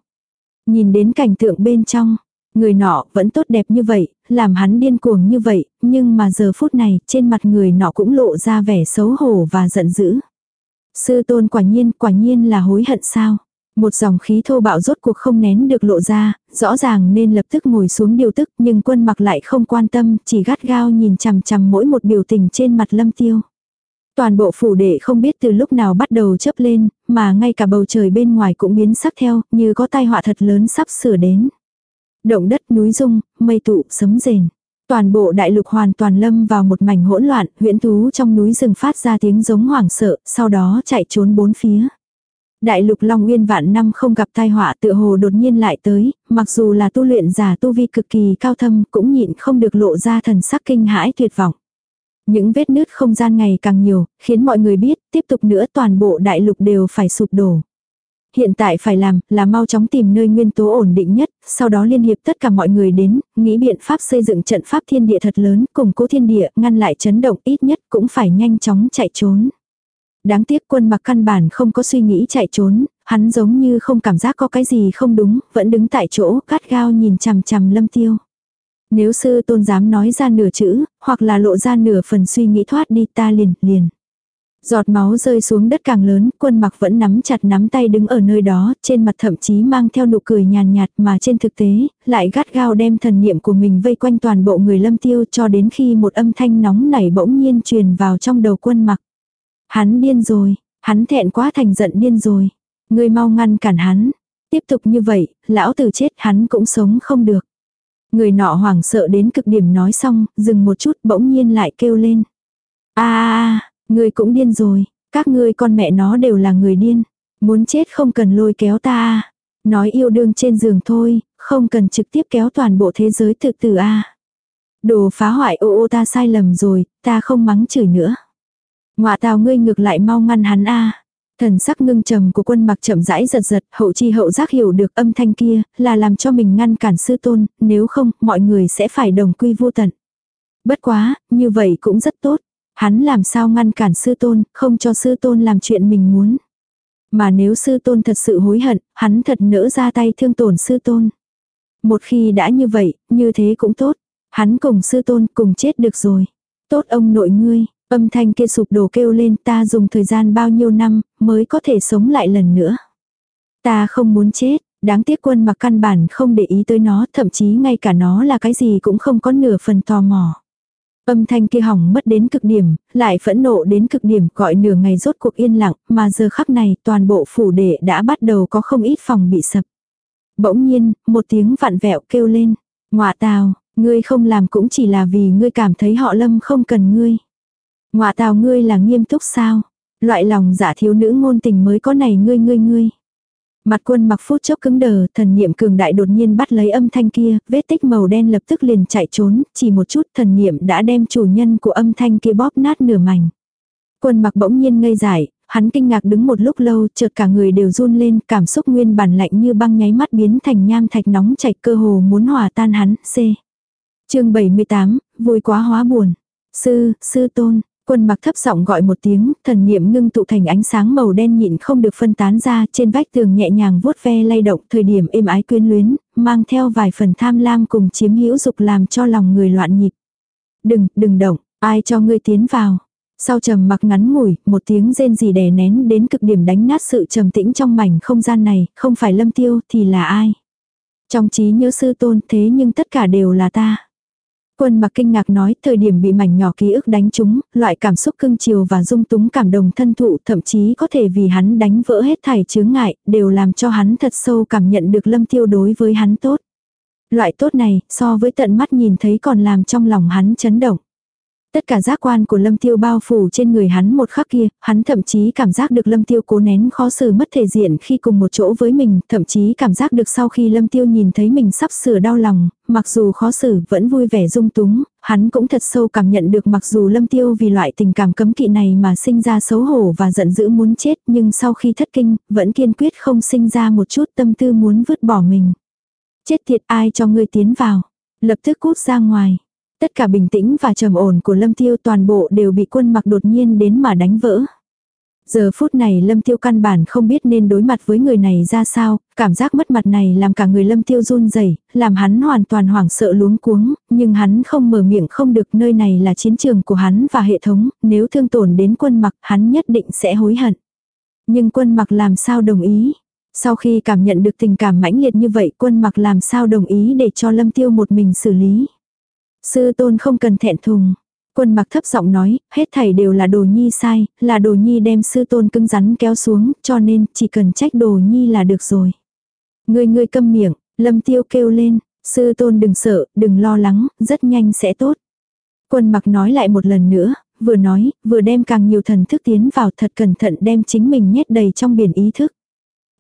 Nhìn đến cảnh tượng bên trong, người nọ vẫn tốt đẹp như vậy, làm hắn điên cuồng như vậy, nhưng mà giờ phút này trên mặt người nọ cũng lộ ra vẻ xấu hổ và giận dữ. Sư tôn quả nhiên, quả nhiên là hối hận sao. Một dòng khí thô bạo rốt cuộc không nén được lộ ra, rõ ràng nên lập tức ngồi xuống điều tức nhưng quân mặc lại không quan tâm, chỉ gắt gao nhìn chằm chằm mỗi một biểu tình trên mặt lâm tiêu. Toàn bộ phủ đệ không biết từ lúc nào bắt đầu chớp lên, mà ngay cả bầu trời bên ngoài cũng biến sắc theo, như có tai họa thật lớn sắp sửa đến. Động đất núi rung, mây tụ, sấm rền. Toàn bộ đại lục hoàn toàn lâm vào một mảnh hỗn loạn, huyễn thú trong núi rừng phát ra tiếng giống hoảng sợ, sau đó chạy trốn bốn phía. Đại lục Long Nguyên vạn năm không gặp tai họa tựa hồ đột nhiên lại tới, mặc dù là tu luyện giả tu vi cực kỳ cao thâm cũng nhịn không được lộ ra thần sắc kinh hãi tuyệt vọng. Những vết nứt không gian ngày càng nhiều, khiến mọi người biết, tiếp tục nữa toàn bộ đại lục đều phải sụp đổ. Hiện tại phải làm là mau chóng tìm nơi nguyên tố ổn định nhất, sau đó liên hiệp tất cả mọi người đến, nghĩ biện pháp xây dựng trận pháp thiên địa thật lớn, củng cố thiên địa, ngăn lại chấn động ít nhất cũng phải nhanh chóng chạy trốn. Đáng tiếc quân mặc căn bản không có suy nghĩ chạy trốn, hắn giống như không cảm giác có cái gì không đúng, vẫn đứng tại chỗ, cát gao nhìn chằm chằm lâm tiêu. Nếu sư tôn dám nói ra nửa chữ, hoặc là lộ ra nửa phần suy nghĩ thoát đi ta liền, liền. Giọt máu rơi xuống đất càng lớn, quân mặc vẫn nắm chặt nắm tay đứng ở nơi đó, trên mặt thậm chí mang theo nụ cười nhàn nhạt mà trên thực tế, lại gắt gao đem thần niệm của mình vây quanh toàn bộ người lâm tiêu cho đến khi một âm thanh nóng nảy bỗng nhiên truyền vào trong đầu quân mặc. Hắn điên rồi, hắn thẹn quá thành giận điên rồi. Người mau ngăn cản hắn. Tiếp tục như vậy, lão tử chết hắn cũng sống không được. Người nọ hoảng sợ đến cực điểm nói xong, dừng một chút bỗng nhiên lại kêu lên. a a người cũng điên rồi, các ngươi con mẹ nó đều là người điên. Muốn chết không cần lôi kéo ta à. Nói yêu đương trên giường thôi, không cần trực tiếp kéo toàn bộ thế giới thực tử a à. Đồ phá hoại ô ô ta sai lầm rồi, ta không mắng chửi nữa. Ngoạ tào ngươi ngược lại mau ngăn hắn a Thần sắc ngưng trầm của quân mặc chậm rãi giật giật, hậu chi hậu giác hiểu được âm thanh kia, là làm cho mình ngăn cản sư tôn, nếu không, mọi người sẽ phải đồng quy vô tận. Bất quá, như vậy cũng rất tốt. Hắn làm sao ngăn cản sư tôn, không cho sư tôn làm chuyện mình muốn. Mà nếu sư tôn thật sự hối hận, hắn thật nỡ ra tay thương tổn sư tôn. Một khi đã như vậy, như thế cũng tốt. Hắn cùng sư tôn cùng chết được rồi. Tốt ông nội ngươi, Âm thanh kia sụp đổ kêu lên ta dùng thời gian bao nhiêu năm mới có thể sống lại lần nữa. Ta không muốn chết, đáng tiếc quân mặc căn bản không để ý tới nó, thậm chí ngay cả nó là cái gì cũng không có nửa phần tò mò. Âm thanh kia hỏng mất đến cực điểm, lại phẫn nộ đến cực điểm gọi nửa ngày rốt cuộc yên lặng, mà giờ khắc này toàn bộ phủ đệ đã bắt đầu có không ít phòng bị sập. Bỗng nhiên, một tiếng vặn vẹo kêu lên, ngọa tào, ngươi không làm cũng chỉ là vì ngươi cảm thấy họ lâm không cần ngươi. Ngoạ tào ngươi là nghiêm túc sao? Loại lòng giả thiếu nữ ngôn tình mới có này ngươi ngươi ngươi. Mặt quân mặc phút chốc cứng đờ, thần niệm cường đại đột nhiên bắt lấy âm thanh kia, vết tích màu đen lập tức liền chạy trốn, chỉ một chút thần niệm đã đem chủ nhân của âm thanh kia bóp nát nửa mảnh. Quân mặc bỗng nhiên ngây dại, hắn kinh ngạc đứng một lúc lâu, chợt cả người đều run lên, cảm xúc nguyên bản lạnh như băng nháy mắt biến thành nham thạch nóng chảy cơ hồ muốn hòa tan hắn, C. chương 78, vui quá hóa buồn. Sư, sư tôn, Quân mặc thấp giọng gọi một tiếng, thần niệm ngưng tụ thành ánh sáng màu đen nhịn không được phân tán ra, trên vách tường nhẹ nhàng vuốt ve lay động, thời điểm êm ái quyến luyến, mang theo vài phần tham lam cùng chiếm hữu dục làm cho lòng người loạn nhịp. Đừng, đừng động, ai cho ngươi tiến vào. Sau trầm mặc ngắn ngủi, một tiếng rên gì đè nén đến cực điểm đánh nát sự trầm tĩnh trong mảnh không gian này, không phải lâm tiêu thì là ai. Trong trí nhớ sư tôn thế nhưng tất cả đều là ta. Quân mặc kinh ngạc nói thời điểm bị mảnh nhỏ ký ức đánh trúng, loại cảm xúc cưng chiều và dung túng cảm đồng thân thụ thậm chí có thể vì hắn đánh vỡ hết thảy chướng ngại, đều làm cho hắn thật sâu cảm nhận được lâm tiêu đối với hắn tốt. Loại tốt này, so với tận mắt nhìn thấy còn làm trong lòng hắn chấn động. Tất cả giác quan của lâm tiêu bao phủ trên người hắn một khắc kia, hắn thậm chí cảm giác được lâm tiêu cố nén khó xử mất thể diện khi cùng một chỗ với mình, thậm chí cảm giác được sau khi lâm tiêu nhìn thấy mình sắp sửa đau lòng, mặc dù khó xử vẫn vui vẻ dung túng, hắn cũng thật sâu cảm nhận được mặc dù lâm tiêu vì loại tình cảm cấm kỵ này mà sinh ra xấu hổ và giận dữ muốn chết nhưng sau khi thất kinh, vẫn kiên quyết không sinh ra một chút tâm tư muốn vứt bỏ mình. Chết thiệt ai cho ngươi tiến vào, lập tức cút ra ngoài. Tất cả bình tĩnh và trầm ổn của Lâm Tiêu toàn bộ đều bị quân mặc đột nhiên đến mà đánh vỡ. Giờ phút này Lâm Tiêu căn bản không biết nên đối mặt với người này ra sao, cảm giác mất mặt này làm cả người Lâm Tiêu run rẩy, làm hắn hoàn toàn hoảng sợ luống cuống, nhưng hắn không mở miệng không được nơi này là chiến trường của hắn và hệ thống, nếu thương tổn đến quân mặc hắn nhất định sẽ hối hận. Nhưng quân mặc làm sao đồng ý? Sau khi cảm nhận được tình cảm mãnh liệt như vậy quân mặc làm sao đồng ý để cho Lâm Tiêu một mình xử lý? Sư tôn không cần thẹn thùng. Quân mặc thấp giọng nói, hết thảy đều là đồ nhi sai, là đồ nhi đem sư tôn cứng rắn kéo xuống, cho nên chỉ cần trách đồ nhi là được rồi. Người người câm miệng, lâm tiêu kêu lên, sư tôn đừng sợ, đừng lo lắng, rất nhanh sẽ tốt. Quân mặc nói lại một lần nữa, vừa nói, vừa đem càng nhiều thần thức tiến vào thật cẩn thận đem chính mình nhét đầy trong biển ý thức.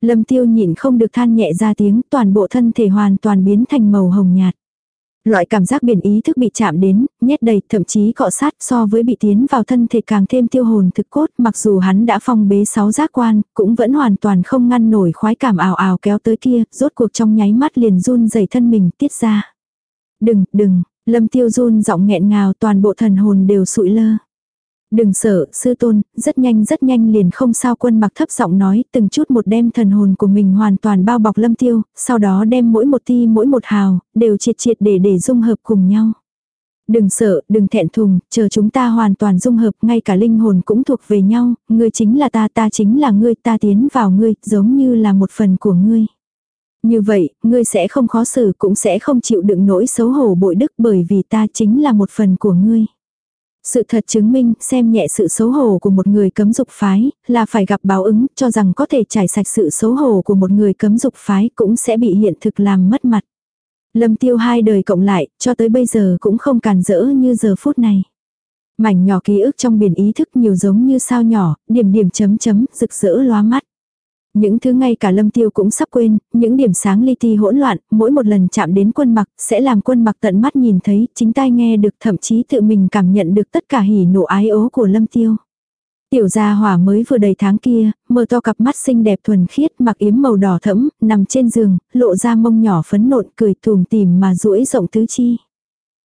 Lâm tiêu nhịn không được than nhẹ ra tiếng, toàn bộ thân thể hoàn toàn biến thành màu hồng nhạt. Loại cảm giác biển ý thức bị chạm đến, nhét đầy, thậm chí cọ sát so với bị tiến vào thân thể càng thêm tiêu hồn thực cốt, mặc dù hắn đã phong bế sáu giác quan, cũng vẫn hoàn toàn không ngăn nổi khoái cảm ảo ảo kéo tới kia, rốt cuộc trong nháy mắt liền run dày thân mình tiết ra. Đừng, đừng, lâm tiêu run giọng nghẹn ngào toàn bộ thần hồn đều sụi lơ. Đừng sợ, sư tôn, rất nhanh rất nhanh liền không sao quân mặc thấp giọng nói, từng chút một đem thần hồn của mình hoàn toàn bao bọc lâm tiêu, sau đó đem mỗi một ti mỗi một hào, đều triệt triệt để để dung hợp cùng nhau. Đừng sợ, đừng thẹn thùng, chờ chúng ta hoàn toàn dung hợp, ngay cả linh hồn cũng thuộc về nhau, ngươi chính là ta, ta chính là ngươi, ta tiến vào ngươi, giống như là một phần của ngươi. Như vậy, ngươi sẽ không khó xử cũng sẽ không chịu đựng nỗi xấu hổ bội đức bởi vì ta chính là một phần của ngươi. Sự thật chứng minh xem nhẹ sự xấu hổ của một người cấm dục phái là phải gặp báo ứng cho rằng có thể trải sạch sự xấu hổ của một người cấm dục phái cũng sẽ bị hiện thực làm mất mặt. Lâm tiêu hai đời cộng lại cho tới bây giờ cũng không càn rỡ như giờ phút này. Mảnh nhỏ ký ức trong biển ý thức nhiều giống như sao nhỏ, điểm điểm chấm chấm, rực rỡ lóa mắt. Những thứ ngay cả lâm tiêu cũng sắp quên, những điểm sáng li ti hỗn loạn, mỗi một lần chạm đến quân mặc, sẽ làm quân mặc tận mắt nhìn thấy, chính tai nghe được thậm chí tự mình cảm nhận được tất cả hỉ nộ ái ố của lâm tiêu. Tiểu gia hỏa mới vừa đầy tháng kia, mở to cặp mắt xinh đẹp thuần khiết mặc yếm màu đỏ thẫm, nằm trên giường, lộ ra mông nhỏ phấn nộn cười thùm tìm mà duỗi rộng tứ chi.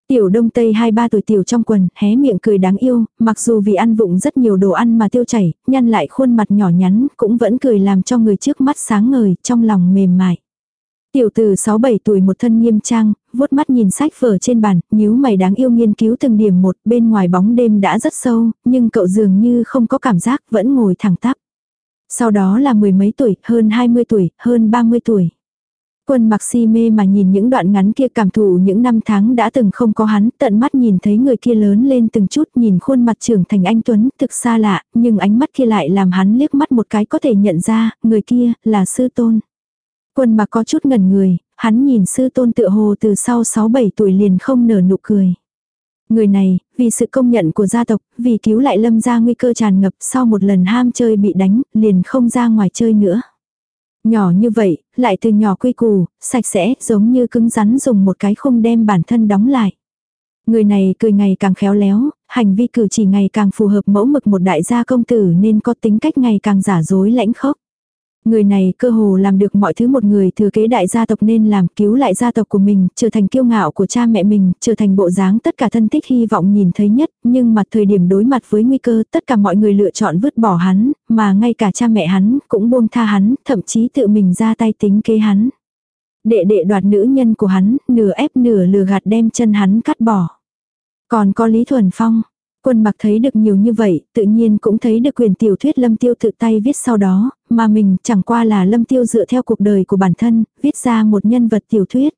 Tiểu đông tây 2-3 tuổi tiểu trong quần, hé miệng cười đáng yêu, mặc dù vì ăn vụng rất nhiều đồ ăn mà tiêu chảy, nhăn lại khuôn mặt nhỏ nhắn, cũng vẫn cười làm cho người trước mắt sáng ngời, trong lòng mềm mại. Tiểu từ 6-7 tuổi một thân nghiêm trang, vuốt mắt nhìn sách vở trên bàn, nhíu mày đáng yêu nghiên cứu từng điểm một, bên ngoài bóng đêm đã rất sâu, nhưng cậu dường như không có cảm giác, vẫn ngồi thẳng tắp. Sau đó là mười mấy tuổi, hơn 20 tuổi, hơn 30 tuổi. Quân mặc si mê mà nhìn những đoạn ngắn kia cảm thụ những năm tháng đã từng không có hắn, tận mắt nhìn thấy người kia lớn lên từng chút nhìn khuôn mặt trưởng thành anh Tuấn thực xa lạ, nhưng ánh mắt kia lại làm hắn liếc mắt một cái có thể nhận ra, người kia là sư tôn. Quân mặc có chút ngẩn người, hắn nhìn sư tôn tựa hồ từ sau 6-7 tuổi liền không nở nụ cười. Người này, vì sự công nhận của gia tộc, vì cứu lại lâm ra nguy cơ tràn ngập sau một lần ham chơi bị đánh, liền không ra ngoài chơi nữa. Nhỏ như vậy, lại từ nhỏ quy củ, sạch sẽ, giống như cứng rắn dùng một cái khung đem bản thân đóng lại. Người này cười ngày càng khéo léo, hành vi cử chỉ ngày càng phù hợp mẫu mực một đại gia công tử nên có tính cách ngày càng giả dối lãnh khốc. Người này cơ hồ làm được mọi thứ một người thừa kế đại gia tộc nên làm cứu lại gia tộc của mình, trở thành kiêu ngạo của cha mẹ mình, trở thành bộ dáng tất cả thân thích hy vọng nhìn thấy nhất, nhưng mà thời điểm đối mặt với nguy cơ tất cả mọi người lựa chọn vứt bỏ hắn, mà ngay cả cha mẹ hắn cũng buông tha hắn, thậm chí tự mình ra tay tính kế hắn. Đệ đệ đoạt nữ nhân của hắn, nửa ép nửa lừa gạt đem chân hắn cắt bỏ. Còn có Lý Thuần Phong, Quân mặc thấy được nhiều như vậy, tự nhiên cũng thấy được quyền tiểu thuyết Lâm Tiêu tự tay viết sau đó, mà mình chẳng qua là Lâm Tiêu dựa theo cuộc đời của bản thân, viết ra một nhân vật tiểu thuyết.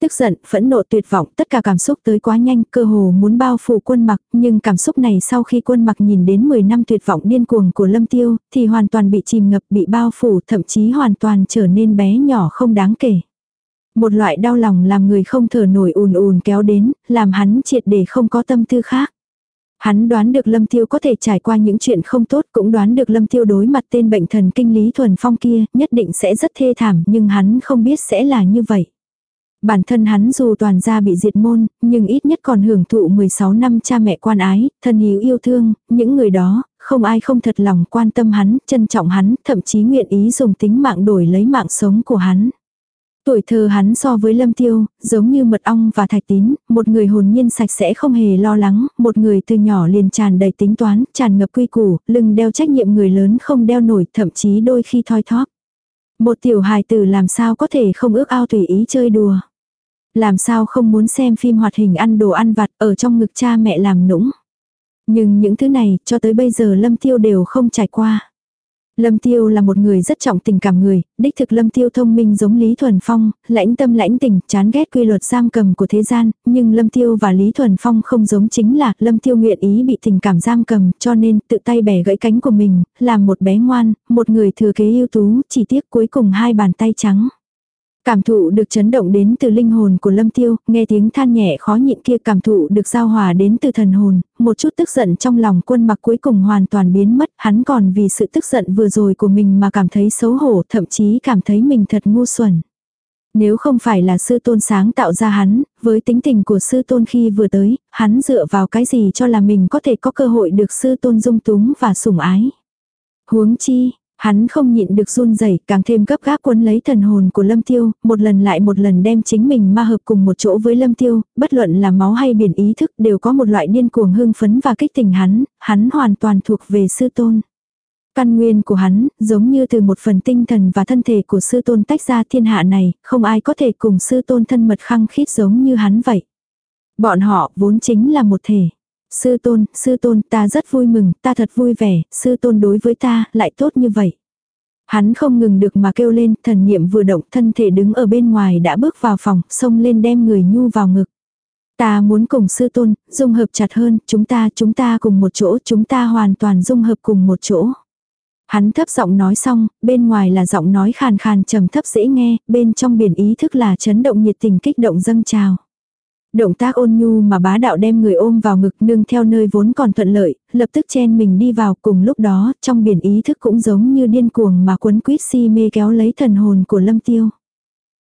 Tức giận, phẫn nộ tuyệt vọng, tất cả cảm xúc tới quá nhanh, cơ hồ muốn bao phủ quân mặc, nhưng cảm xúc này sau khi quân mặc nhìn đến 10 năm tuyệt vọng điên cuồng của Lâm Tiêu, thì hoàn toàn bị chìm ngập, bị bao phủ, thậm chí hoàn toàn trở nên bé nhỏ không đáng kể. Một loại đau lòng làm người không thở nổi ùn ùn kéo đến, làm hắn triệt để không có tâm tư khác. Hắn đoán được Lâm Tiêu có thể trải qua những chuyện không tốt, cũng đoán được Lâm Tiêu đối mặt tên bệnh thần kinh lý thuần phong kia, nhất định sẽ rất thê thảm, nhưng hắn không biết sẽ là như vậy. Bản thân hắn dù toàn gia bị diệt môn, nhưng ít nhất còn hưởng thụ 16 năm cha mẹ quan ái, thân hiếu yêu thương, những người đó, không ai không thật lòng quan tâm hắn, trân trọng hắn, thậm chí nguyện ý dùng tính mạng đổi lấy mạng sống của hắn. Tuổi thơ hắn so với lâm tiêu, giống như mật ong và thạch tín, một người hồn nhiên sạch sẽ không hề lo lắng, một người từ nhỏ liền tràn đầy tính toán, tràn ngập quy củ, lưng đeo trách nhiệm người lớn không đeo nổi, thậm chí đôi khi thoi thóp. Một tiểu hài tử làm sao có thể không ước ao tùy ý chơi đùa. Làm sao không muốn xem phim hoạt hình ăn đồ ăn vặt ở trong ngực cha mẹ làm nũng. Nhưng những thứ này cho tới bây giờ Lâm Tiêu đều không trải qua. Lâm Tiêu là một người rất trọng tình cảm người, đích thực Lâm Tiêu thông minh giống Lý Thuần Phong, lãnh tâm lãnh tình, chán ghét quy luật giam cầm của thế gian, nhưng Lâm Tiêu và Lý Thuần Phong không giống chính là Lâm Tiêu nguyện ý bị tình cảm giam cầm cho nên tự tay bẻ gãy cánh của mình, làm một bé ngoan, một người thừa kế ưu tú, chỉ tiếc cuối cùng hai bàn tay trắng. Cảm thụ được chấn động đến từ linh hồn của Lâm Tiêu, nghe tiếng than nhẹ khó nhịn kia cảm thụ được giao hòa đến từ thần hồn, một chút tức giận trong lòng quân mặc cuối cùng hoàn toàn biến mất, hắn còn vì sự tức giận vừa rồi của mình mà cảm thấy xấu hổ, thậm chí cảm thấy mình thật ngu xuẩn. Nếu không phải là sư tôn sáng tạo ra hắn, với tính tình của sư tôn khi vừa tới, hắn dựa vào cái gì cho là mình có thể có cơ hội được sư tôn dung túng và sủng ái. Huống chi, Hắn không nhịn được run rẩy, càng thêm gấp gáp cuốn lấy thần hồn của Lâm Tiêu, một lần lại một lần đem chính mình ma hợp cùng một chỗ với Lâm Tiêu, bất luận là máu hay biển ý thức đều có một loại điên cuồng hưng phấn và kích tình hắn, hắn hoàn toàn thuộc về sư tôn. Căn nguyên của hắn, giống như từ một phần tinh thần và thân thể của sư tôn tách ra thiên hạ này, không ai có thể cùng sư tôn thân mật khăng khít giống như hắn vậy. Bọn họ vốn chính là một thể. Sư tôn, sư tôn, ta rất vui mừng, ta thật vui vẻ, sư tôn đối với ta, lại tốt như vậy. Hắn không ngừng được mà kêu lên, thần niệm vừa động, thân thể đứng ở bên ngoài đã bước vào phòng, xông lên đem người nhu vào ngực. Ta muốn cùng sư tôn, dung hợp chặt hơn, chúng ta, chúng ta cùng một chỗ, chúng ta hoàn toàn dung hợp cùng một chỗ. Hắn thấp giọng nói xong, bên ngoài là giọng nói khàn khàn trầm thấp dễ nghe, bên trong biển ý thức là chấn động nhiệt tình kích động dâng trào. Động tác ôn nhu mà bá đạo đem người ôm vào ngực nương theo nơi vốn còn thuận lợi, lập tức chen mình đi vào cùng lúc đó, trong biển ý thức cũng giống như điên cuồng mà quấn quýt si mê kéo lấy thần hồn của lâm tiêu.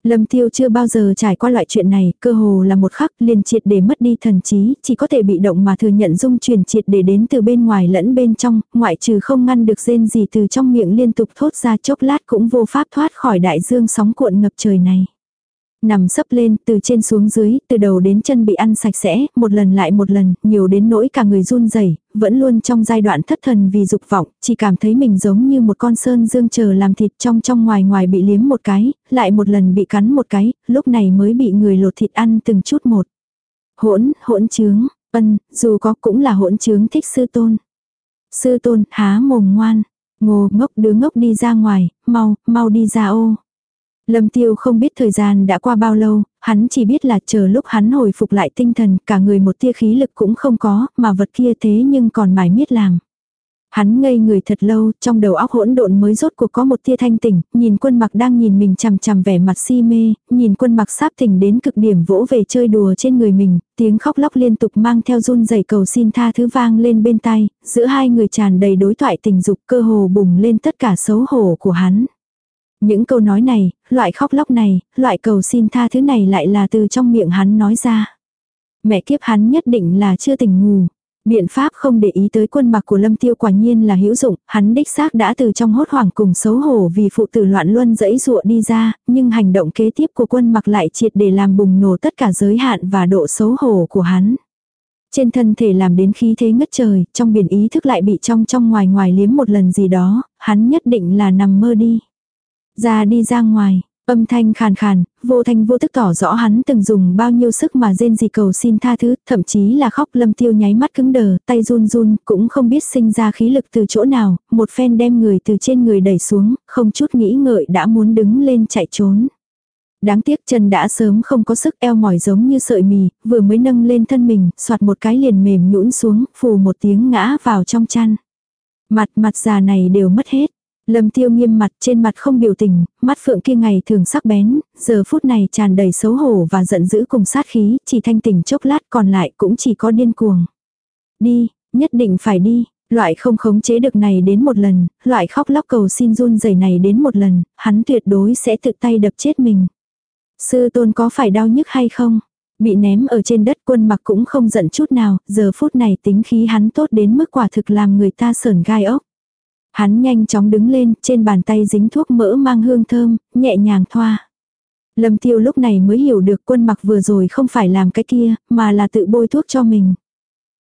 Lâm tiêu chưa bao giờ trải qua loại chuyện này, cơ hồ là một khắc liền triệt để mất đi thần trí, chỉ có thể bị động mà thừa nhận dung truyền triệt để đến từ bên ngoài lẫn bên trong, ngoại trừ không ngăn được rên gì từ trong miệng liên tục thốt ra chốc lát cũng vô pháp thoát khỏi đại dương sóng cuộn ngập trời này. Nằm sấp lên, từ trên xuống dưới, từ đầu đến chân bị ăn sạch sẽ, một lần lại một lần, nhiều đến nỗi cả người run rẩy vẫn luôn trong giai đoạn thất thần vì dục vọng, chỉ cảm thấy mình giống như một con sơn dương chờ làm thịt trong trong ngoài ngoài bị liếm một cái, lại một lần bị cắn một cái, lúc này mới bị người lột thịt ăn từng chút một. Hỗn, hỗn trướng, ân, dù có cũng là hỗn trướng thích sư tôn. Sư tôn, há mồm ngoan, ngô ngốc đứa ngốc đi ra ngoài, mau, mau đi ra ô. Lâm tiêu không biết thời gian đã qua bao lâu, hắn chỉ biết là chờ lúc hắn hồi phục lại tinh thần, cả người một tia khí lực cũng không có, mà vật kia thế nhưng còn mải miết làm. Hắn ngây người thật lâu, trong đầu óc hỗn độn mới rốt cuộc có một tia thanh tỉnh, nhìn quân mặc đang nhìn mình chằm chằm vẻ mặt si mê, nhìn quân mặc sáp tỉnh đến cực điểm vỗ về chơi đùa trên người mình, tiếng khóc lóc liên tục mang theo run rẩy cầu xin tha thứ vang lên bên tai, giữa hai người tràn đầy đối thoại tình dục cơ hồ bùng lên tất cả xấu hổ của hắn. Những câu nói này, loại khóc lóc này, loại cầu xin tha thứ này lại là từ trong miệng hắn nói ra. Mẹ kiếp hắn nhất định là chưa tỉnh ngủ. Biện pháp không để ý tới quân mặc của lâm tiêu quả nhiên là hữu dụng, hắn đích xác đã từ trong hốt hoảng cùng xấu hổ vì phụ tử loạn luân dẫy dụa đi ra, nhưng hành động kế tiếp của quân mặc lại triệt để làm bùng nổ tất cả giới hạn và độ xấu hổ của hắn. Trên thân thể làm đến khí thế ngất trời, trong biển ý thức lại bị trong trong ngoài ngoài liếm một lần gì đó, hắn nhất định là nằm mơ đi. Ra đi ra ngoài, âm thanh khàn khàn, vô thanh vô tức tỏ rõ hắn từng dùng bao nhiêu sức mà rên gì cầu xin tha thứ, thậm chí là khóc lâm tiêu nháy mắt cứng đờ, tay run run, cũng không biết sinh ra khí lực từ chỗ nào, một phen đem người từ trên người đẩy xuống, không chút nghĩ ngợi đã muốn đứng lên chạy trốn. Đáng tiếc chân đã sớm không có sức eo mỏi giống như sợi mì, vừa mới nâng lên thân mình, soạt một cái liền mềm nhũn xuống, phù một tiếng ngã vào trong chăn. Mặt mặt già này đều mất hết. Lâm tiêu nghiêm mặt trên mặt không biểu tình, mắt phượng kia ngày thường sắc bén, giờ phút này tràn đầy xấu hổ và giận dữ cùng sát khí, chỉ thanh tỉnh chốc lát còn lại cũng chỉ có điên cuồng. Đi, nhất định phải đi, loại không khống chế được này đến một lần, loại khóc lóc cầu xin run rẩy này đến một lần, hắn tuyệt đối sẽ tự tay đập chết mình. Sư tôn có phải đau nhức hay không? Bị ném ở trên đất quân mặc cũng không giận chút nào, giờ phút này tính khí hắn tốt đến mức quả thực làm người ta sờn gai ốc. Hắn nhanh chóng đứng lên, trên bàn tay dính thuốc mỡ mang hương thơm, nhẹ nhàng thoa. Lâm tiêu lúc này mới hiểu được quân mặc vừa rồi không phải làm cái kia, mà là tự bôi thuốc cho mình.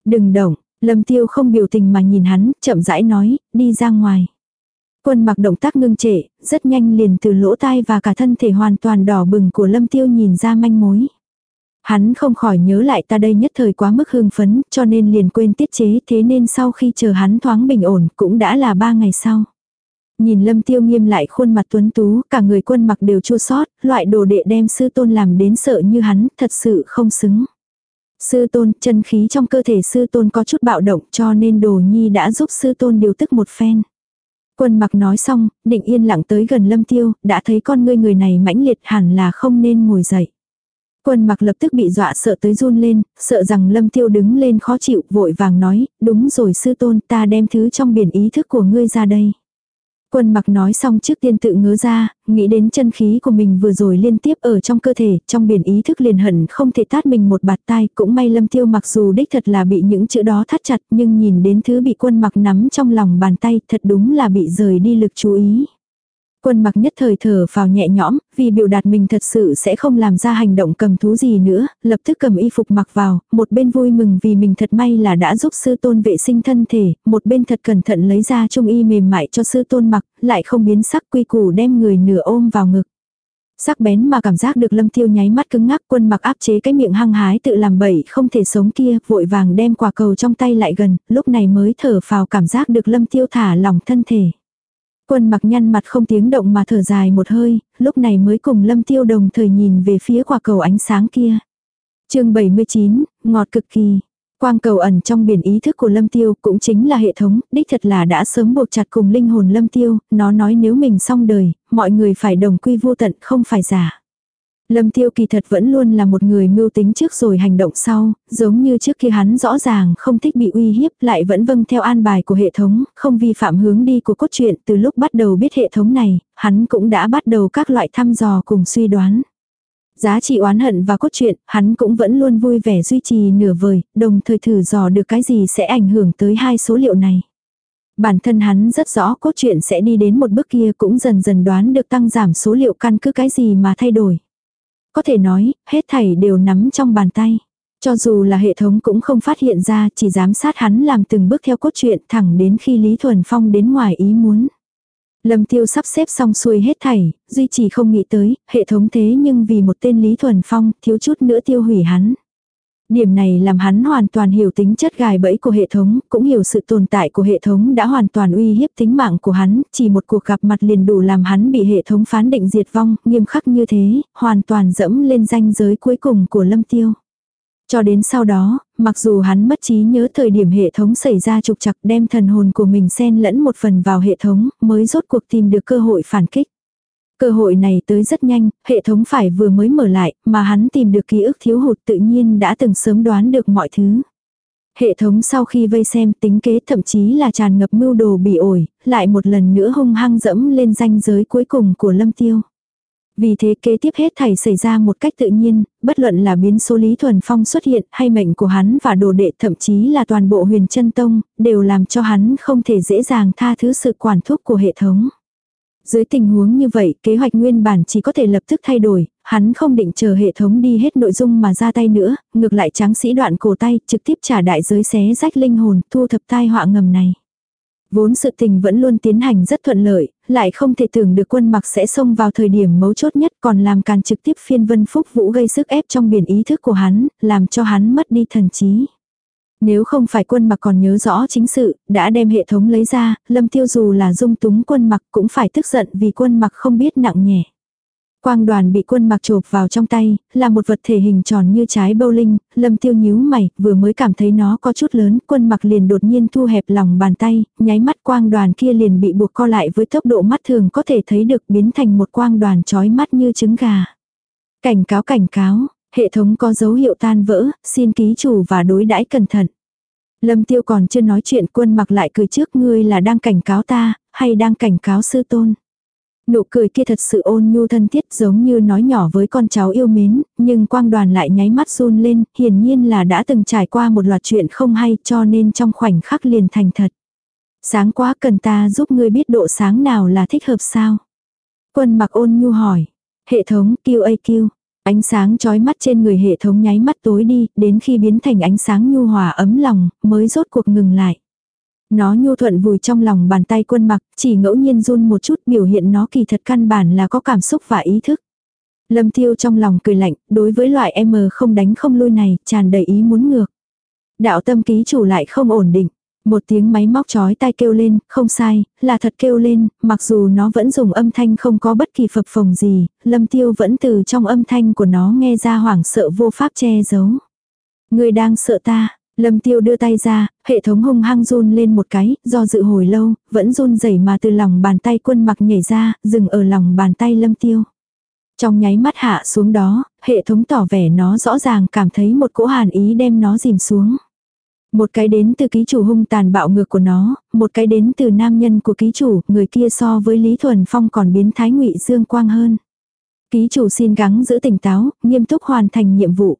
Đừng động, lâm tiêu không biểu tình mà nhìn hắn, chậm rãi nói, đi ra ngoài. Quân mặc động tác ngưng trệ, rất nhanh liền từ lỗ tai và cả thân thể hoàn toàn đỏ bừng của lâm tiêu nhìn ra manh mối. Hắn không khỏi nhớ lại ta đây nhất thời quá mức hưng phấn, cho nên liền quên tiết chế thế nên sau khi chờ hắn thoáng bình ổn cũng đã là ba ngày sau. Nhìn lâm tiêu nghiêm lại khuôn mặt tuấn tú, cả người quân mặc đều chua sót, loại đồ đệ đem sư tôn làm đến sợ như hắn, thật sự không xứng. Sư tôn, chân khí trong cơ thể sư tôn có chút bạo động cho nên đồ nhi đã giúp sư tôn điều tức một phen. Quân mặc nói xong, định yên lặng tới gần lâm tiêu, đã thấy con ngươi người này mãnh liệt hẳn là không nên ngồi dậy. Quân mặc lập tức bị dọa sợ tới run lên, sợ rằng lâm tiêu đứng lên khó chịu, vội vàng nói, đúng rồi sư tôn ta đem thứ trong biển ý thức của ngươi ra đây. Quân mặc nói xong trước tiên tự ngớ ra, nghĩ đến chân khí của mình vừa rồi liên tiếp ở trong cơ thể, trong biển ý thức liền hận không thể tát mình một bạt tai, cũng may lâm tiêu mặc dù đích thật là bị những chữ đó thắt chặt nhưng nhìn đến thứ bị quân mặc nắm trong lòng bàn tay thật đúng là bị rời đi lực chú ý. Quân mặc nhất thời thở vào nhẹ nhõm, vì biểu đạt mình thật sự sẽ không làm ra hành động cầm thú gì nữa, lập tức cầm y phục mặc vào, một bên vui mừng vì mình thật may là đã giúp sư tôn vệ sinh thân thể, một bên thật cẩn thận lấy ra trung y mềm mại cho sư tôn mặc, lại không biến sắc quy củ đem người nửa ôm vào ngực. Sắc bén mà cảm giác được lâm tiêu nháy mắt cứng ngắc quân mặc áp chế cái miệng hăng hái tự làm bậy không thể sống kia, vội vàng đem quả cầu trong tay lại gần, lúc này mới thở vào cảm giác được lâm tiêu thả lỏng thân thể. Quân mặc nhăn mặt không tiếng động mà thở dài một hơi, lúc này mới cùng lâm tiêu đồng thời nhìn về phía quả cầu ánh sáng kia. chương 79, ngọt cực kỳ. Quang cầu ẩn trong biển ý thức của lâm tiêu cũng chính là hệ thống, đích thật là đã sớm buộc chặt cùng linh hồn lâm tiêu, nó nói nếu mình xong đời, mọi người phải đồng quy vô tận không phải giả. Lâm Tiêu kỳ thật vẫn luôn là một người mưu tính trước rồi hành động sau, giống như trước kia hắn rõ ràng không thích bị uy hiếp lại vẫn vâng theo an bài của hệ thống, không vi phạm hướng đi của cốt truyện từ lúc bắt đầu biết hệ thống này, hắn cũng đã bắt đầu các loại thăm dò cùng suy đoán. Giá trị oán hận và cốt truyện, hắn cũng vẫn luôn vui vẻ duy trì nửa vời, đồng thời thử dò được cái gì sẽ ảnh hưởng tới hai số liệu này. Bản thân hắn rất rõ cốt truyện sẽ đi đến một bước kia cũng dần dần đoán được tăng giảm số liệu căn cứ cái gì mà thay đổi. Có thể nói, hết thảy đều nắm trong bàn tay. Cho dù là hệ thống cũng không phát hiện ra, chỉ giám sát hắn làm từng bước theo cốt truyện thẳng đến khi Lý Thuần Phong đến ngoài ý muốn. Lâm Tiêu sắp xếp xong xuôi hết thảy, duy trì không nghĩ tới, hệ thống thế nhưng vì một tên Lý Thuần Phong, thiếu chút nữa tiêu hủy hắn. Điểm này làm hắn hoàn toàn hiểu tính chất gài bẫy của hệ thống, cũng hiểu sự tồn tại của hệ thống đã hoàn toàn uy hiếp tính mạng của hắn, chỉ một cuộc gặp mặt liền đủ làm hắn bị hệ thống phán định diệt vong, nghiêm khắc như thế, hoàn toàn dẫm lên danh giới cuối cùng của lâm tiêu. Cho đến sau đó, mặc dù hắn mất trí nhớ thời điểm hệ thống xảy ra trục chặt đem thần hồn của mình xen lẫn một phần vào hệ thống, mới rốt cuộc tìm được cơ hội phản kích. Cơ hội này tới rất nhanh, hệ thống phải vừa mới mở lại, mà hắn tìm được ký ức thiếu hụt tự nhiên đã từng sớm đoán được mọi thứ. Hệ thống sau khi vây xem tính kế thậm chí là tràn ngập mưu đồ bị ổi, lại một lần nữa hung hăng dẫm lên ranh giới cuối cùng của lâm tiêu. Vì thế kế tiếp hết thảy xảy ra một cách tự nhiên, bất luận là biến số Lý Thuần Phong xuất hiện hay mệnh của hắn và đồ đệ thậm chí là toàn bộ huyền chân tông, đều làm cho hắn không thể dễ dàng tha thứ sự quản thúc của hệ thống. Dưới tình huống như vậy, kế hoạch nguyên bản chỉ có thể lập tức thay đổi, hắn không định chờ hệ thống đi hết nội dung mà ra tay nữa, ngược lại tráng sĩ đoạn cổ tay, trực tiếp trả đại giới xé rách linh hồn, thu thập tai họa ngầm này. Vốn sự tình vẫn luôn tiến hành rất thuận lợi, lại không thể tưởng được quân mặc sẽ xông vào thời điểm mấu chốt nhất còn làm càn trực tiếp phiên vân phúc vũ gây sức ép trong biển ý thức của hắn, làm cho hắn mất đi thần trí. Nếu không phải quân mặc còn nhớ rõ chính sự, đã đem hệ thống lấy ra, lâm tiêu dù là dung túng quân mặc cũng phải tức giận vì quân mặc không biết nặng nhẹ. Quang đoàn bị quân mặc chộp vào trong tay, là một vật thể hình tròn như trái bowling, lâm tiêu nhíu mày, vừa mới cảm thấy nó có chút lớn, quân mặc liền đột nhiên thu hẹp lòng bàn tay, nháy mắt quang đoàn kia liền bị buộc co lại với tốc độ mắt thường có thể thấy được biến thành một quang đoàn chói mắt như trứng gà. Cảnh cáo cảnh cáo, hệ thống có dấu hiệu tan vỡ, xin ký chủ và đối đãi cẩn thận. Lâm tiêu còn chưa nói chuyện quân mặc lại cười trước ngươi là đang cảnh cáo ta, hay đang cảnh cáo sư tôn. Nụ cười kia thật sự ôn nhu thân thiết giống như nói nhỏ với con cháu yêu mến, nhưng quang đoàn lại nháy mắt run lên, hiển nhiên là đã từng trải qua một loạt chuyện không hay cho nên trong khoảnh khắc liền thành thật. Sáng quá cần ta giúp ngươi biết độ sáng nào là thích hợp sao? Quân mặc ôn nhu hỏi. Hệ thống QAQ. Ánh sáng chói mắt trên người hệ thống nháy mắt tối đi, đến khi biến thành ánh sáng nhu hòa ấm lòng, mới rốt cuộc ngừng lại. Nó nhu thuận vùi trong lòng bàn tay quân mặc, chỉ ngẫu nhiên run một chút biểu hiện nó kỳ thật căn bản là có cảm xúc và ý thức. Lâm tiêu trong lòng cười lạnh, đối với loại M không đánh không lui này, tràn đầy ý muốn ngược. Đạo tâm ký chủ lại không ổn định. Một tiếng máy móc chói tai kêu lên, không sai, là thật kêu lên, mặc dù nó vẫn dùng âm thanh không có bất kỳ phập phồng gì, lâm tiêu vẫn từ trong âm thanh của nó nghe ra hoảng sợ vô pháp che giấu. Người đang sợ ta, Lâm tiêu đưa tay ra, hệ thống hung hăng run lên một cái, do dự hồi lâu, vẫn run rẩy mà từ lòng bàn tay quân mặc nhảy ra, dừng ở lòng bàn tay lâm tiêu. Trong nháy mắt hạ xuống đó, hệ thống tỏ vẻ nó rõ ràng cảm thấy một cỗ hàn ý đem nó dìm xuống. Một cái đến từ ký chủ hung tàn bạo ngược của nó, một cái đến từ nam nhân của ký chủ, người kia so với Lý Thuần Phong còn biến thái ngụy dương quang hơn. Ký chủ xin gắng giữ tỉnh táo, nghiêm túc hoàn thành nhiệm vụ.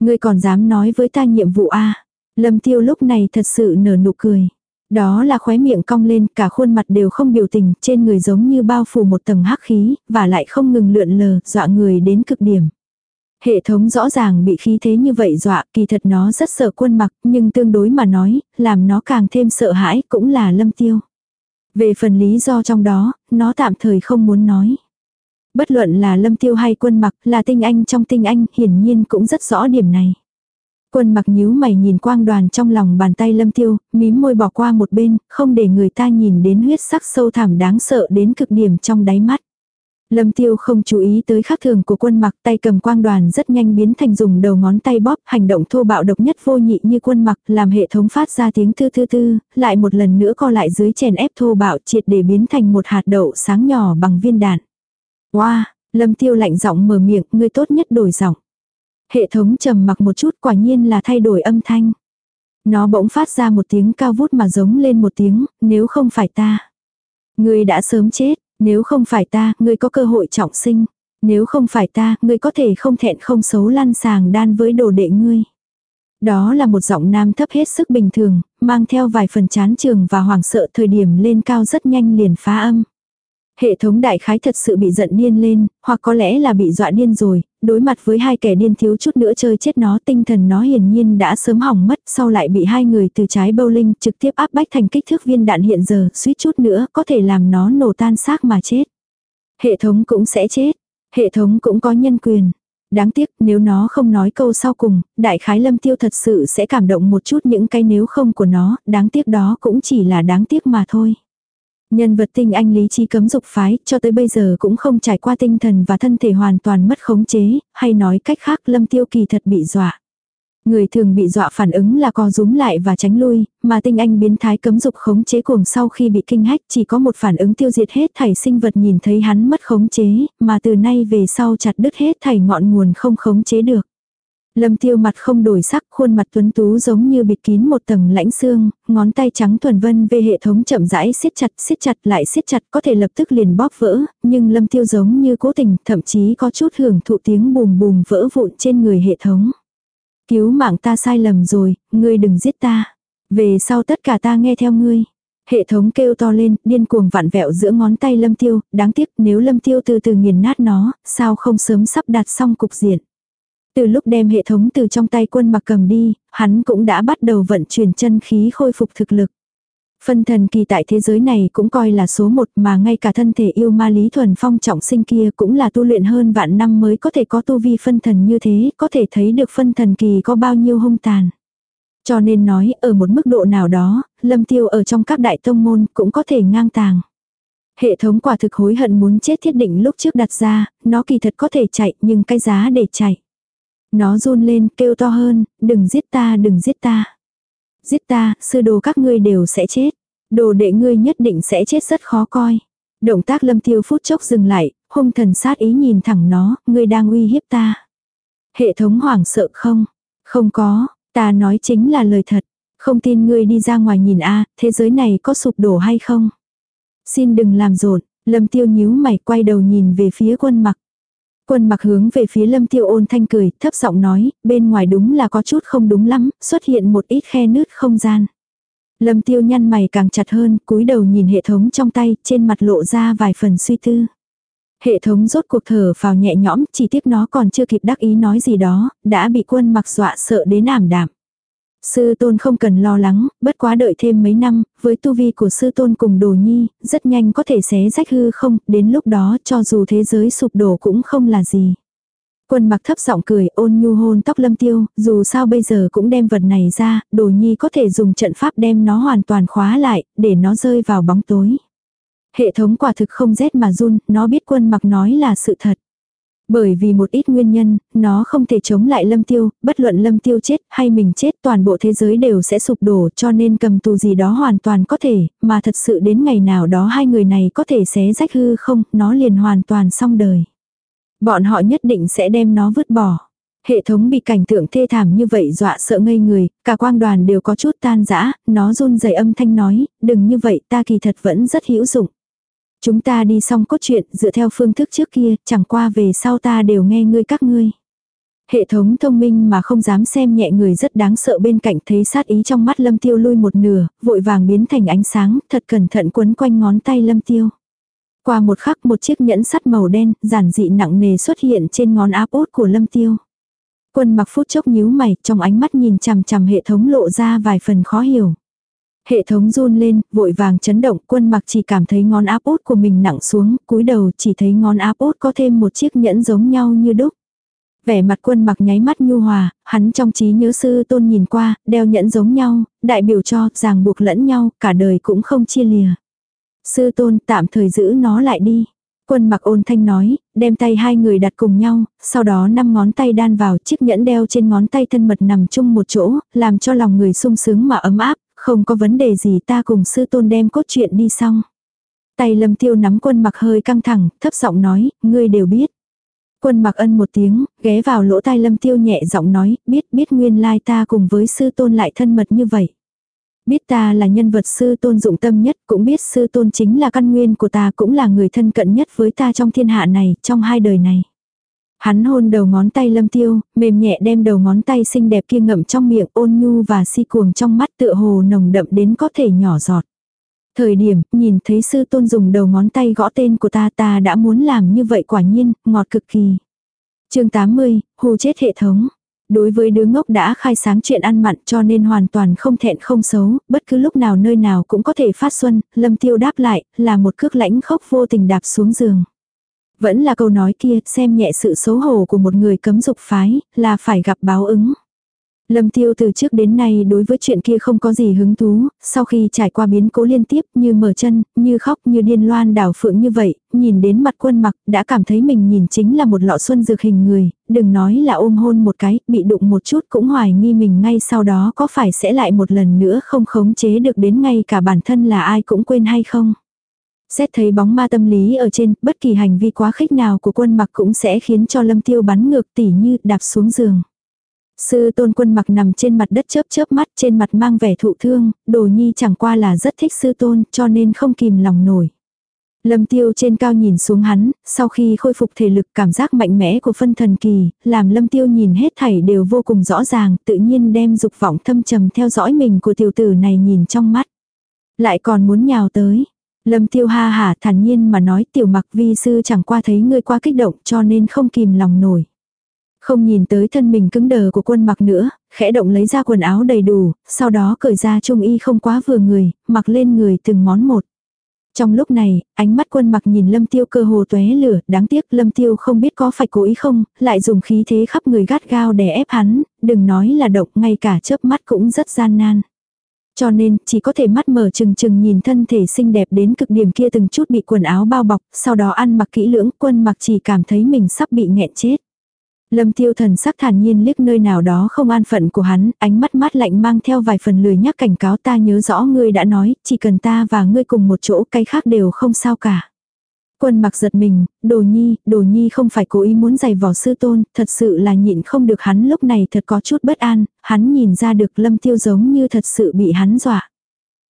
Ngươi còn dám nói với ta nhiệm vụ A. Lâm tiêu lúc này thật sự nở nụ cười. Đó là khóe miệng cong lên, cả khuôn mặt đều không biểu tình, trên người giống như bao phủ một tầng hắc khí, và lại không ngừng lượn lờ, dọa người đến cực điểm. Hệ thống rõ ràng bị khí thế như vậy dọa, kỳ thật nó rất sợ quân mặc, nhưng tương đối mà nói, làm nó càng thêm sợ hãi cũng là lâm tiêu. Về phần lý do trong đó, nó tạm thời không muốn nói. Bất luận là lâm tiêu hay quân mặc là tinh anh trong tinh anh, hiển nhiên cũng rất rõ điểm này. Quân mặc nhíu mày nhìn quang đoàn trong lòng bàn tay lâm tiêu, mím môi bỏ qua một bên, không để người ta nhìn đến huyết sắc sâu thẳm đáng sợ đến cực điểm trong đáy mắt. Lâm tiêu không chú ý tới khác thường của quân mặc tay cầm quang đoàn rất nhanh biến thành dùng đầu ngón tay bóp hành động thô bạo độc nhất vô nhị như quân mặc làm hệ thống phát ra tiếng thư thư thư, lại một lần nữa co lại dưới chèn ép thô bạo triệt để biến thành một hạt đậu sáng nhỏ bằng viên đạn. Wow, lâm tiêu lạnh giọng mở miệng, ngươi tốt nhất đổi giọng. Hệ thống trầm mặc một chút quả nhiên là thay đổi âm thanh. Nó bỗng phát ra một tiếng cao vút mà giống lên một tiếng, nếu không phải ta. Ngươi đã sớm chết, nếu không phải ta, ngươi có cơ hội trọng sinh. Nếu không phải ta, ngươi có thể không thẹn không xấu lăn sàng đan với đồ đệ ngươi. Đó là một giọng nam thấp hết sức bình thường, mang theo vài phần chán trường và hoảng sợ thời điểm lên cao rất nhanh liền phá âm. Hệ thống đại khái thật sự bị giận điên lên, hoặc có lẽ là bị dọa điên rồi, đối mặt với hai kẻ điên thiếu chút nữa chơi chết nó tinh thần nó hiển nhiên đã sớm hỏng mất, sau lại bị hai người từ trái bowling trực tiếp áp bách thành kích thước viên đạn hiện giờ, suýt chút nữa có thể làm nó nổ tan xác mà chết. Hệ thống cũng sẽ chết, hệ thống cũng có nhân quyền. Đáng tiếc nếu nó không nói câu sau cùng, đại khái lâm tiêu thật sự sẽ cảm động một chút những cái nếu không của nó, đáng tiếc đó cũng chỉ là đáng tiếc mà thôi. Nhân vật tinh anh lý trí cấm dục phái, cho tới bây giờ cũng không trải qua tinh thần và thân thể hoàn toàn mất khống chế, hay nói cách khác lâm tiêu kỳ thật bị dọa. Người thường bị dọa phản ứng là co rúm lại và tránh lui, mà tinh anh biến thái cấm dục khống chế cuồng sau khi bị kinh hách chỉ có một phản ứng tiêu diệt hết thảy sinh vật nhìn thấy hắn mất khống chế, mà từ nay về sau chặt đứt hết thảy ngọn nguồn không khống chế được. Lâm tiêu mặt không đổi sắc, khuôn mặt tuấn tú giống như bịt kín một tầng lãnh xương, ngón tay trắng thuần vân về hệ thống chậm rãi siết chặt, siết chặt lại siết chặt có thể lập tức liền bóp vỡ, nhưng lâm tiêu giống như cố tình, thậm chí có chút hưởng thụ tiếng bùm bùm vỡ vụn trên người hệ thống. Cứu mạng ta sai lầm rồi, ngươi đừng giết ta. Về sau tất cả ta nghe theo ngươi. Hệ thống kêu to lên, điên cuồng vặn vẹo giữa ngón tay lâm tiêu, đáng tiếc nếu lâm tiêu từ từ nghiền nát nó, sao không sớm sắp đặt xong cục diện. Từ lúc đem hệ thống từ trong tay quân mặc cầm đi, hắn cũng đã bắt đầu vận chuyển chân khí khôi phục thực lực. Phân thần kỳ tại thế giới này cũng coi là số một mà ngay cả thân thể yêu ma lý thuần phong trọng sinh kia cũng là tu luyện hơn vạn năm mới có thể có tu vi phân thần như thế, có thể thấy được phân thần kỳ có bao nhiêu hung tàn. Cho nên nói ở một mức độ nào đó, lâm tiêu ở trong các đại tông môn cũng có thể ngang tàng. Hệ thống quả thực hối hận muốn chết thiết định lúc trước đặt ra, nó kỳ thật có thể chạy nhưng cái giá để chạy. Nó run lên kêu to hơn, đừng giết ta đừng giết ta. Giết ta, sư đồ các ngươi đều sẽ chết. Đồ đệ ngươi nhất định sẽ chết rất khó coi. Động tác lâm tiêu phút chốc dừng lại, hung thần sát ý nhìn thẳng nó, ngươi đang uy hiếp ta. Hệ thống hoảng sợ không? Không có, ta nói chính là lời thật. Không tin ngươi đi ra ngoài nhìn a thế giới này có sụp đổ hay không? Xin đừng làm rộn, lâm tiêu nhíu mày quay đầu nhìn về phía quân mặc. Quân mặc hướng về phía lâm tiêu ôn thanh cười, thấp giọng nói, bên ngoài đúng là có chút không đúng lắm, xuất hiện một ít khe nứt không gian. Lâm tiêu nhăn mày càng chặt hơn, cúi đầu nhìn hệ thống trong tay, trên mặt lộ ra vài phần suy tư. Hệ thống rốt cuộc thở vào nhẹ nhõm, chỉ tiếc nó còn chưa kịp đắc ý nói gì đó, đã bị quân mặc dọa sợ đến ảm đạm. Sư tôn không cần lo lắng, bất quá đợi thêm mấy năm, với tu vi của sư tôn cùng đồ nhi, rất nhanh có thể xé rách hư không, đến lúc đó cho dù thế giới sụp đổ cũng không là gì. Quân mặc thấp giọng cười ôn nhu hôn tóc lâm tiêu, dù sao bây giờ cũng đem vật này ra, đồ nhi có thể dùng trận pháp đem nó hoàn toàn khóa lại, để nó rơi vào bóng tối. Hệ thống quả thực không rét mà run, nó biết quân mặc nói là sự thật. Bởi vì một ít nguyên nhân, nó không thể chống lại lâm tiêu, bất luận lâm tiêu chết hay mình chết toàn bộ thế giới đều sẽ sụp đổ cho nên cầm tù gì đó hoàn toàn có thể, mà thật sự đến ngày nào đó hai người này có thể xé rách hư không, nó liền hoàn toàn xong đời. Bọn họ nhất định sẽ đem nó vứt bỏ. Hệ thống bị cảnh tượng thê thảm như vậy dọa sợ ngây người, cả quang đoàn đều có chút tan rã, nó run rẩy âm thanh nói, đừng như vậy ta kỳ thật vẫn rất hữu dụng. Chúng ta đi xong cốt truyện dựa theo phương thức trước kia, chẳng qua về sau ta đều nghe ngươi các ngươi. Hệ thống thông minh mà không dám xem nhẹ người rất đáng sợ bên cạnh thấy sát ý trong mắt lâm tiêu lui một nửa, vội vàng biến thành ánh sáng, thật cẩn thận quấn quanh ngón tay lâm tiêu. Qua một khắc một chiếc nhẫn sắt màu đen, giản dị nặng nề xuất hiện trên ngón áp út của lâm tiêu. Quân mặc phút chốc nhíu mày, trong ánh mắt nhìn chằm chằm hệ thống lộ ra vài phần khó hiểu. Hệ thống run lên, vội vàng chấn động, quân mặc chỉ cảm thấy ngón áp út của mình nặng xuống, cúi đầu chỉ thấy ngón áp út có thêm một chiếc nhẫn giống nhau như đúc. Vẻ mặt quân mặc nháy mắt nhu hòa, hắn trong trí nhớ sư tôn nhìn qua, đeo nhẫn giống nhau, đại biểu cho, ràng buộc lẫn nhau, cả đời cũng không chia lìa. Sư tôn tạm thời giữ nó lại đi. Quân mặc ôn thanh nói, đem tay hai người đặt cùng nhau, sau đó năm ngón tay đan vào chiếc nhẫn đeo trên ngón tay thân mật nằm chung một chỗ, làm cho lòng người sung sướng mà ấm áp, không có vấn đề gì ta cùng sư tôn đem cốt truyện đi xong. Tay lâm tiêu nắm quân mặc hơi căng thẳng, thấp giọng nói, ngươi đều biết. Quân mặc ân một tiếng, ghé vào lỗ tai lâm tiêu nhẹ giọng nói, biết biết nguyên lai ta cùng với sư tôn lại thân mật như vậy. Biết ta là nhân vật sư tôn dụng tâm nhất, cũng biết sư tôn chính là căn nguyên của ta cũng là người thân cận nhất với ta trong thiên hạ này, trong hai đời này. Hắn hôn đầu ngón tay lâm tiêu, mềm nhẹ đem đầu ngón tay xinh đẹp kia ngậm trong miệng ôn nhu và si cuồng trong mắt tựa hồ nồng đậm đến có thể nhỏ giọt. Thời điểm, nhìn thấy sư tôn dùng đầu ngón tay gõ tên của ta ta đã muốn làm như vậy quả nhiên, ngọt cực kỳ. chương 80, hù chết hệ thống. Đối với đứa ngốc đã khai sáng chuyện ăn mặn cho nên hoàn toàn không thẹn không xấu, bất cứ lúc nào nơi nào cũng có thể phát xuân, lâm tiêu đáp lại, là một cước lãnh khốc vô tình đạp xuống giường. Vẫn là câu nói kia, xem nhẹ sự xấu hổ của một người cấm dục phái, là phải gặp báo ứng. Lâm tiêu từ trước đến nay đối với chuyện kia không có gì hứng thú, sau khi trải qua biến cố liên tiếp như mở chân, như khóc như điên loan đảo phượng như vậy, nhìn đến mặt quân mặc đã cảm thấy mình nhìn chính là một lọ xuân dược hình người, đừng nói là ôm hôn một cái, bị đụng một chút cũng hoài nghi mình ngay sau đó có phải sẽ lại một lần nữa không khống chế được đến ngay cả bản thân là ai cũng quên hay không. Xét thấy bóng ma tâm lý ở trên, bất kỳ hành vi quá khích nào của quân mặc cũng sẽ khiến cho lâm tiêu bắn ngược tỉ như đạp xuống giường. Sư tôn quân mặc nằm trên mặt đất chớp chớp mắt trên mặt mang vẻ thụ thương, đồ nhi chẳng qua là rất thích sư tôn cho nên không kìm lòng nổi. Lâm tiêu trên cao nhìn xuống hắn, sau khi khôi phục thể lực cảm giác mạnh mẽ của phân thần kỳ, làm lâm tiêu nhìn hết thảy đều vô cùng rõ ràng, tự nhiên đem dục vọng thâm trầm theo dõi mình của tiểu tử này nhìn trong mắt. Lại còn muốn nhào tới. Lâm tiêu ha hả thản nhiên mà nói tiểu mặc vi sư chẳng qua thấy ngươi quá kích động cho nên không kìm lòng nổi. Không nhìn tới thân mình cứng đờ của quân mặc nữa, khẽ động lấy ra quần áo đầy đủ, sau đó cởi ra trung y không quá vừa người, mặc lên người từng món một. Trong lúc này, ánh mắt quân mặc nhìn lâm tiêu cơ hồ tuế lửa, đáng tiếc lâm tiêu không biết có phải cố ý không, lại dùng khí thế khắp người gắt gao để ép hắn, đừng nói là độc ngay cả chớp mắt cũng rất gian nan. Cho nên, chỉ có thể mắt mở chừng chừng nhìn thân thể xinh đẹp đến cực điểm kia từng chút bị quần áo bao bọc, sau đó ăn mặc kỹ lưỡng, quân mặc chỉ cảm thấy mình sắp bị nghẹn chết. Lâm tiêu thần sắc thản nhiên liếc nơi nào đó không an phận của hắn, ánh mắt mát lạnh mang theo vài phần lười nhắc cảnh cáo ta nhớ rõ ngươi đã nói, chỉ cần ta và ngươi cùng một chỗ cái khác đều không sao cả. Quân mặc giật mình, đồ nhi, đồ nhi không phải cố ý muốn giày vò sư tôn, thật sự là nhịn không được hắn lúc này thật có chút bất an, hắn nhìn ra được lâm tiêu giống như thật sự bị hắn dọa.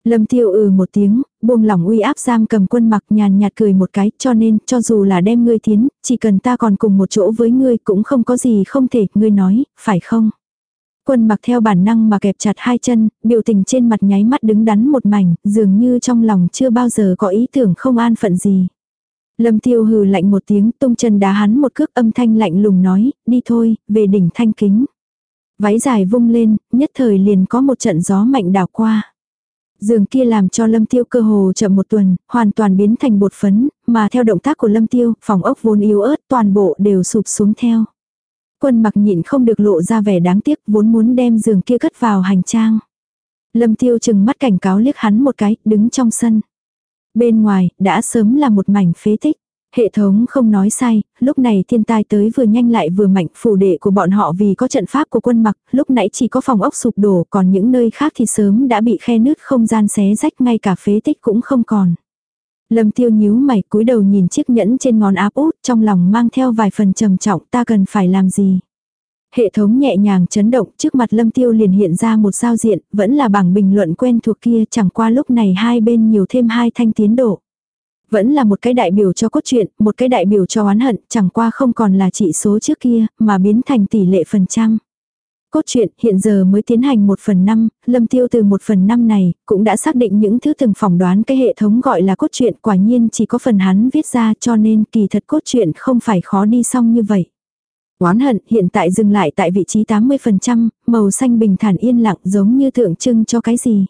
Lâm tiêu ừ một tiếng, buông lỏng uy áp giam cầm quân mặc nhàn nhạt cười một cái, cho nên, cho dù là đem ngươi tiến, chỉ cần ta còn cùng một chỗ với ngươi cũng không có gì không thể, ngươi nói, phải không? Quân mặc theo bản năng mà kẹp chặt hai chân, biểu tình trên mặt nháy mắt đứng đắn một mảnh, dường như trong lòng chưa bao giờ có ý tưởng không an phận gì. Lâm tiêu hừ lạnh một tiếng tung chân đá hắn một cước âm thanh lạnh lùng nói, đi thôi, về đỉnh thanh kính. Váy dài vung lên, nhất thời liền có một trận gió mạnh đảo qua. Giường kia làm cho lâm tiêu cơ hồ chậm một tuần, hoàn toàn biến thành bột phấn, mà theo động tác của lâm tiêu, phòng ốc vốn yếu ớt toàn bộ đều sụp xuống theo. Quân mặc nhịn không được lộ ra vẻ đáng tiếc vốn muốn đem giường kia cất vào hành trang. Lâm tiêu chừng mắt cảnh cáo liếc hắn một cái, đứng trong sân. Bên ngoài, đã sớm là một mảnh phế tích. Hệ thống không nói sai, lúc này thiên tai tới vừa nhanh lại vừa mạnh phủ đệ của bọn họ vì có trận pháp của quân mặc, lúc nãy chỉ có phòng ốc sụp đổ còn những nơi khác thì sớm đã bị khe nứt không gian xé rách ngay cả phế tích cũng không còn. Lâm tiêu nhíu mày cúi đầu nhìn chiếc nhẫn trên ngón áp út trong lòng mang theo vài phần trầm trọng ta cần phải làm gì. Hệ thống nhẹ nhàng chấn động trước mặt lâm tiêu liền hiện ra một giao diện, vẫn là bảng bình luận quen thuộc kia chẳng qua lúc này hai bên nhiều thêm hai thanh tiến độ. Vẫn là một cái đại biểu cho cốt truyện, một cái đại biểu cho oán hận, chẳng qua không còn là chỉ số trước kia, mà biến thành tỷ lệ phần trăm. Cốt truyện hiện giờ mới tiến hành một phần năm, lâm tiêu từ một phần năm này, cũng đã xác định những thứ từng phỏng đoán cái hệ thống gọi là cốt truyện quả nhiên chỉ có phần hắn viết ra cho nên kỳ thật cốt truyện không phải khó đi xong như vậy. Oán hận hiện tại dừng lại tại vị trí 80%, màu xanh bình thản yên lặng giống như tượng trưng cho cái gì.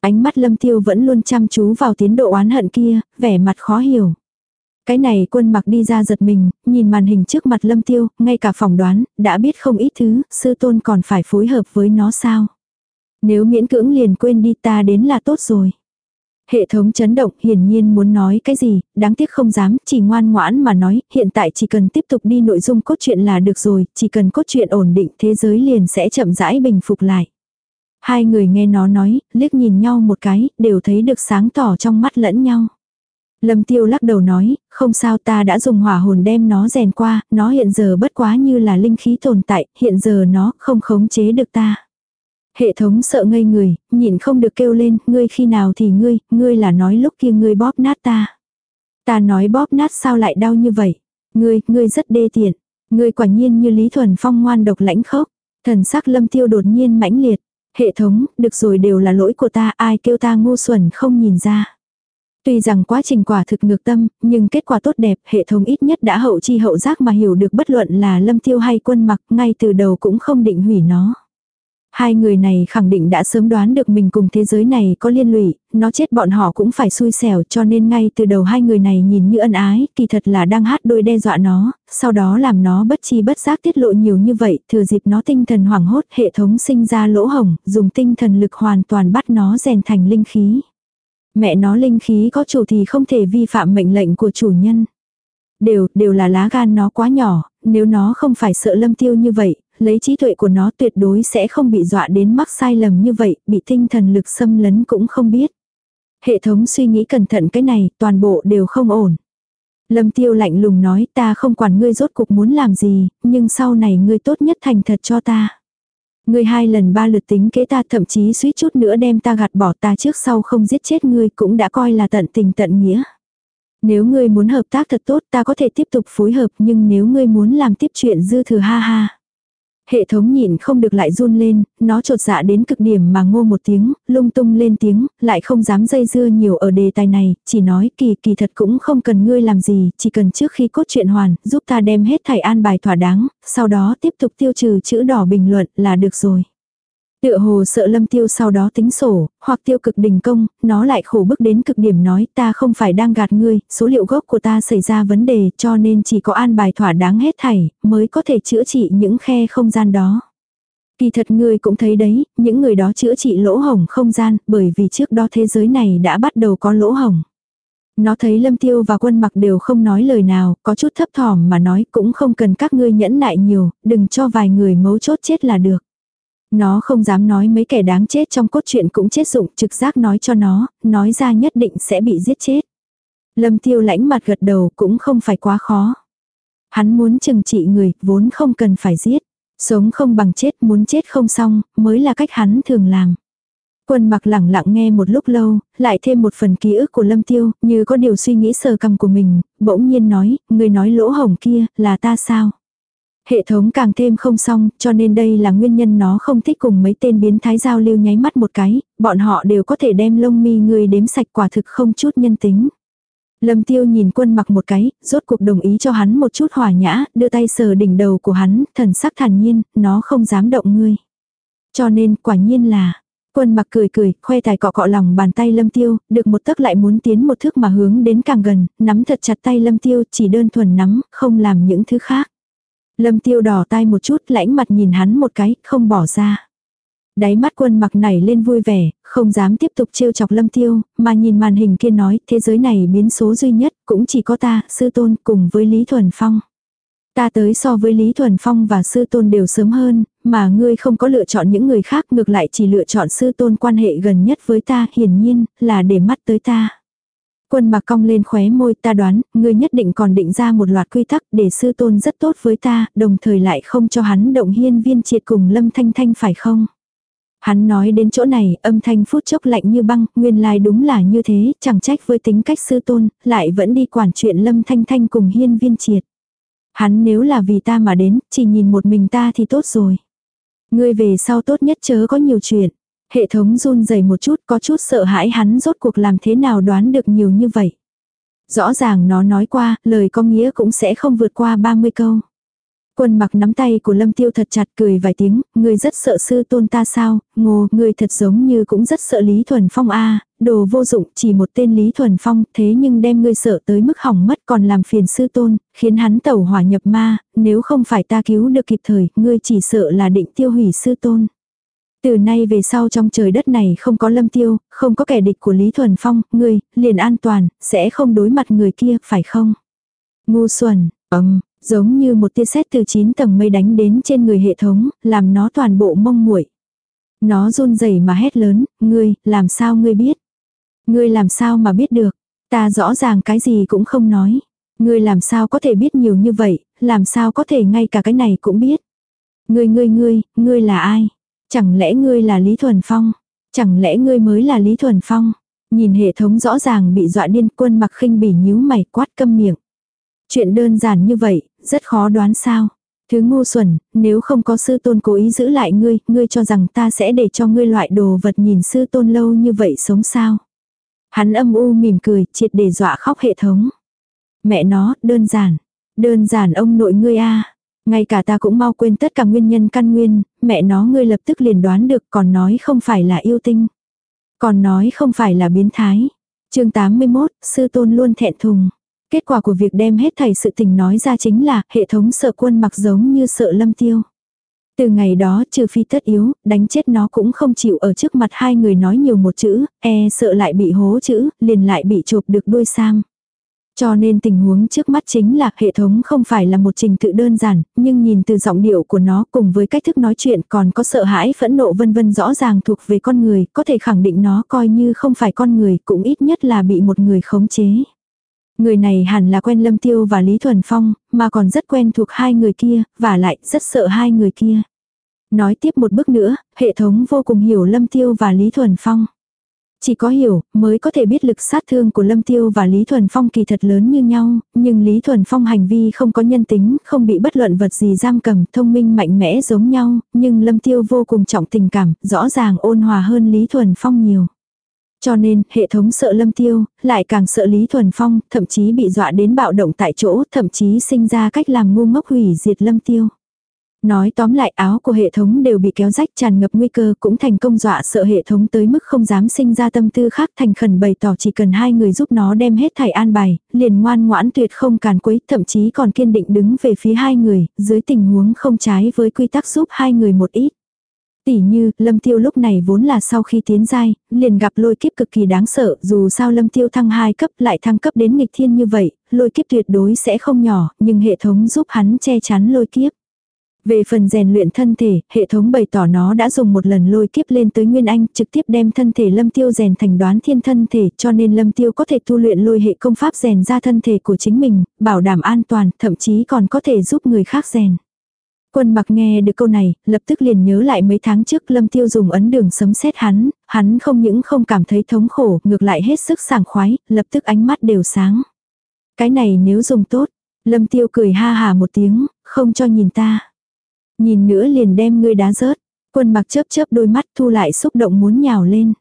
Ánh mắt lâm tiêu vẫn luôn chăm chú vào tiến độ oán hận kia, vẻ mặt khó hiểu. Cái này quân mặc đi ra giật mình, nhìn màn hình trước mặt lâm tiêu, ngay cả phỏng đoán, đã biết không ít thứ, sư tôn còn phải phối hợp với nó sao. Nếu miễn cưỡng liền quên đi ta đến là tốt rồi. Hệ thống chấn động hiển nhiên muốn nói cái gì, đáng tiếc không dám, chỉ ngoan ngoãn mà nói, hiện tại chỉ cần tiếp tục đi nội dung cốt truyện là được rồi, chỉ cần cốt truyện ổn định thế giới liền sẽ chậm rãi bình phục lại. Hai người nghe nó nói, liếc nhìn nhau một cái, đều thấy được sáng tỏ trong mắt lẫn nhau. Lâm tiêu lắc đầu nói, không sao ta đã dùng hỏa hồn đem nó rèn qua, nó hiện giờ bất quá như là linh khí tồn tại, hiện giờ nó không khống chế được ta. Hệ thống sợ ngây người, nhìn không được kêu lên, ngươi khi nào thì ngươi, ngươi là nói lúc kia ngươi bóp nát ta. Ta nói bóp nát sao lại đau như vậy. Ngươi, ngươi rất đê tiện. Ngươi quả nhiên như Lý Thuần Phong ngoan độc lãnh khốc. Thần sắc lâm tiêu đột nhiên mãnh liệt. Hệ thống, được rồi đều là lỗi của ta, ai kêu ta ngu xuẩn không nhìn ra. Tuy rằng quá trình quả thực ngược tâm, nhưng kết quả tốt đẹp, hệ thống ít nhất đã hậu chi hậu giác mà hiểu được bất luận là lâm tiêu hay quân mặc, ngay từ đầu cũng không định hủy nó. Hai người này khẳng định đã sớm đoán được mình cùng thế giới này có liên lụy, nó chết bọn họ cũng phải xui xẻo cho nên ngay từ đầu hai người này nhìn như ân ái, kỳ thật là đang hát đôi đe dọa nó, sau đó làm nó bất chi bất giác tiết lộ nhiều như vậy, thừa dịp nó tinh thần hoảng hốt hệ thống sinh ra lỗ hồng, dùng tinh thần lực hoàn toàn bắt nó rèn thành linh khí. Mẹ nó linh khí có chủ thì không thể vi phạm mệnh lệnh của chủ nhân. Đều, đều là lá gan nó quá nhỏ, nếu nó không phải sợ lâm tiêu như vậy, lấy trí tuệ của nó tuyệt đối sẽ không bị dọa đến mắc sai lầm như vậy, bị tinh thần lực xâm lấn cũng không biết. Hệ thống suy nghĩ cẩn thận cái này, toàn bộ đều không ổn. Lâm tiêu lạnh lùng nói ta không quản ngươi rốt cục muốn làm gì, nhưng sau này ngươi tốt nhất thành thật cho ta. Ngươi hai lần ba lượt tính kế ta thậm chí suýt chút nữa đem ta gạt bỏ ta trước sau không giết chết ngươi cũng đã coi là tận tình tận nghĩa. Nếu ngươi muốn hợp tác thật tốt ta có thể tiếp tục phối hợp nhưng nếu ngươi muốn làm tiếp chuyện dư thừa ha ha. Hệ thống nhìn không được lại run lên, nó trột dạ đến cực điểm mà ngô một tiếng, lung tung lên tiếng, lại không dám dây dưa nhiều ở đề tài này, chỉ nói kỳ kỳ thật cũng không cần ngươi làm gì, chỉ cần trước khi cốt truyện hoàn, giúp ta đem hết thải an bài thỏa đáng, sau đó tiếp tục tiêu trừ chữ đỏ bình luận là được rồi. Tựa hồ sợ lâm tiêu sau đó tính sổ, hoặc tiêu cực đình công, nó lại khổ bức đến cực điểm nói ta không phải đang gạt ngươi, số liệu gốc của ta xảy ra vấn đề cho nên chỉ có an bài thỏa đáng hết thảy, mới có thể chữa trị những khe không gian đó. Kỳ thật ngươi cũng thấy đấy, những người đó chữa trị lỗ hổng không gian, bởi vì trước đó thế giới này đã bắt đầu có lỗ hổng. Nó thấy Lâm Tiêu và quân mặc đều không nói lời nào, có chút thấp thỏm mà nói cũng không cần các ngươi nhẫn nại nhiều, đừng cho vài người mấu chốt chết là được. Nó không dám nói mấy kẻ đáng chết trong cốt truyện cũng chết dụng, trực giác nói cho nó, nói ra nhất định sẽ bị giết chết. Lâm Tiêu lãnh mặt gật đầu cũng không phải quá khó. Hắn muốn trừng trị người, vốn không cần phải giết. Sống không bằng chết, muốn chết không xong, mới là cách hắn thường làm. Quân mặc lẳng lặng nghe một lúc lâu, lại thêm một phần ký ức của Lâm Tiêu, như có điều suy nghĩ sờ cầm của mình, bỗng nhiên nói, người nói lỗ hổng kia, là ta sao? Hệ thống càng thêm không xong, cho nên đây là nguyên nhân nó không thích cùng mấy tên biến thái giao lưu nháy mắt một cái, bọn họ đều có thể đem lông mi người đếm sạch quả thực không chút nhân tính. Lâm tiêu nhìn quân mặc một cái, rốt cuộc đồng ý cho hắn một chút hòa nhã, đưa tay sờ đỉnh đầu của hắn, thần sắc thản nhiên, nó không dám động ngươi. Cho nên quả nhiên là, quân mặc cười cười, khoe tài cọ cọ lòng bàn tay lâm tiêu, được một tấc lại muốn tiến một thước mà hướng đến càng gần, nắm thật chặt tay lâm tiêu, chỉ đơn thuần nắm, không làm những thứ khác. Lâm tiêu đỏ tai một chút, lãnh mặt nhìn hắn một cái, không bỏ ra. Đáy mắt quân mặc nảy lên vui vẻ, không dám tiếp tục trêu chọc lâm tiêu, mà nhìn màn hình kia nói, thế giới này biến số duy nhất, cũng chỉ có ta, sư tôn, cùng với Lý Thuần Phong. Ta tới so với Lý Thuần Phong và sư tôn đều sớm hơn, mà ngươi không có lựa chọn những người khác ngược lại chỉ lựa chọn sư tôn quan hệ gần nhất với ta, hiển nhiên, là để mắt tới ta. Quân mặc cong lên khóe môi ta đoán, ngươi nhất định còn định ra một loạt quy tắc để sư tôn rất tốt với ta, đồng thời lại không cho hắn động hiên viên triệt cùng lâm thanh thanh phải không? Hắn nói đến chỗ này, âm thanh phút chốc lạnh như băng, nguyên lai đúng là như thế, chẳng trách với tính cách sư tôn, lại vẫn đi quản chuyện lâm thanh thanh cùng hiên viên triệt. Hắn nếu là vì ta mà đến, chỉ nhìn một mình ta thì tốt rồi. Ngươi về sau tốt nhất chớ có nhiều chuyện. Hệ thống run rẩy một chút có chút sợ hãi hắn rốt cuộc làm thế nào đoán được nhiều như vậy. Rõ ràng nó nói qua, lời có nghĩa cũng sẽ không vượt qua 30 câu. Quân mặc nắm tay của Lâm Tiêu thật chặt cười vài tiếng, người rất sợ sư tôn ta sao, ngô, người thật giống như cũng rất sợ Lý Thuần Phong a đồ vô dụng, chỉ một tên Lý Thuần Phong, thế nhưng đem ngươi sợ tới mức hỏng mất còn làm phiền sư tôn, khiến hắn tẩu hỏa nhập ma, nếu không phải ta cứu được kịp thời, ngươi chỉ sợ là định tiêu hủy sư tôn. Từ nay về sau trong trời đất này không có lâm tiêu, không có kẻ địch của Lý Thuần Phong, ngươi, liền an toàn, sẽ không đối mặt người kia, phải không? Ngu xuẩn, ấm, giống như một tia sét từ chín tầng mây đánh đến trên người hệ thống, làm nó toàn bộ mông muội. Nó run rẩy mà hét lớn, ngươi, làm sao ngươi biết? Ngươi làm sao mà biết được? Ta rõ ràng cái gì cũng không nói. Ngươi làm sao có thể biết nhiều như vậy, làm sao có thể ngay cả cái này cũng biết? Ngươi ngươi ngươi, ngươi là ai? Chẳng lẽ ngươi là Lý Thuần Phong? Chẳng lẽ ngươi mới là Lý Thuần Phong? Nhìn hệ thống rõ ràng bị dọa điên quân mặc khinh bỉ nhíu mày quát câm miệng. Chuyện đơn giản như vậy, rất khó đoán sao. Thứ ngu xuẩn, nếu không có sư tôn cố ý giữ lại ngươi, ngươi cho rằng ta sẽ để cho ngươi loại đồ vật nhìn sư tôn lâu như vậy sống sao. Hắn âm u mỉm cười, triệt để dọa khóc hệ thống. Mẹ nó, đơn giản. Đơn giản ông nội ngươi a ngay cả ta cũng mau quên tất cả nguyên nhân căn nguyên, mẹ nó ngươi lập tức liền đoán được còn nói không phải là yêu tinh. Còn nói không phải là biến thái. chương 81, sư tôn luôn thẹn thùng. Kết quả của việc đem hết thầy sự tình nói ra chính là hệ thống sợ quân mặc giống như sợ lâm tiêu. Từ ngày đó trừ phi tất yếu, đánh chết nó cũng không chịu ở trước mặt hai người nói nhiều một chữ, e sợ lại bị hố chữ, liền lại bị chụp được đuôi sam. Cho nên tình huống trước mắt chính là hệ thống không phải là một trình tự đơn giản, nhưng nhìn từ giọng điệu của nó cùng với cách thức nói chuyện còn có sợ hãi phẫn nộ vân vân rõ ràng thuộc về con người, có thể khẳng định nó coi như không phải con người cũng ít nhất là bị một người khống chế. Người này hẳn là quen Lâm Tiêu và Lý Thuần Phong, mà còn rất quen thuộc hai người kia, và lại rất sợ hai người kia. Nói tiếp một bước nữa, hệ thống vô cùng hiểu Lâm Tiêu và Lý Thuần Phong. Chỉ có hiểu, mới có thể biết lực sát thương của Lâm Tiêu và Lý Thuần Phong kỳ thật lớn như nhau, nhưng Lý Thuần Phong hành vi không có nhân tính, không bị bất luận vật gì giam cầm, thông minh mạnh mẽ giống nhau, nhưng Lâm Tiêu vô cùng trọng tình cảm, rõ ràng ôn hòa hơn Lý Thuần Phong nhiều. Cho nên, hệ thống sợ Lâm Tiêu, lại càng sợ Lý Thuần Phong, thậm chí bị dọa đến bạo động tại chỗ, thậm chí sinh ra cách làm ngu ngốc hủy diệt Lâm Tiêu. Nói tóm lại áo của hệ thống đều bị kéo rách tràn ngập nguy cơ cũng thành công dọa sợ hệ thống tới mức không dám sinh ra tâm tư khác thành khẩn bày tỏ chỉ cần hai người giúp nó đem hết thảy an bài, liền ngoan ngoãn tuyệt không càn quấy, thậm chí còn kiên định đứng về phía hai người, dưới tình huống không trái với quy tắc giúp hai người một ít. Tỷ như, Lâm Tiêu lúc này vốn là sau khi tiến giai, liền gặp lôi kiếp cực kỳ đáng sợ, dù sao Lâm Tiêu thăng 2 cấp lại thăng cấp đến nghịch thiên như vậy, lôi kiếp tuyệt đối sẽ không nhỏ, nhưng hệ thống giúp hắn che chắn lôi kiếp. Về phần rèn luyện thân thể, hệ thống bày tỏ nó đã dùng một lần lôi kiếp lên tới Nguyên Anh, trực tiếp đem thân thể Lâm Tiêu rèn thành đoán thiên thân thể, cho nên Lâm Tiêu có thể tu luyện lôi hệ công pháp rèn ra thân thể của chính mình, bảo đảm an toàn, thậm chí còn có thể giúp người khác rèn. Quân mặc nghe được câu này, lập tức liền nhớ lại mấy tháng trước Lâm Tiêu dùng ấn đường sấm sét hắn, hắn không những không cảm thấy thống khổ, ngược lại hết sức sảng khoái, lập tức ánh mắt đều sáng. Cái này nếu dùng tốt, Lâm Tiêu cười ha hà một tiếng, không cho nhìn ta. Nhìn nữa liền đem ngươi đá rớt. Quân mặc chớp chớp đôi mắt thu lại xúc động muốn nhào lên.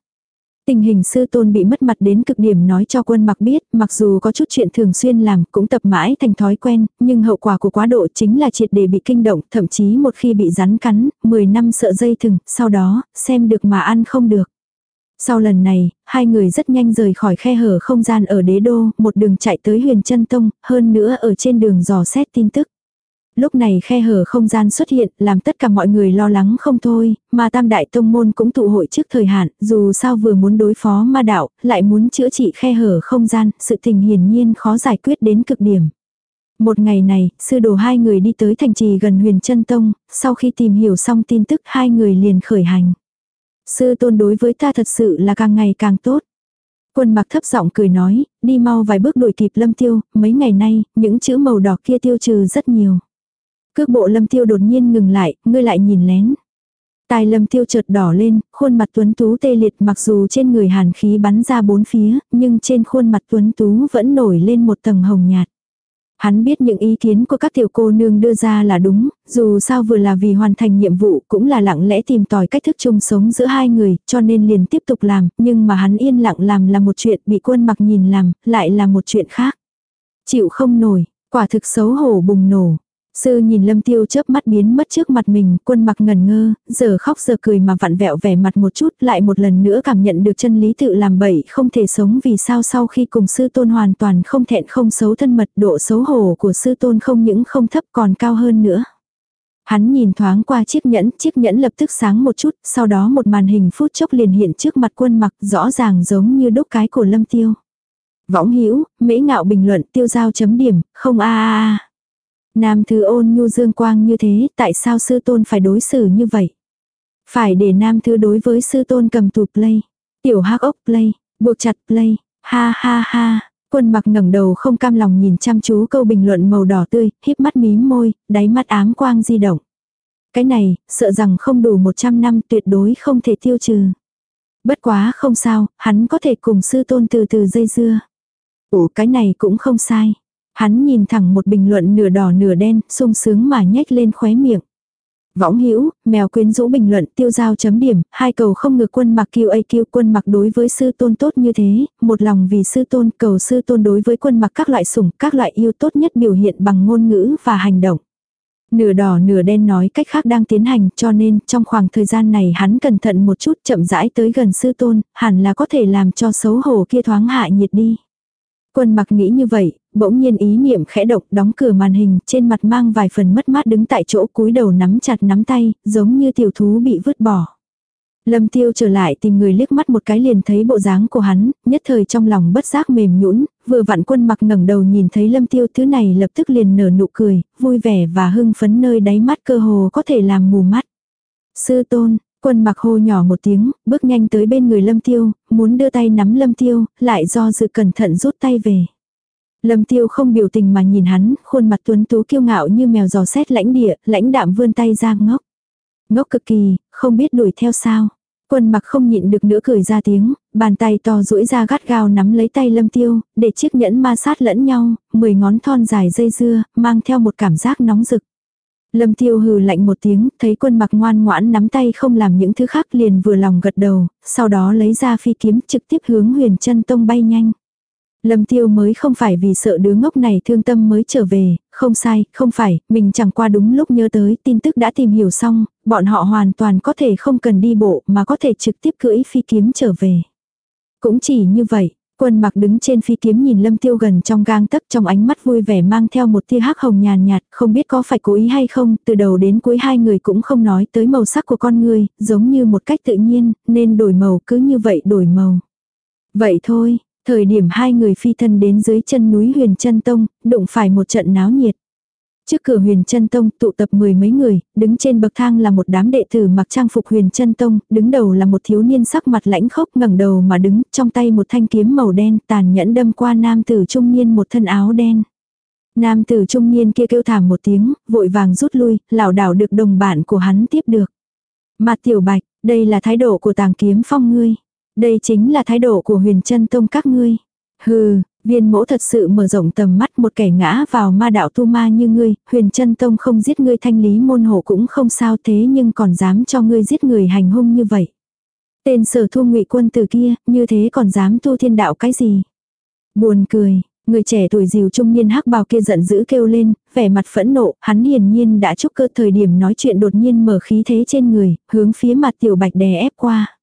Tình hình sư tôn bị mất mặt đến cực điểm nói cho quân mặc biết, mặc dù có chút chuyện thường xuyên làm, cũng tập mãi thành thói quen, nhưng hậu quả của quá độ chính là triệt để bị kinh động, thậm chí một khi bị rắn cắn, 10 năm sợ dây thừng, sau đó, xem được mà ăn không được. Sau lần này, hai người rất nhanh rời khỏi khe hở không gian ở đế đô, một đường chạy tới huyền chân tông, hơn nữa ở trên đường dò xét tin tức. Lúc này khe hở không gian xuất hiện, làm tất cả mọi người lo lắng không thôi, mà tam đại tông môn cũng tụ hội trước thời hạn, dù sao vừa muốn đối phó ma đạo, lại muốn chữa trị khe hở không gian, sự tình hiển nhiên khó giải quyết đến cực điểm. Một ngày này, sư đồ hai người đi tới thành trì gần huyền chân tông, sau khi tìm hiểu xong tin tức hai người liền khởi hành. Sư tôn đối với ta thật sự là càng ngày càng tốt. Quân mặc thấp giọng cười nói, đi mau vài bước đuổi kịp lâm tiêu, mấy ngày nay, những chữ màu đỏ kia tiêu trừ rất nhiều. Cước bộ lâm tiêu đột nhiên ngừng lại, ngươi lại nhìn lén. Tai lâm tiêu chợt đỏ lên, khuôn mặt tuấn tú tê liệt mặc dù trên người hàn khí bắn ra bốn phía, nhưng trên khuôn mặt tuấn tú vẫn nổi lên một tầng hồng nhạt. Hắn biết những ý kiến của các tiểu cô nương đưa ra là đúng, dù sao vừa là vì hoàn thành nhiệm vụ cũng là lặng lẽ tìm tòi cách thức chung sống giữa hai người, cho nên liền tiếp tục làm, nhưng mà hắn yên lặng làm là một chuyện, bị quân mặc nhìn làm, lại là một chuyện khác. Chịu không nổi, quả thực xấu hổ bùng nổ. Sư nhìn lâm tiêu chớp mắt biến mất trước mặt mình, quân mặc ngần ngơ, giờ khóc giờ cười mà vặn vẹo vẻ mặt một chút lại một lần nữa cảm nhận được chân lý tự làm bậy không thể sống vì sao sau khi cùng sư tôn hoàn toàn không thẹn không xấu thân mật độ xấu hổ của sư tôn không những không thấp còn cao hơn nữa. Hắn nhìn thoáng qua chiếc nhẫn, chiếc nhẫn lập tức sáng một chút, sau đó một màn hình phút chốc liền hiện trước mặt quân mặc rõ ràng giống như đúc cái của lâm tiêu. Võng hữu mễ ngạo bình luận tiêu giao chấm điểm, không a a a. Nam thư ôn nhu dương quang như thế, tại sao sư tôn phải đối xử như vậy? Phải để nam thư đối với sư tôn cầm tù play. Tiểu hắc ốc play, buộc chặt play, ha ha ha. Quân mặc ngẩng đầu không cam lòng nhìn chăm chú câu bình luận màu đỏ tươi, híp mắt mím môi, đáy mắt ám quang di động. Cái này, sợ rằng không đủ 100 năm tuyệt đối không thể tiêu trừ. Bất quá không sao, hắn có thể cùng sư tôn từ từ dây dưa. Ủa cái này cũng không sai. Hắn nhìn thẳng một bình luận nửa đỏ nửa đen, sung sướng mà nhếch lên khóe miệng. Võng hữu mèo quyến rũ bình luận tiêu giao chấm điểm, hai cầu không ngược quân mặc kiêu kiêu quân mặc đối với sư tôn tốt như thế, một lòng vì sư tôn cầu sư tôn đối với quân mặc các loại sủng, các loại yêu tốt nhất biểu hiện bằng ngôn ngữ và hành động. Nửa đỏ nửa đen nói cách khác đang tiến hành cho nên trong khoảng thời gian này hắn cẩn thận một chút chậm rãi tới gần sư tôn, hẳn là có thể làm cho xấu hổ kia thoáng hạ nhiệt đi. Quân mặc nghĩ như vậy, bỗng nhiên ý niệm khẽ độc đóng cửa màn hình, trên mặt mang vài phần mất mát đứng tại chỗ cúi đầu nắm chặt nắm tay, giống như tiểu thú bị vứt bỏ. Lâm tiêu trở lại tìm người liếc mắt một cái liền thấy bộ dáng của hắn, nhất thời trong lòng bất giác mềm nhũn, vừa vặn quân mặc ngẩng đầu nhìn thấy lâm tiêu thứ này lập tức liền nở nụ cười, vui vẻ và hưng phấn nơi đáy mắt cơ hồ có thể làm mù mắt. Sư tôn, Quân mặc hô nhỏ một tiếng, bước nhanh tới bên người lâm tiêu, muốn đưa tay nắm lâm tiêu, lại do dự cẩn thận rút tay về. Lâm tiêu không biểu tình mà nhìn hắn, khuôn mặt tuấn tú kiêu ngạo như mèo giò xét lãnh địa, lãnh đạm vươn tay ra ngốc. Ngốc cực kỳ, không biết đuổi theo sao. Quân mặc không nhịn được nữa cười ra tiếng, bàn tay to duỗi ra gắt gao nắm lấy tay lâm tiêu, để chiếc nhẫn ma sát lẫn nhau, mười ngón thon dài dây dưa, mang theo một cảm giác nóng rực. Lâm tiêu hừ lạnh một tiếng, thấy quân mặc ngoan ngoãn nắm tay không làm những thứ khác liền vừa lòng gật đầu, sau đó lấy ra phi kiếm trực tiếp hướng huyền chân tông bay nhanh. Lâm tiêu mới không phải vì sợ đứa ngốc này thương tâm mới trở về, không sai, không phải, mình chẳng qua đúng lúc nhớ tới tin tức đã tìm hiểu xong, bọn họ hoàn toàn có thể không cần đi bộ mà có thể trực tiếp cưỡi phi kiếm trở về. Cũng chỉ như vậy, Quân mặc đứng trên phi kiếm nhìn lâm tiêu gần trong gang tấc trong ánh mắt vui vẻ mang theo một tia hắc hồng nhàn nhạt, không biết có phải cố ý hay không, từ đầu đến cuối hai người cũng không nói tới màu sắc của con người, giống như một cách tự nhiên, nên đổi màu cứ như vậy đổi màu. Vậy thôi, thời điểm hai người phi thân đến dưới chân núi huyền chân tông, đụng phải một trận náo nhiệt. Trước cửa huyền chân tông tụ tập mười mấy người, đứng trên bậc thang là một đám đệ tử mặc trang phục huyền chân tông, đứng đầu là một thiếu niên sắc mặt lãnh khốc ngẩng đầu mà đứng, trong tay một thanh kiếm màu đen tàn nhẫn đâm qua nam tử trung niên một thân áo đen. Nam tử trung niên kia kêu thảm một tiếng, vội vàng rút lui, lảo đảo được đồng bạn của hắn tiếp được. Mà tiểu bạch, đây là thái độ của tàng kiếm phong ngươi. Đây chính là thái độ của huyền chân tông các ngươi. Hừ, Viên mẫu thật sự mở rộng tầm mắt một kẻ ngã vào ma đạo tu ma như ngươi, huyền chân tông không giết ngươi thanh lý môn hộ cũng không sao thế nhưng còn dám cho ngươi giết người hành hung như vậy. Tên sở thu ngụy quân từ kia, như thế còn dám tu thiên đạo cái gì? Buồn cười, người trẻ tuổi dìu trung niên hắc bào kia giận dữ kêu lên, vẻ mặt phẫn nộ, hắn hiển nhiên đã chúc cơ thời điểm nói chuyện đột nhiên mở khí thế trên người, hướng phía mặt tiểu bạch đè ép qua.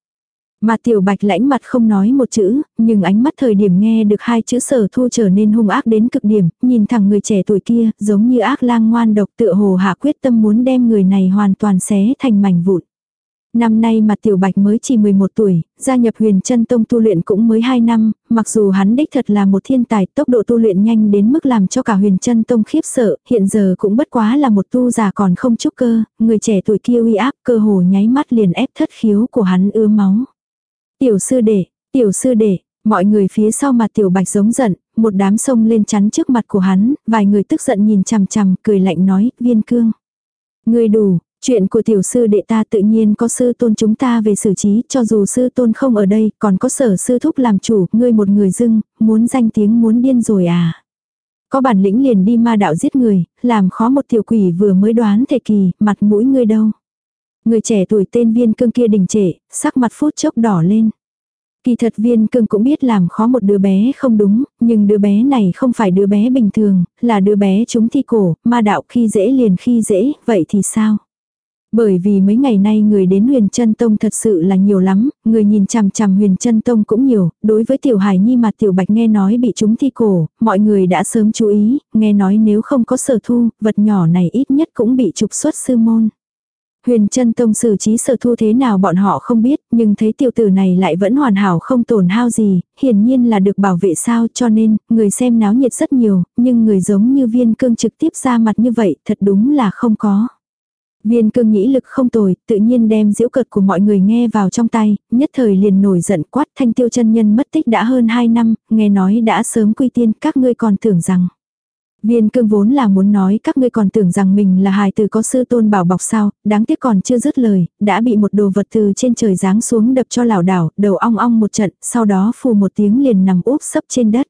Mà tiểu bạch lãnh mặt không nói một chữ, nhưng ánh mắt thời điểm nghe được hai chữ sở thu trở nên hung ác đến cực điểm, nhìn thẳng người trẻ tuổi kia, giống như ác lang ngoan độc tựa hồ hạ quyết tâm muốn đem người này hoàn toàn xé thành mảnh vụn. Năm nay mặt tiểu bạch mới chỉ 11 tuổi, gia nhập huyền chân tông tu luyện cũng mới 2 năm, mặc dù hắn đích thật là một thiên tài, tốc độ tu luyện nhanh đến mức làm cho cả huyền chân tông khiếp sợ, hiện giờ cũng bất quá là một tu già còn không trúc cơ, người trẻ tuổi kia uy áp cơ hồ nháy mắt liền ép thất khiếu của hắn ưa máu. Tiểu sư đệ, tiểu sư đệ, mọi người phía sau mặt tiểu bạch giống giận, một đám sông lên chắn trước mặt của hắn, vài người tức giận nhìn chằm chằm, cười lạnh nói, viên cương. Người đủ, chuyện của tiểu sư đệ ta tự nhiên có sư tôn chúng ta về xử trí, cho dù sư tôn không ở đây, còn có sở sư thúc làm chủ, ngươi một người dưng, muốn danh tiếng muốn điên rồi à. Có bản lĩnh liền đi ma đạo giết người, làm khó một tiểu quỷ vừa mới đoán thể kỳ, mặt mũi ngươi đâu. Người trẻ tuổi tên viên cương kia đình trệ, sắc mặt phút chốc đỏ lên. Kỳ thật viên cương cũng biết làm khó một đứa bé không đúng, nhưng đứa bé này không phải đứa bé bình thường, là đứa bé chúng thi cổ, ma đạo khi dễ liền khi dễ, vậy thì sao? Bởi vì mấy ngày nay người đến huyền chân tông thật sự là nhiều lắm, người nhìn chằm chằm huyền chân tông cũng nhiều, đối với tiểu hải nhi mà tiểu bạch nghe nói bị chúng thi cổ, mọi người đã sớm chú ý, nghe nói nếu không có sở thu, vật nhỏ này ít nhất cũng bị trục xuất sư môn. Huyền chân tông xử trí sở thu thế nào bọn họ không biết, nhưng thấy tiểu tử này lại vẫn hoàn hảo không tổn hao gì, hiển nhiên là được bảo vệ sao cho nên, người xem náo nhiệt rất nhiều, nhưng người giống như viên cương trực tiếp ra mặt như vậy thật đúng là không có. Viên cương nhĩ lực không tồi, tự nhiên đem diễu cợt của mọi người nghe vào trong tay, nhất thời liền nổi giận quát thanh tiêu chân nhân mất tích đã hơn 2 năm, nghe nói đã sớm quy tiên các ngươi còn tưởng rằng. Viên cương vốn là muốn nói các ngươi còn tưởng rằng mình là hài tử có sư tôn bảo bọc sao, đáng tiếc còn chưa dứt lời, đã bị một đồ vật từ trên trời giáng xuống đập cho lảo đảo, đầu ong ong một trận, sau đó phù một tiếng liền nằm úp sấp trên đất.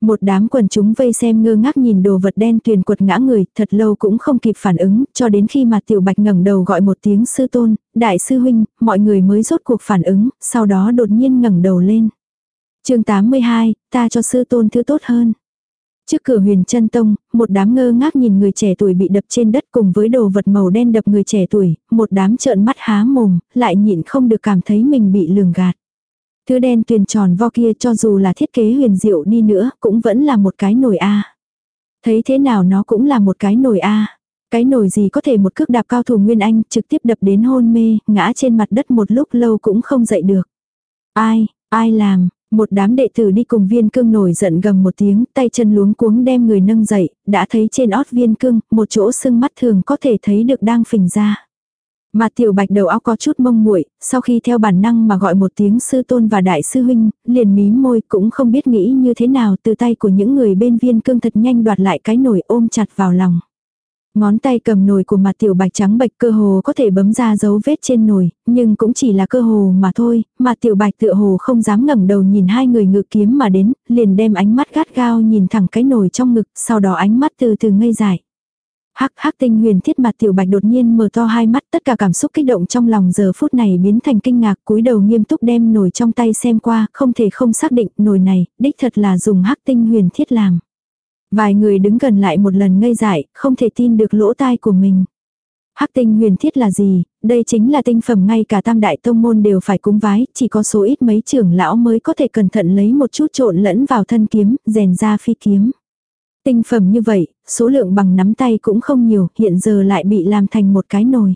Một đám quần chúng vây xem ngơ ngác nhìn đồ vật đen tuyền quật ngã người, thật lâu cũng không kịp phản ứng, cho đến khi mà tiểu bạch ngẩng đầu gọi một tiếng sư tôn, đại sư huynh, mọi người mới rốt cuộc phản ứng, sau đó đột nhiên ngẩng đầu lên. chương 82, ta cho sư tôn thứ tốt hơn. Trước cửa huyền chân tông, một đám ngơ ngác nhìn người trẻ tuổi bị đập trên đất cùng với đồ vật màu đen đập người trẻ tuổi, một đám trợn mắt há mồm, lại nhịn không được cảm thấy mình bị lường gạt. Thứ đen tuyền tròn vo kia cho dù là thiết kế huyền diệu đi nữa, cũng vẫn là một cái nồi A. Thấy thế nào nó cũng là một cái nồi A. Cái nồi gì có thể một cước đạp cao thủ Nguyên Anh trực tiếp đập đến hôn mê, ngã trên mặt đất một lúc lâu cũng không dậy được. Ai, ai làm, một đám đệ tử đi cùng viên cương nổi giận gầm một tiếng, tay chân luống cuống đem người nâng dậy, đã thấy trên ót viên cương, một chỗ sưng mắt thường có thể thấy được đang phình ra. Mà tiểu bạch đầu óc có chút mông muội sau khi theo bản năng mà gọi một tiếng sư tôn và đại sư huynh, liền mím môi cũng không biết nghĩ như thế nào từ tay của những người bên viên cương thật nhanh đoạt lại cái nổi ôm chặt vào lòng. Ngón tay cầm nồi của mặt tiểu bạch trắng bạch cơ hồ có thể bấm ra dấu vết trên nồi, nhưng cũng chỉ là cơ hồ mà thôi, mà tiểu bạch tựa hồ không dám ngẩng đầu nhìn hai người ngự kiếm mà đến, liền đem ánh mắt gắt gao nhìn thẳng cái nồi trong ngực, sau đó ánh mắt từ từ ngây dại. Hắc hắc tinh huyền thiết mặt tiểu bạch đột nhiên mở to hai mắt tất cả cảm xúc kích động trong lòng giờ phút này biến thành kinh ngạc cúi đầu nghiêm túc đem nồi trong tay xem qua không thể không xác định nồi này đích thật là dùng hắc tinh huyền thiết làm. Vài người đứng gần lại một lần ngây dại, không thể tin được lỗ tai của mình. Hắc tinh huyền thiết là gì, đây chính là tinh phẩm ngay cả tam đại tông môn đều phải cúng vái, chỉ có số ít mấy trưởng lão mới có thể cẩn thận lấy một chút trộn lẫn vào thân kiếm, rèn ra phi kiếm. Tinh phẩm như vậy, số lượng bằng nắm tay cũng không nhiều, hiện giờ lại bị làm thành một cái nồi.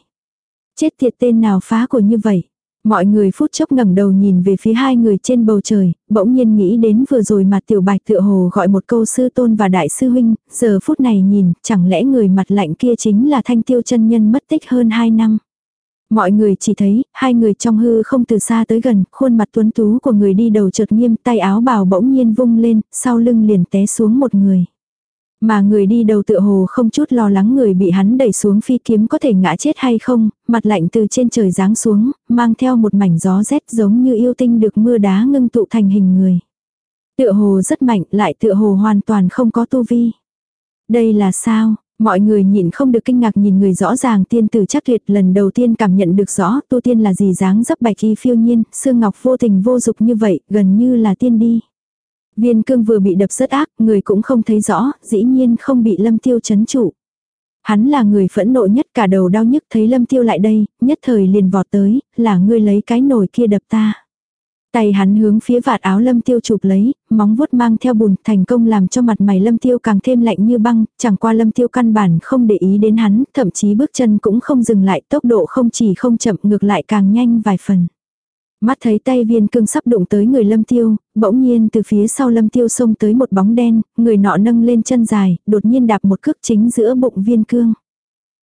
Chết tiệt tên nào phá của như vậy. Mọi người phút chốc ngẩng đầu nhìn về phía hai người trên bầu trời, bỗng nhiên nghĩ đến vừa rồi mà tiểu bạch tựa hồ gọi một câu sư tôn và đại sư huynh, giờ phút này nhìn, chẳng lẽ người mặt lạnh kia chính là thanh tiêu chân nhân mất tích hơn hai năm. Mọi người chỉ thấy, hai người trong hư không từ xa tới gần, khuôn mặt tuấn tú của người đi đầu chợt nghiêm, tay áo bào bỗng nhiên vung lên, sau lưng liền té xuống một người. Mà người đi đầu tựa hồ không chút lo lắng người bị hắn đẩy xuống phi kiếm có thể ngã chết hay không, mặt lạnh từ trên trời giáng xuống, mang theo một mảnh gió rét giống như yêu tinh được mưa đá ngưng tụ thành hình người. Tựa hồ rất mạnh lại tựa hồ hoàn toàn không có tu vi. Đây là sao? Mọi người nhìn không được kinh ngạc nhìn người rõ ràng tiên tử chắc tuyệt lần đầu tiên cảm nhận được rõ tu tiên là gì dáng dấp bạch y phiêu nhiên, xương ngọc vô tình vô dục như vậy, gần như là tiên đi. Viên cương vừa bị đập rất ác, người cũng không thấy rõ, dĩ nhiên không bị lâm tiêu chấn trụ. Hắn là người phẫn nộ nhất cả đầu đau nhức thấy lâm tiêu lại đây, nhất thời liền vọt tới, là ngươi lấy cái nồi kia đập ta. Tay hắn hướng phía vạt áo lâm tiêu chụp lấy, móng vuốt mang theo bùn thành công làm cho mặt mày lâm tiêu càng thêm lạnh như băng, chẳng qua lâm tiêu căn bản không để ý đến hắn, thậm chí bước chân cũng không dừng lại, tốc độ không chỉ không chậm ngược lại càng nhanh vài phần. Mắt thấy tay viên cương sắp đụng tới người lâm tiêu, bỗng nhiên từ phía sau lâm tiêu xông tới một bóng đen, người nọ nâng lên chân dài, đột nhiên đạp một cước chính giữa bụng viên cương.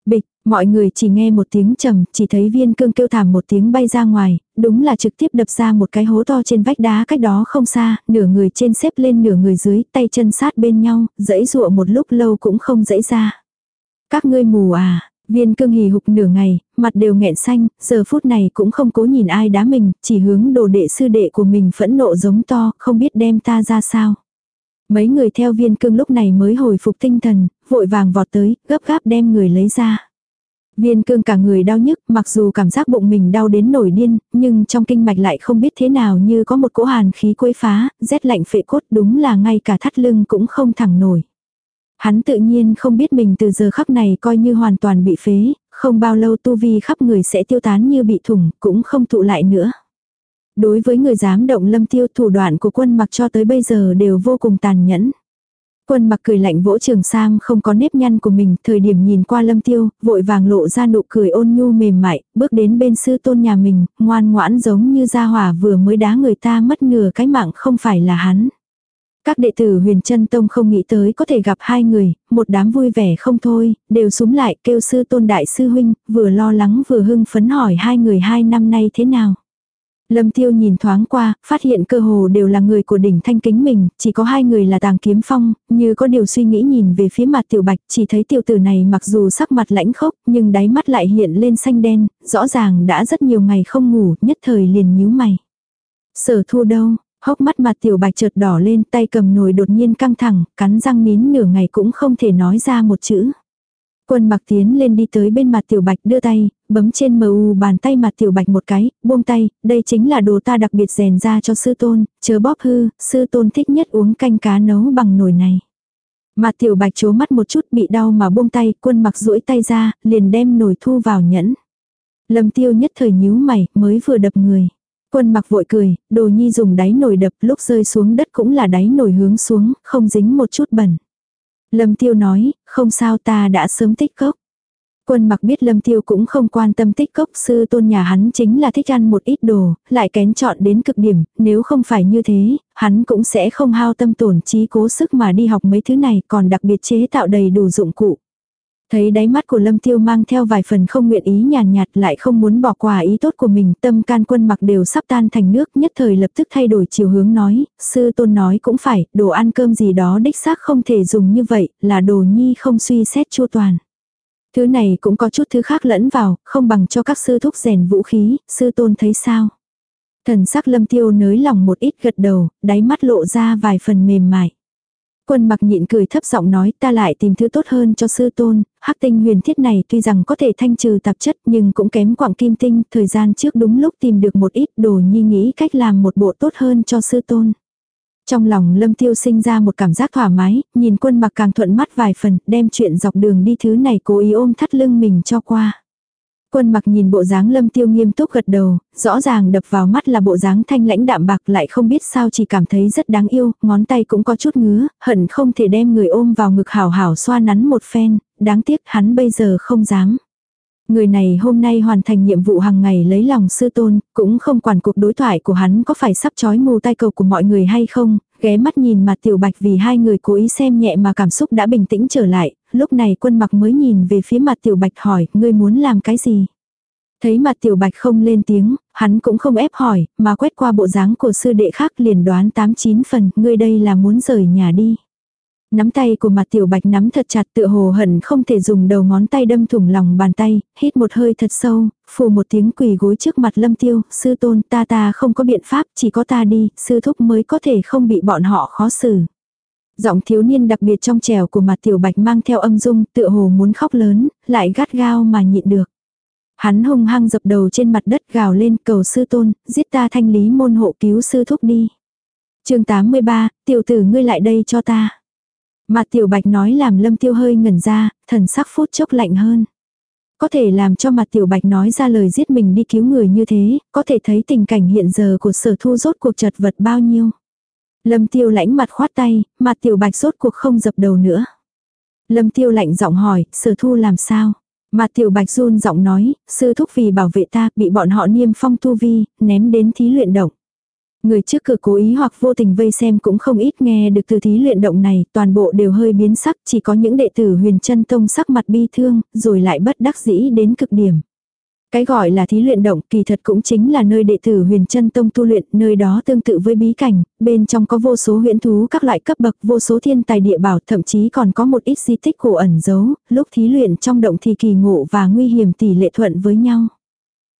Bịch, mọi người chỉ nghe một tiếng trầm, chỉ thấy viên cương kêu thảm một tiếng bay ra ngoài, đúng là trực tiếp đập ra một cái hố to trên vách đá cách đó không xa, nửa người trên xếp lên nửa người dưới, tay chân sát bên nhau, dẫy dụa một lúc lâu cũng không dẫy ra. Các ngươi mù à, Viên cương hì hục nửa ngày, mặt đều nghẹn xanh, giờ phút này cũng không cố nhìn ai đá mình, chỉ hướng đồ đệ sư đệ của mình phẫn nộ giống to, không biết đem ta ra sao. Mấy người theo viên cương lúc này mới hồi phục tinh thần, vội vàng vọt tới, gấp gáp đem người lấy ra. Viên cương cả người đau nhức, mặc dù cảm giác bụng mình đau đến nổi điên, nhưng trong kinh mạch lại không biết thế nào như có một cỗ hàn khí quấy phá, rét lạnh phệ cốt đúng là ngay cả thắt lưng cũng không thẳng nổi. Hắn tự nhiên không biết mình từ giờ khắc này coi như hoàn toàn bị phế, không bao lâu tu vi khắp người sẽ tiêu tán như bị thủng, cũng không tụ lại nữa. Đối với người dám động lâm tiêu thủ đoạn của quân mặc cho tới bây giờ đều vô cùng tàn nhẫn. Quân mặc cười lạnh vỗ trường sam không có nếp nhăn của mình, thời điểm nhìn qua lâm tiêu, vội vàng lộ ra nụ cười ôn nhu mềm mại, bước đến bên sư tôn nhà mình, ngoan ngoãn giống như gia hỏa vừa mới đá người ta mất nửa cái mạng không phải là hắn. Các đệ tử huyền chân tông không nghĩ tới có thể gặp hai người, một đám vui vẻ không thôi, đều súng lại kêu sư tôn đại sư huynh, vừa lo lắng vừa hưng phấn hỏi hai người hai năm nay thế nào. Lâm tiêu nhìn thoáng qua, phát hiện cơ hồ đều là người của đỉnh thanh kính mình, chỉ có hai người là tàng kiếm phong, như có điều suy nghĩ nhìn về phía mặt tiểu bạch, chỉ thấy tiểu tử này mặc dù sắc mặt lãnh khốc, nhưng đáy mắt lại hiện lên xanh đen, rõ ràng đã rất nhiều ngày không ngủ, nhất thời liền nhíu mày. Sở thu đâu, Hốc mắt mặt tiểu bạch chợt đỏ lên tay cầm nồi đột nhiên căng thẳng, cắn răng nín nửa ngày cũng không thể nói ra một chữ. Quân mặc tiến lên đi tới bên mặt tiểu bạch đưa tay, bấm trên mờ u bàn tay mặt tiểu bạch một cái, buông tay, đây chính là đồ ta đặc biệt rèn ra cho sư tôn, chớ bóp hư, sư tôn thích nhất uống canh cá nấu bằng nồi này. Mặt tiểu bạch chố mắt một chút bị đau mà buông tay, quân mặc duỗi tay ra, liền đem nồi thu vào nhẫn. Lâm tiêu nhất thời nhíu mày, mới vừa đập người. Quân mặc vội cười, đồ nhi dùng đáy nồi đập lúc rơi xuống đất cũng là đáy nồi hướng xuống, không dính một chút bẩn. Lâm tiêu nói, không sao ta đã sớm tích cốc. Quân mặc biết lâm tiêu cũng không quan tâm tích cốc sư tôn nhà hắn chính là thích ăn một ít đồ, lại kén chọn đến cực điểm, nếu không phải như thế, hắn cũng sẽ không hao tâm tổn trí cố sức mà đi học mấy thứ này còn đặc biệt chế tạo đầy đủ dụng cụ. Thấy đáy mắt của Lâm Tiêu mang theo vài phần không nguyện ý nhàn nhạt, lại không muốn bỏ qua ý tốt của mình, tâm can quân mặc đều sắp tan thành nước, nhất thời lập tức thay đổi chiều hướng nói, sư tôn nói cũng phải, đồ ăn cơm gì đó đích xác không thể dùng như vậy, là đồ nhi không suy xét chu toàn. Thứ này cũng có chút thứ khác lẫn vào, không bằng cho các sư thúc rèn vũ khí, sư tôn thấy sao. Thần sắc lâm tiêu nới lòng một ít gật đầu, đáy mắt lộ ra vài phần mềm mại. Quân mặc nhịn cười thấp giọng nói ta lại tìm thứ tốt hơn cho sư tôn, hắc tinh huyền thiết này tuy rằng có thể thanh trừ tạp chất nhưng cũng kém quặng kim tinh, thời gian trước đúng lúc tìm được một ít đồ nhi nghĩ cách làm một bộ tốt hơn cho sư tôn. Trong lòng lâm tiêu sinh ra một cảm giác thoải mái, nhìn quân mặc càng thuận mắt vài phần, đem chuyện dọc đường đi thứ này cố ý ôm thắt lưng mình cho qua. Quân mặc nhìn bộ dáng lâm tiêu nghiêm túc gật đầu, rõ ràng đập vào mắt là bộ dáng thanh lãnh đạm bạc lại không biết sao chỉ cảm thấy rất đáng yêu, ngón tay cũng có chút ngứa, hận không thể đem người ôm vào ngực hảo hảo xoa nắn một phen, đáng tiếc hắn bây giờ không dám. Người này hôm nay hoàn thành nhiệm vụ hàng ngày lấy lòng sư tôn, cũng không quản cuộc đối thoại của hắn có phải sắp trói mù tay cầu của mọi người hay không, ghé mắt nhìn mặt tiểu bạch vì hai người cố ý xem nhẹ mà cảm xúc đã bình tĩnh trở lại, lúc này quân mặc mới nhìn về phía mặt tiểu bạch hỏi, ngươi muốn làm cái gì? Thấy mặt tiểu bạch không lên tiếng, hắn cũng không ép hỏi, mà quét qua bộ dáng của sư đệ khác liền đoán tám chín phần, ngươi đây là muốn rời nhà đi. Nắm tay của mặt tiểu bạch nắm thật chặt tựa hồ hận không thể dùng đầu ngón tay đâm thủng lòng bàn tay, hít một hơi thật sâu, phù một tiếng quỳ gối trước mặt lâm tiêu, sư tôn ta ta không có biện pháp, chỉ có ta đi, sư thúc mới có thể không bị bọn họ khó xử. Giọng thiếu niên đặc biệt trong trèo của mặt tiểu bạch mang theo âm dung, tựa hồ muốn khóc lớn, lại gắt gao mà nhịn được. Hắn hung hăng dập đầu trên mặt đất gào lên cầu sư tôn, giết ta thanh lý môn hộ cứu sư thúc đi. chương 83, tiểu tử ngươi lại đây cho ta. Mặt tiểu bạch nói làm lâm tiêu hơi ngẩn ra, thần sắc phút chốc lạnh hơn. Có thể làm cho mặt tiểu bạch nói ra lời giết mình đi cứu người như thế, có thể thấy tình cảnh hiện giờ của sở thu rốt cuộc chật vật bao nhiêu. Lâm tiêu lãnh mặt khoát tay, mặt tiểu bạch sốt cuộc không dập đầu nữa. Lâm tiêu lạnh giọng hỏi, sở thu làm sao? Mặt tiểu bạch run giọng nói, sư thúc vì bảo vệ ta bị bọn họ niêm phong tu vi, ném đến thí luyện động. Người trước cửa cố ý hoặc vô tình vây xem cũng không ít nghe được từ thí luyện động này, toàn bộ đều hơi biến sắc, chỉ có những đệ tử huyền chân tông sắc mặt bi thương, rồi lại bất đắc dĩ đến cực điểm. Cái gọi là thí luyện động kỳ thật cũng chính là nơi đệ tử huyền chân tông tu luyện, nơi đó tương tự với bí cảnh, bên trong có vô số huyễn thú các loại cấp bậc, vô số thiên tài địa bảo, thậm chí còn có một ít di tích cổ ẩn giấu, lúc thí luyện trong động thì kỳ ngộ và nguy hiểm tỷ lệ thuận với nhau.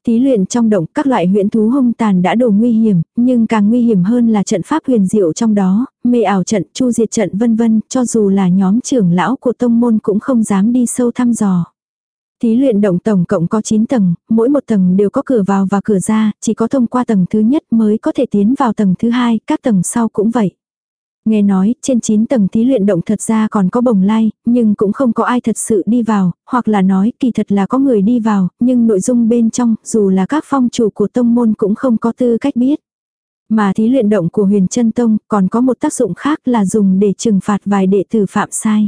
Thí luyện trong động các loại huyễn thú hung tàn đã đồ nguy hiểm, nhưng càng nguy hiểm hơn là trận pháp huyền diệu trong đó, mê ảo trận, chu diệt trận vân vân, cho dù là nhóm trưởng lão của tông môn cũng không dám đi sâu thăm dò. Thí luyện động tổng cộng có 9 tầng, mỗi một tầng đều có cửa vào và cửa ra, chỉ có thông qua tầng thứ nhất mới có thể tiến vào tầng thứ hai, các tầng sau cũng vậy. Nghe nói, trên 9 tầng thí luyện động thật ra còn có bồng lai, nhưng cũng không có ai thật sự đi vào, hoặc là nói kỳ thật là có người đi vào, nhưng nội dung bên trong, dù là các phong chủ của tông môn cũng không có tư cách biết. Mà thí luyện động của huyền chân tông còn có một tác dụng khác là dùng để trừng phạt vài đệ tử phạm sai.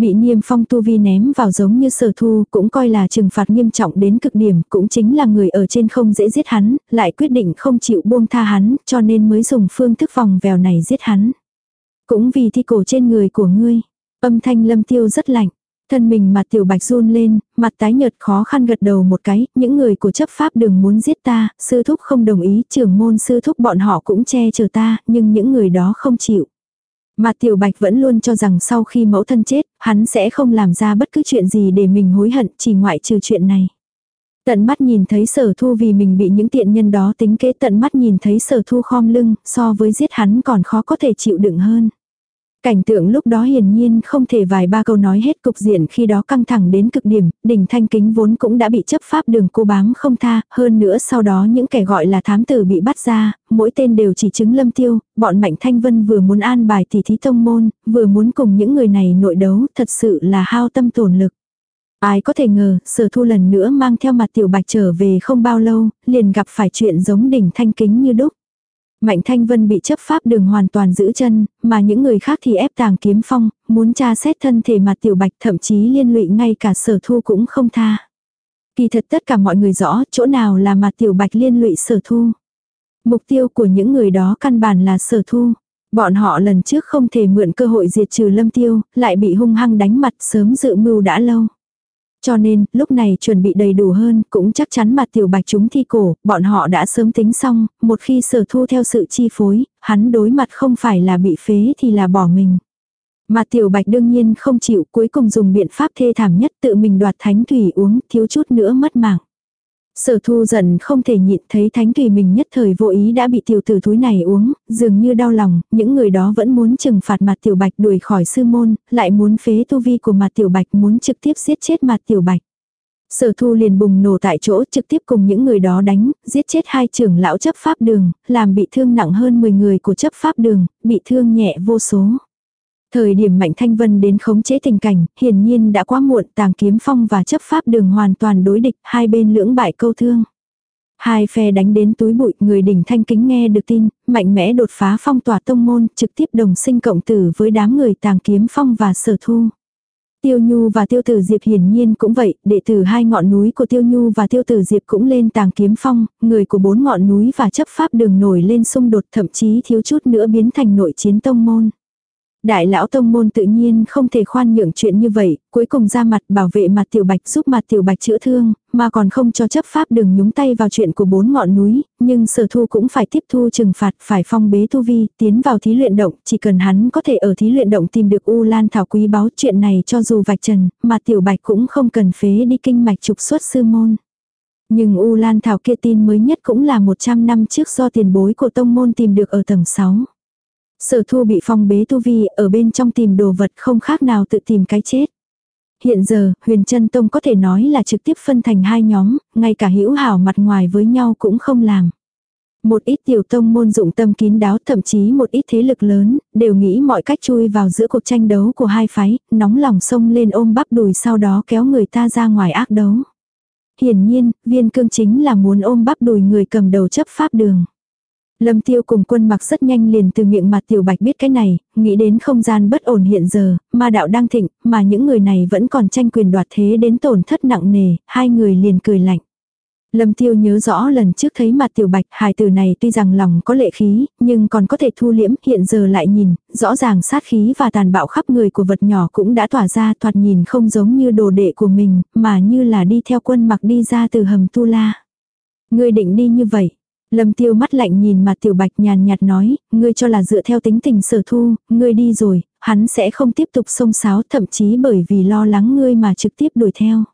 Bị niêm phong tu vi ném vào giống như sở thu cũng coi là trừng phạt nghiêm trọng đến cực điểm cũng chính là người ở trên không dễ giết hắn, lại quyết định không chịu buông tha hắn cho nên mới dùng phương thức vòng vèo này giết hắn. Cũng vì thi cổ trên người của ngươi. Âm thanh lâm tiêu rất lạnh. Thân mình mặt tiểu bạch run lên, mặt tái nhợt khó khăn gật đầu một cái, những người của chấp pháp đừng muốn giết ta, sư thúc không đồng ý, trưởng môn sư thúc bọn họ cũng che chở ta, nhưng những người đó không chịu mà tiểu bạch vẫn luôn cho rằng sau khi mẫu thân chết, hắn sẽ không làm ra bất cứ chuyện gì để mình hối hận, chỉ ngoại trừ chuyện này. Tận mắt nhìn thấy sở thu vì mình bị những tiện nhân đó tính kế tận mắt nhìn thấy sở thu khom lưng, so với giết hắn còn khó có thể chịu đựng hơn. Cảnh tượng lúc đó hiển nhiên không thể vài ba câu nói hết cục diện khi đó căng thẳng đến cực điểm, đỉnh thanh kính vốn cũng đã bị chấp pháp đường cô bám không tha, hơn nữa sau đó những kẻ gọi là thám tử bị bắt ra, mỗi tên đều chỉ chứng lâm tiêu, bọn mạnh thanh vân vừa muốn an bài tỷ thí tông môn, vừa muốn cùng những người này nội đấu, thật sự là hao tâm tổn lực. Ai có thể ngờ, sở thu lần nữa mang theo mặt tiểu bạch trở về không bao lâu, liền gặp phải chuyện giống đỉnh thanh kính như đúc. Mạnh Thanh Vân bị chấp pháp đường hoàn toàn giữ chân, mà những người khác thì ép tàng kiếm phong, muốn tra xét thân thể mặt tiểu bạch thậm chí liên lụy ngay cả sở thu cũng không tha. Kỳ thật tất cả mọi người rõ chỗ nào là mặt tiểu bạch liên lụy sở thu. Mục tiêu của những người đó căn bản là sở thu. Bọn họ lần trước không thể mượn cơ hội diệt trừ lâm tiêu, lại bị hung hăng đánh mặt sớm dự mưu đã lâu. Cho nên, lúc này chuẩn bị đầy đủ hơn, cũng chắc chắn mặt tiểu bạch chúng thi cổ, bọn họ đã sớm tính xong, một khi sở thu theo sự chi phối, hắn đối mặt không phải là bị phế thì là bỏ mình. Mặt tiểu bạch đương nhiên không chịu, cuối cùng dùng biện pháp thê thảm nhất tự mình đoạt thánh thủy uống, thiếu chút nữa mất mạng. Sở thu giận không thể nhịn thấy thánh thủy mình nhất thời vô ý đã bị tiểu tử thúi này uống, dường như đau lòng, những người đó vẫn muốn trừng phạt mặt tiểu bạch đuổi khỏi sư môn, lại muốn phế tu vi của mặt tiểu bạch muốn trực tiếp giết chết mặt tiểu bạch. Sở thu liền bùng nổ tại chỗ trực tiếp cùng những người đó đánh, giết chết hai trưởng lão chấp pháp đường, làm bị thương nặng hơn 10 người của chấp pháp đường, bị thương nhẹ vô số. Thời điểm Mạnh Thanh Vân đến khống chế tình cảnh, hiển nhiên đã quá muộn, tàng kiếm phong và chấp pháp đường hoàn toàn đối địch, hai bên lưỡng bại câu thương. Hai phe đánh đến túi bụi, người đỉnh thanh kính nghe được tin, mạnh mẽ đột phá phong tỏa tông môn, trực tiếp đồng sinh cộng tử với đám người tàng kiếm phong và sở thu. Tiêu Nhu và Tiêu Tử Diệp hiển nhiên cũng vậy, đệ tử hai ngọn núi của Tiêu Nhu và Tiêu Tử Diệp cũng lên tàng kiếm phong, người của bốn ngọn núi và chấp pháp đường nổi lên xung đột thậm chí thiếu chút nữa biến thành nội chiến tông môn. Đại lão tông môn tự nhiên không thể khoan nhượng chuyện như vậy, cuối cùng ra mặt bảo vệ mặt tiểu bạch giúp mặt tiểu bạch chữa thương, mà còn không cho chấp pháp đừng nhúng tay vào chuyện của bốn ngọn núi, nhưng sở thu cũng phải tiếp thu trừng phạt, phải phong bế tu vi, tiến vào thí luyện động, chỉ cần hắn có thể ở thí luyện động tìm được U Lan Thảo quý báo chuyện này cho dù vạch trần, mà tiểu bạch cũng không cần phế đi kinh mạch trục xuất sư môn. Nhưng U Lan Thảo kia tin mới nhất cũng là 100 năm trước do tiền bối của tông môn tìm được ở tầng 6. Sở thu bị phong bế tu vi ở bên trong tìm đồ vật không khác nào tự tìm cái chết. Hiện giờ, huyền chân tông có thể nói là trực tiếp phân thành hai nhóm, ngay cả hữu hảo mặt ngoài với nhau cũng không làm. Một ít tiểu tông môn dụng tâm kín đáo thậm chí một ít thế lực lớn, đều nghĩ mọi cách chui vào giữa cuộc tranh đấu của hai phái, nóng lòng xông lên ôm bắp đùi sau đó kéo người ta ra ngoài ác đấu. Hiển nhiên, viên cương chính là muốn ôm bắp đùi người cầm đầu chấp pháp đường. Lâm tiêu cùng quân mặc rất nhanh liền từ miệng mặt tiểu bạch biết cái này, nghĩ đến không gian bất ổn hiện giờ, mà đạo đang thịnh, mà những người này vẫn còn tranh quyền đoạt thế đến tổn thất nặng nề, hai người liền cười lạnh. Lâm tiêu nhớ rõ lần trước thấy mặt tiểu bạch, hài tử này tuy rằng lòng có lệ khí, nhưng còn có thể thu liễm, hiện giờ lại nhìn, rõ ràng sát khí và tàn bạo khắp người của vật nhỏ cũng đã tỏa ra thoạt nhìn không giống như đồ đệ của mình, mà như là đi theo quân mặc đi ra từ hầm tu la. người định đi như vậy, Lâm tiêu mắt lạnh nhìn mặt tiểu bạch nhàn nhạt nói, ngươi cho là dựa theo tính tình sở thu, ngươi đi rồi, hắn sẽ không tiếp tục xông xáo thậm chí bởi vì lo lắng ngươi mà trực tiếp đuổi theo.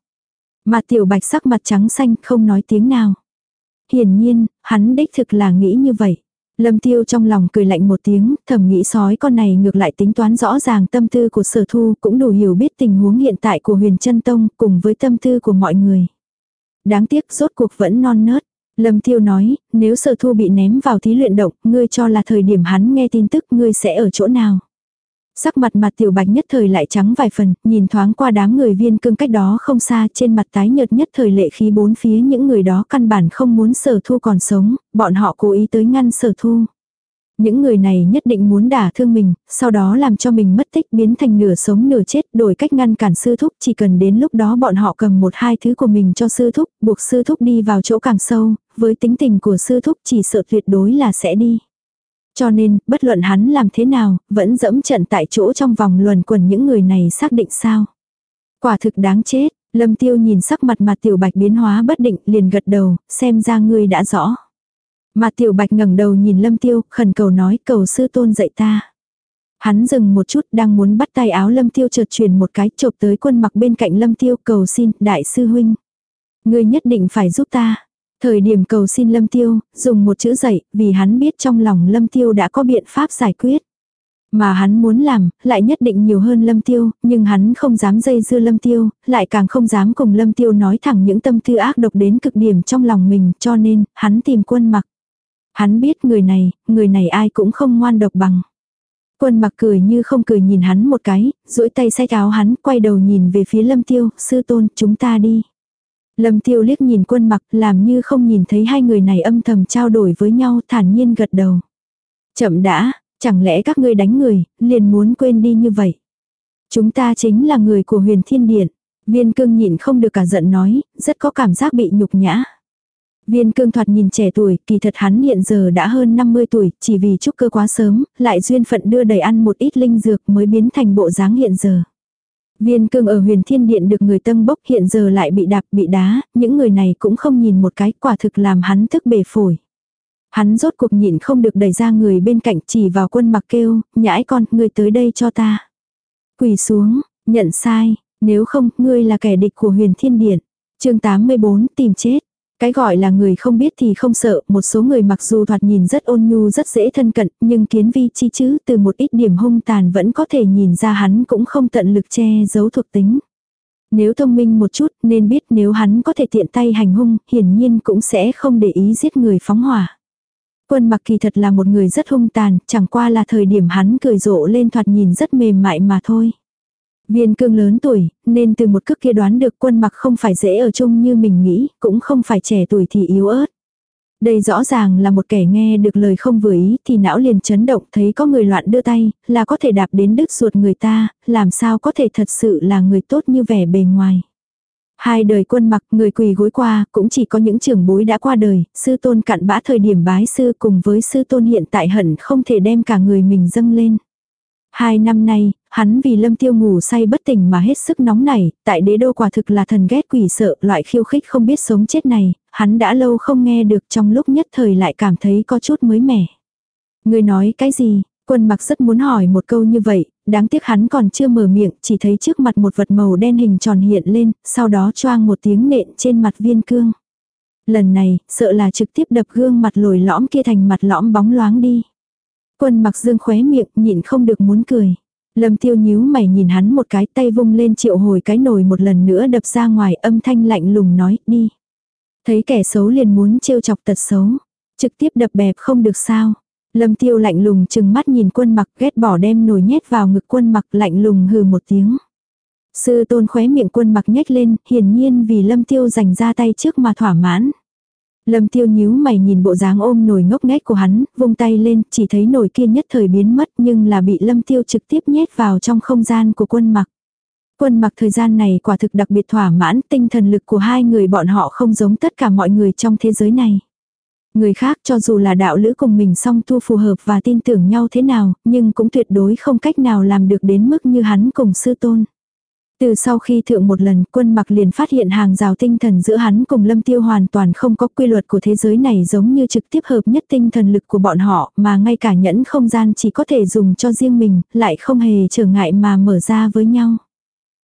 Mặt tiểu bạch sắc mặt trắng xanh không nói tiếng nào. Hiển nhiên, hắn đích thực là nghĩ như vậy. Lâm tiêu trong lòng cười lạnh một tiếng, thầm nghĩ sói con này ngược lại tính toán rõ ràng tâm tư của sở thu cũng đủ hiểu biết tình huống hiện tại của huyền chân tông cùng với tâm tư của mọi người. Đáng tiếc rốt cuộc vẫn non nớt. Lâm Tiêu nói, nếu sở thu bị ném vào thí luyện động, ngươi cho là thời điểm hắn nghe tin tức ngươi sẽ ở chỗ nào. Sắc mặt mặt tiểu bạch nhất thời lại trắng vài phần, nhìn thoáng qua đám người viên cương cách đó không xa trên mặt tái nhợt nhất thời lệ khí bốn phía những người đó căn bản không muốn sở thu còn sống, bọn họ cố ý tới ngăn sở thu. Những người này nhất định muốn đả thương mình, sau đó làm cho mình mất tích biến thành nửa sống nửa chết đổi cách ngăn cản sư thúc chỉ cần đến lúc đó bọn họ cầm một hai thứ của mình cho sư thúc, buộc sư thúc đi vào chỗ càng sâu, với tính tình của sư thúc chỉ sợ tuyệt đối là sẽ đi. Cho nên, bất luận hắn làm thế nào, vẫn dẫm trận tại chỗ trong vòng luẩn quẩn những người này xác định sao. Quả thực đáng chết, lâm tiêu nhìn sắc mặt mà tiểu bạch biến hóa bất định liền gật đầu, xem ra ngươi đã rõ mà tiểu bạch ngẩng đầu nhìn lâm tiêu, khẩn cầu nói cầu sư tôn dạy ta. Hắn dừng một chút đang muốn bắt tay áo lâm tiêu chợt truyền một cái chộp tới quân mặc bên cạnh lâm tiêu cầu xin đại sư huynh. Ngươi nhất định phải giúp ta. Thời điểm cầu xin lâm tiêu, dùng một chữ dạy, vì hắn biết trong lòng lâm tiêu đã có biện pháp giải quyết. Mà hắn muốn làm, lại nhất định nhiều hơn lâm tiêu, nhưng hắn không dám dây dưa lâm tiêu, lại càng không dám cùng lâm tiêu nói thẳng những tâm tư ác độc đến cực điểm trong lòng mình, cho nên, hắn tìm quân mặc. Hắn biết người này, người này ai cũng không ngoan độc bằng. Quân mặc cười như không cười nhìn hắn một cái, duỗi tay xách áo hắn, quay đầu nhìn về phía lâm tiêu, sư tôn, chúng ta đi. Lâm tiêu liếc nhìn quân mặc, làm như không nhìn thấy hai người này âm thầm trao đổi với nhau, thản nhiên gật đầu. Chậm đã, chẳng lẽ các ngươi đánh người, liền muốn quên đi như vậy. Chúng ta chính là người của huyền thiên điện. Viên cương nhịn không được cả giận nói, rất có cảm giác bị nhục nhã. Viên cương thoạt nhìn trẻ tuổi, kỳ thật hắn hiện giờ đã hơn 50 tuổi, chỉ vì trúc cơ quá sớm, lại duyên phận đưa đầy ăn một ít linh dược mới biến thành bộ dáng hiện giờ. Viên cương ở huyền thiên điện được người tân bốc hiện giờ lại bị đạp bị đá, những người này cũng không nhìn một cái quả thực làm hắn thức bề phổi. Hắn rốt cuộc nhịn không được đẩy ra người bên cạnh chỉ vào quân mặc kêu, nhãi con, ngươi tới đây cho ta. Quỳ xuống, nhận sai, nếu không, ngươi là kẻ địch của huyền thiên điện. chương 84 tìm chết. Cái gọi là người không biết thì không sợ, một số người mặc dù thoạt nhìn rất ôn nhu rất dễ thân cận, nhưng kiến vi chi chứ từ một ít điểm hung tàn vẫn có thể nhìn ra hắn cũng không tận lực che giấu thuộc tính. Nếu thông minh một chút nên biết nếu hắn có thể tiện tay hành hung, hiển nhiên cũng sẽ không để ý giết người phóng hỏa. Quân mặc kỳ thật là một người rất hung tàn, chẳng qua là thời điểm hắn cười rộ lên thoạt nhìn rất mềm mại mà thôi. Viên cương lớn tuổi, nên từ một cước kia đoán được quân mặc không phải dễ ở chung như mình nghĩ, cũng không phải trẻ tuổi thì yếu ớt. Đây rõ ràng là một kẻ nghe được lời không vừa ý thì não liền chấn động thấy có người loạn đưa tay, là có thể đạp đến đứt ruột người ta, làm sao có thể thật sự là người tốt như vẻ bề ngoài. Hai đời quân mặc người quỳ gối qua, cũng chỉ có những trưởng bối đã qua đời, sư tôn cặn bã thời điểm bái sư cùng với sư tôn hiện tại hận không thể đem cả người mình dâng lên. Hai năm nay, hắn vì lâm tiêu ngủ say bất tỉnh mà hết sức nóng nảy, tại đế đô quả thực là thần ghét quỷ sợ, loại khiêu khích không biết sống chết này, hắn đã lâu không nghe được trong lúc nhất thời lại cảm thấy có chút mới mẻ. Người nói cái gì? Quân mặc rất muốn hỏi một câu như vậy, đáng tiếc hắn còn chưa mở miệng, chỉ thấy trước mặt một vật màu đen hình tròn hiện lên, sau đó choang một tiếng nện trên mặt viên cương. Lần này, sợ là trực tiếp đập gương mặt lồi lõm kia thành mặt lõm bóng loáng đi. Quân mặc dương khóe miệng, nhịn không được muốn cười. Lâm tiêu nhíu mày nhìn hắn một cái tay vung lên triệu hồi cái nồi một lần nữa đập ra ngoài âm thanh lạnh lùng nói đi. Thấy kẻ xấu liền muốn trêu chọc tật xấu. Trực tiếp đập bẹp không được sao. Lâm tiêu lạnh lùng chừng mắt nhìn quân mặc ghét bỏ đem nồi nhét vào ngực quân mặc lạnh lùng hừ một tiếng. Sư tôn khóe miệng quân mặc nhếch lên, hiển nhiên vì lâm tiêu dành ra tay trước mà thỏa mãn. Lâm tiêu nhíu mày nhìn bộ dáng ôm nồi ngốc nghếch của hắn, vung tay lên, chỉ thấy nồi kia nhất thời biến mất nhưng là bị lâm tiêu trực tiếp nhét vào trong không gian của quân mặc. Quân mặc thời gian này quả thực đặc biệt thỏa mãn, tinh thần lực của hai người bọn họ không giống tất cả mọi người trong thế giới này. Người khác cho dù là đạo lữ cùng mình song tu phù hợp và tin tưởng nhau thế nào, nhưng cũng tuyệt đối không cách nào làm được đến mức như hắn cùng sư tôn. Từ sau khi thượng một lần quân mặc liền phát hiện hàng rào tinh thần giữa hắn cùng lâm tiêu hoàn toàn không có quy luật của thế giới này giống như trực tiếp hợp nhất tinh thần lực của bọn họ mà ngay cả nhẫn không gian chỉ có thể dùng cho riêng mình, lại không hề trở ngại mà mở ra với nhau.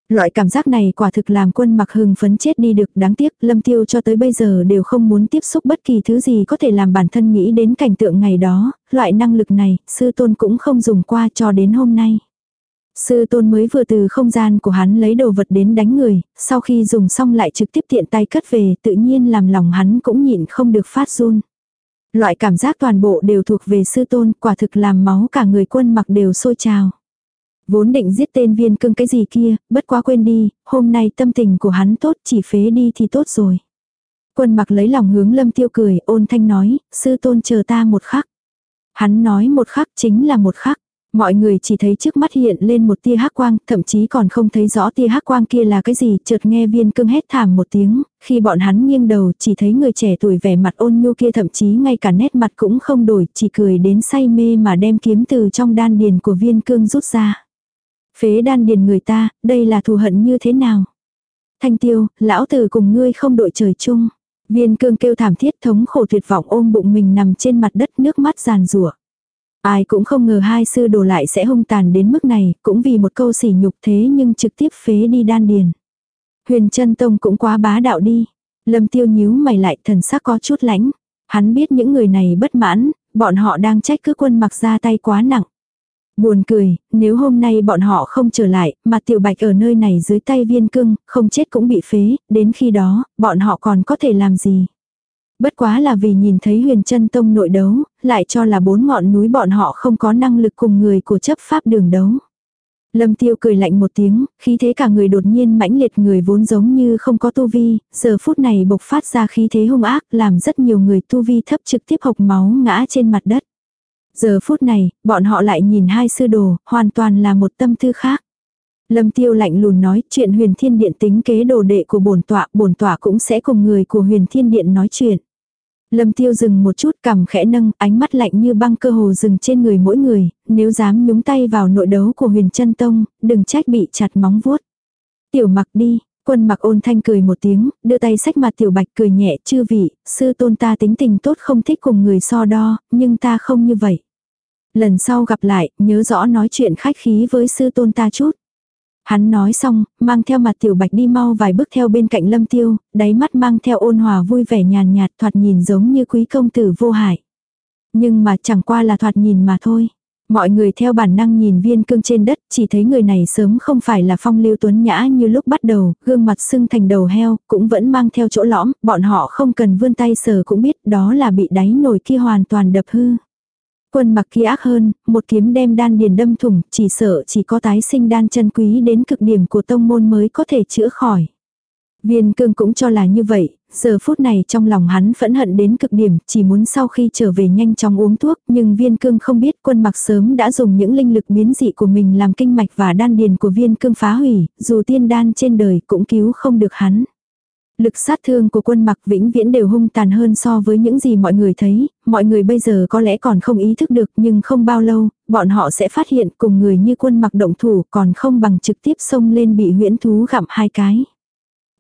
Loại cảm giác này quả thực làm quân mặc hưng phấn chết đi được đáng tiếc lâm tiêu cho tới bây giờ đều không muốn tiếp xúc bất kỳ thứ gì có thể làm bản thân nghĩ đến cảnh tượng ngày đó, loại năng lực này sư tôn cũng không dùng qua cho đến hôm nay. Sư tôn mới vừa từ không gian của hắn lấy đồ vật đến đánh người, sau khi dùng xong lại trực tiếp tiện tay cất về tự nhiên làm lòng hắn cũng nhịn không được phát run. Loại cảm giác toàn bộ đều thuộc về sư tôn quả thực làm máu cả người quân mặc đều sôi trào. Vốn định giết tên viên cương cái gì kia, bất quá quên đi, hôm nay tâm tình của hắn tốt chỉ phế đi thì tốt rồi. Quân mặc lấy lòng hướng lâm tiêu cười, ôn thanh nói, sư tôn chờ ta một khắc. Hắn nói một khắc chính là một khắc. Mọi người chỉ thấy trước mắt hiện lên một tia hắc quang, thậm chí còn không thấy rõ tia hắc quang kia là cái gì, chợt nghe viên cương hét thảm một tiếng, khi bọn hắn nghiêng đầu chỉ thấy người trẻ tuổi vẻ mặt ôn nhu kia thậm chí ngay cả nét mặt cũng không đổi, chỉ cười đến say mê mà đem kiếm từ trong đan điền của viên cương rút ra. Phế đan điền người ta, đây là thù hận như thế nào? Thanh tiêu, lão tử cùng ngươi không đội trời chung. Viên cương kêu thảm thiết thống khổ tuyệt vọng ôm bụng mình nằm trên mặt đất nước mắt giàn rủa Ai cũng không ngờ hai sư đồ lại sẽ hung tàn đến mức này, cũng vì một câu sỉ nhục thế nhưng trực tiếp phế đi đan điền. Huyền chân tông cũng quá bá đạo đi. Lâm tiêu nhíu mày lại thần sắc có chút lãnh. Hắn biết những người này bất mãn, bọn họ đang trách cứ quân mặc ra tay quá nặng. Buồn cười, nếu hôm nay bọn họ không trở lại, mà tiểu bạch ở nơi này dưới tay viên cưng, không chết cũng bị phế, đến khi đó, bọn họ còn có thể làm gì. Bất quá là vì nhìn thấy huyền chân tông nội đấu, lại cho là bốn ngọn núi bọn họ không có năng lực cùng người của chấp pháp đường đấu. Lâm tiêu cười lạnh một tiếng, khí thế cả người đột nhiên mãnh liệt người vốn giống như không có tu vi, giờ phút này bộc phát ra khí thế hung ác làm rất nhiều người tu vi thấp trực tiếp hộc máu ngã trên mặt đất. Giờ phút này, bọn họ lại nhìn hai sư đồ, hoàn toàn là một tâm tư khác. Lâm tiêu lạnh lùn nói chuyện huyền thiên điện tính kế đồ đệ của bổn tọa, bổn tọa cũng sẽ cùng người của huyền thiên điện nói chuyện. Lâm tiêu dừng một chút cầm khẽ nâng, ánh mắt lạnh như băng cơ hồ dừng trên người mỗi người, nếu dám nhúng tay vào nội đấu của huyền chân tông, đừng trách bị chặt móng vuốt. Tiểu mặc đi, quân mặc ôn thanh cười một tiếng, đưa tay sách mặt tiểu bạch cười nhẹ chư vị, sư tôn ta tính tình tốt không thích cùng người so đo, nhưng ta không như vậy. Lần sau gặp lại, nhớ rõ nói chuyện khách khí với sư tôn ta chút. Hắn nói xong, mang theo mặt tiểu bạch đi mau vài bước theo bên cạnh lâm tiêu, đáy mắt mang theo ôn hòa vui vẻ nhàn nhạt thoạt nhìn giống như quý công tử vô hại. Nhưng mà chẳng qua là thoạt nhìn mà thôi. Mọi người theo bản năng nhìn viên cương trên đất, chỉ thấy người này sớm không phải là phong lưu tuấn nhã như lúc bắt đầu, gương mặt sưng thành đầu heo, cũng vẫn mang theo chỗ lõm, bọn họ không cần vươn tay sờ cũng biết đó là bị đáy nổi kia hoàn toàn đập hư. Quân mặc kia ác hơn, một kiếm đem đan điền đâm thủng, chỉ sợ chỉ có tái sinh đan chân quý đến cực điểm của tông môn mới có thể chữa khỏi. Viên cương cũng cho là như vậy, giờ phút này trong lòng hắn phẫn hận đến cực điểm, chỉ muốn sau khi trở về nhanh chóng uống thuốc, nhưng viên cương không biết quân mặc sớm đã dùng những linh lực biến dị của mình làm kinh mạch và đan điền của viên cương phá hủy, dù tiên đan trên đời cũng cứu không được hắn. Lực sát thương của quân mặc vĩnh viễn đều hung tàn hơn so với những gì mọi người thấy, mọi người bây giờ có lẽ còn không ý thức được nhưng không bao lâu, bọn họ sẽ phát hiện cùng người như quân mặc động thủ còn không bằng trực tiếp xông lên bị huyễn thú gặm hai cái.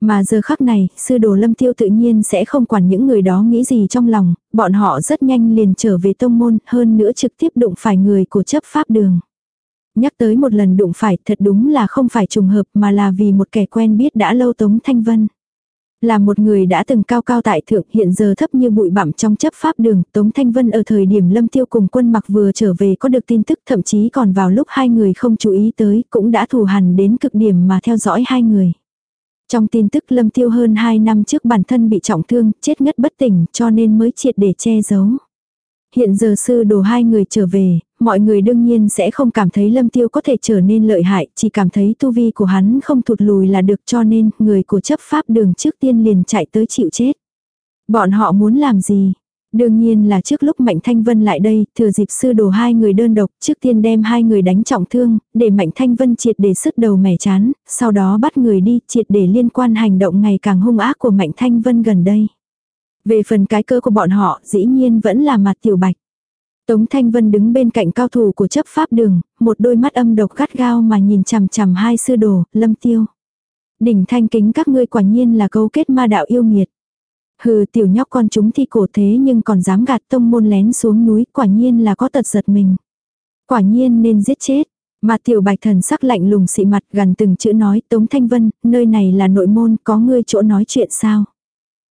Mà giờ khắc này, sư đồ lâm tiêu tự nhiên sẽ không quản những người đó nghĩ gì trong lòng, bọn họ rất nhanh liền trở về tông môn, hơn nữa trực tiếp đụng phải người của chấp pháp đường. Nhắc tới một lần đụng phải thật đúng là không phải trùng hợp mà là vì một kẻ quen biết đã lâu Tống Thanh Vân. Là một người đã từng cao cao tại thượng hiện giờ thấp như bụi bặm trong chấp pháp đường, Tống Thanh Vân ở thời điểm lâm tiêu cùng quân mặc vừa trở về có được tin tức thậm chí còn vào lúc hai người không chú ý tới cũng đã thù hằn đến cực điểm mà theo dõi hai người. Trong tin tức lâm tiêu hơn 2 năm trước bản thân bị trọng thương, chết ngất bất tỉnh cho nên mới triệt để che giấu. Hiện giờ sư đồ hai người trở về, mọi người đương nhiên sẽ không cảm thấy lâm tiêu có thể trở nên lợi hại, chỉ cảm thấy tu vi của hắn không thụt lùi là được cho nên người của chấp pháp đường trước tiên liền chạy tới chịu chết. Bọn họ muốn làm gì? Đương nhiên là trước lúc Mạnh Thanh Vân lại đây, thừa dịp sư đồ hai người đơn độc, trước tiên đem hai người đánh trọng thương, để Mạnh Thanh Vân triệt để sức đầu mẻ chán, sau đó bắt người đi triệt để liên quan hành động ngày càng hung ác của Mạnh Thanh Vân gần đây. Về phần cái cơ của bọn họ, dĩ nhiên vẫn là mặt tiểu bạch. Tống Thanh Vân đứng bên cạnh cao thủ của chấp pháp đường, một đôi mắt âm độc gắt gao mà nhìn chằm chằm hai sư đồ, lâm tiêu. Đỉnh thanh kính các ngươi quả nhiên là cấu kết ma đạo yêu nghiệt. Hừ tiểu nhóc con chúng thi cổ thế nhưng còn dám gạt tông môn lén xuống núi quả nhiên là có tật giật mình. Quả nhiên nên giết chết. Mà tiểu bạch thần sắc lạnh lùng xị mặt gần từng chữ nói Tống Thanh Vân, nơi này là nội môn có ngươi chỗ nói chuyện sao.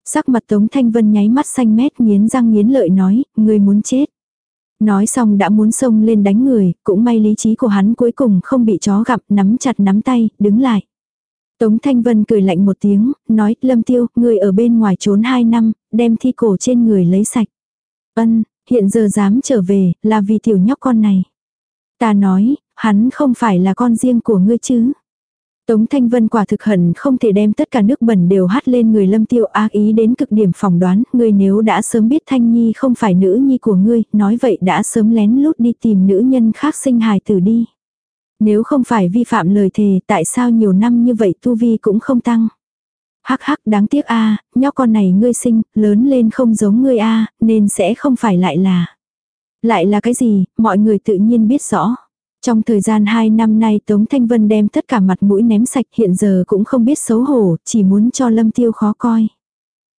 Sắc mặt Tống Thanh Vân nháy mắt xanh mét nghiến răng nghiến lợi nói, người muốn chết. Nói xong đã muốn xông lên đánh người, cũng may lý trí của hắn cuối cùng không bị chó gặp, nắm chặt nắm tay, đứng lại. Tống Thanh Vân cười lạnh một tiếng, nói, Lâm Tiêu, người ở bên ngoài trốn hai năm, đem thi cổ trên người lấy sạch. Ân, hiện giờ dám trở về, là vì tiểu nhóc con này. Ta nói, hắn không phải là con riêng của ngươi chứ. Tống Thanh Vân quả thực hận không thể đem tất cả nước bẩn đều hát lên người lâm tiêu ác ý đến cực điểm phỏng đoán, ngươi nếu đã sớm biết Thanh Nhi không phải nữ nhi của ngươi, nói vậy đã sớm lén lút đi tìm nữ nhân khác sinh hài tử đi. Nếu không phải vi phạm lời thề, tại sao nhiều năm như vậy tu vi cũng không tăng? Hắc hắc đáng tiếc a, à, nhóc con này ngươi sinh, lớn lên không giống ngươi a, nên sẽ không phải lại là. Lại là cái gì, mọi người tự nhiên biết rõ. Trong thời gian 2 năm nay Tống Thanh Vân đem tất cả mặt mũi ném sạch hiện giờ cũng không biết xấu hổ, chỉ muốn cho Lâm Tiêu khó coi.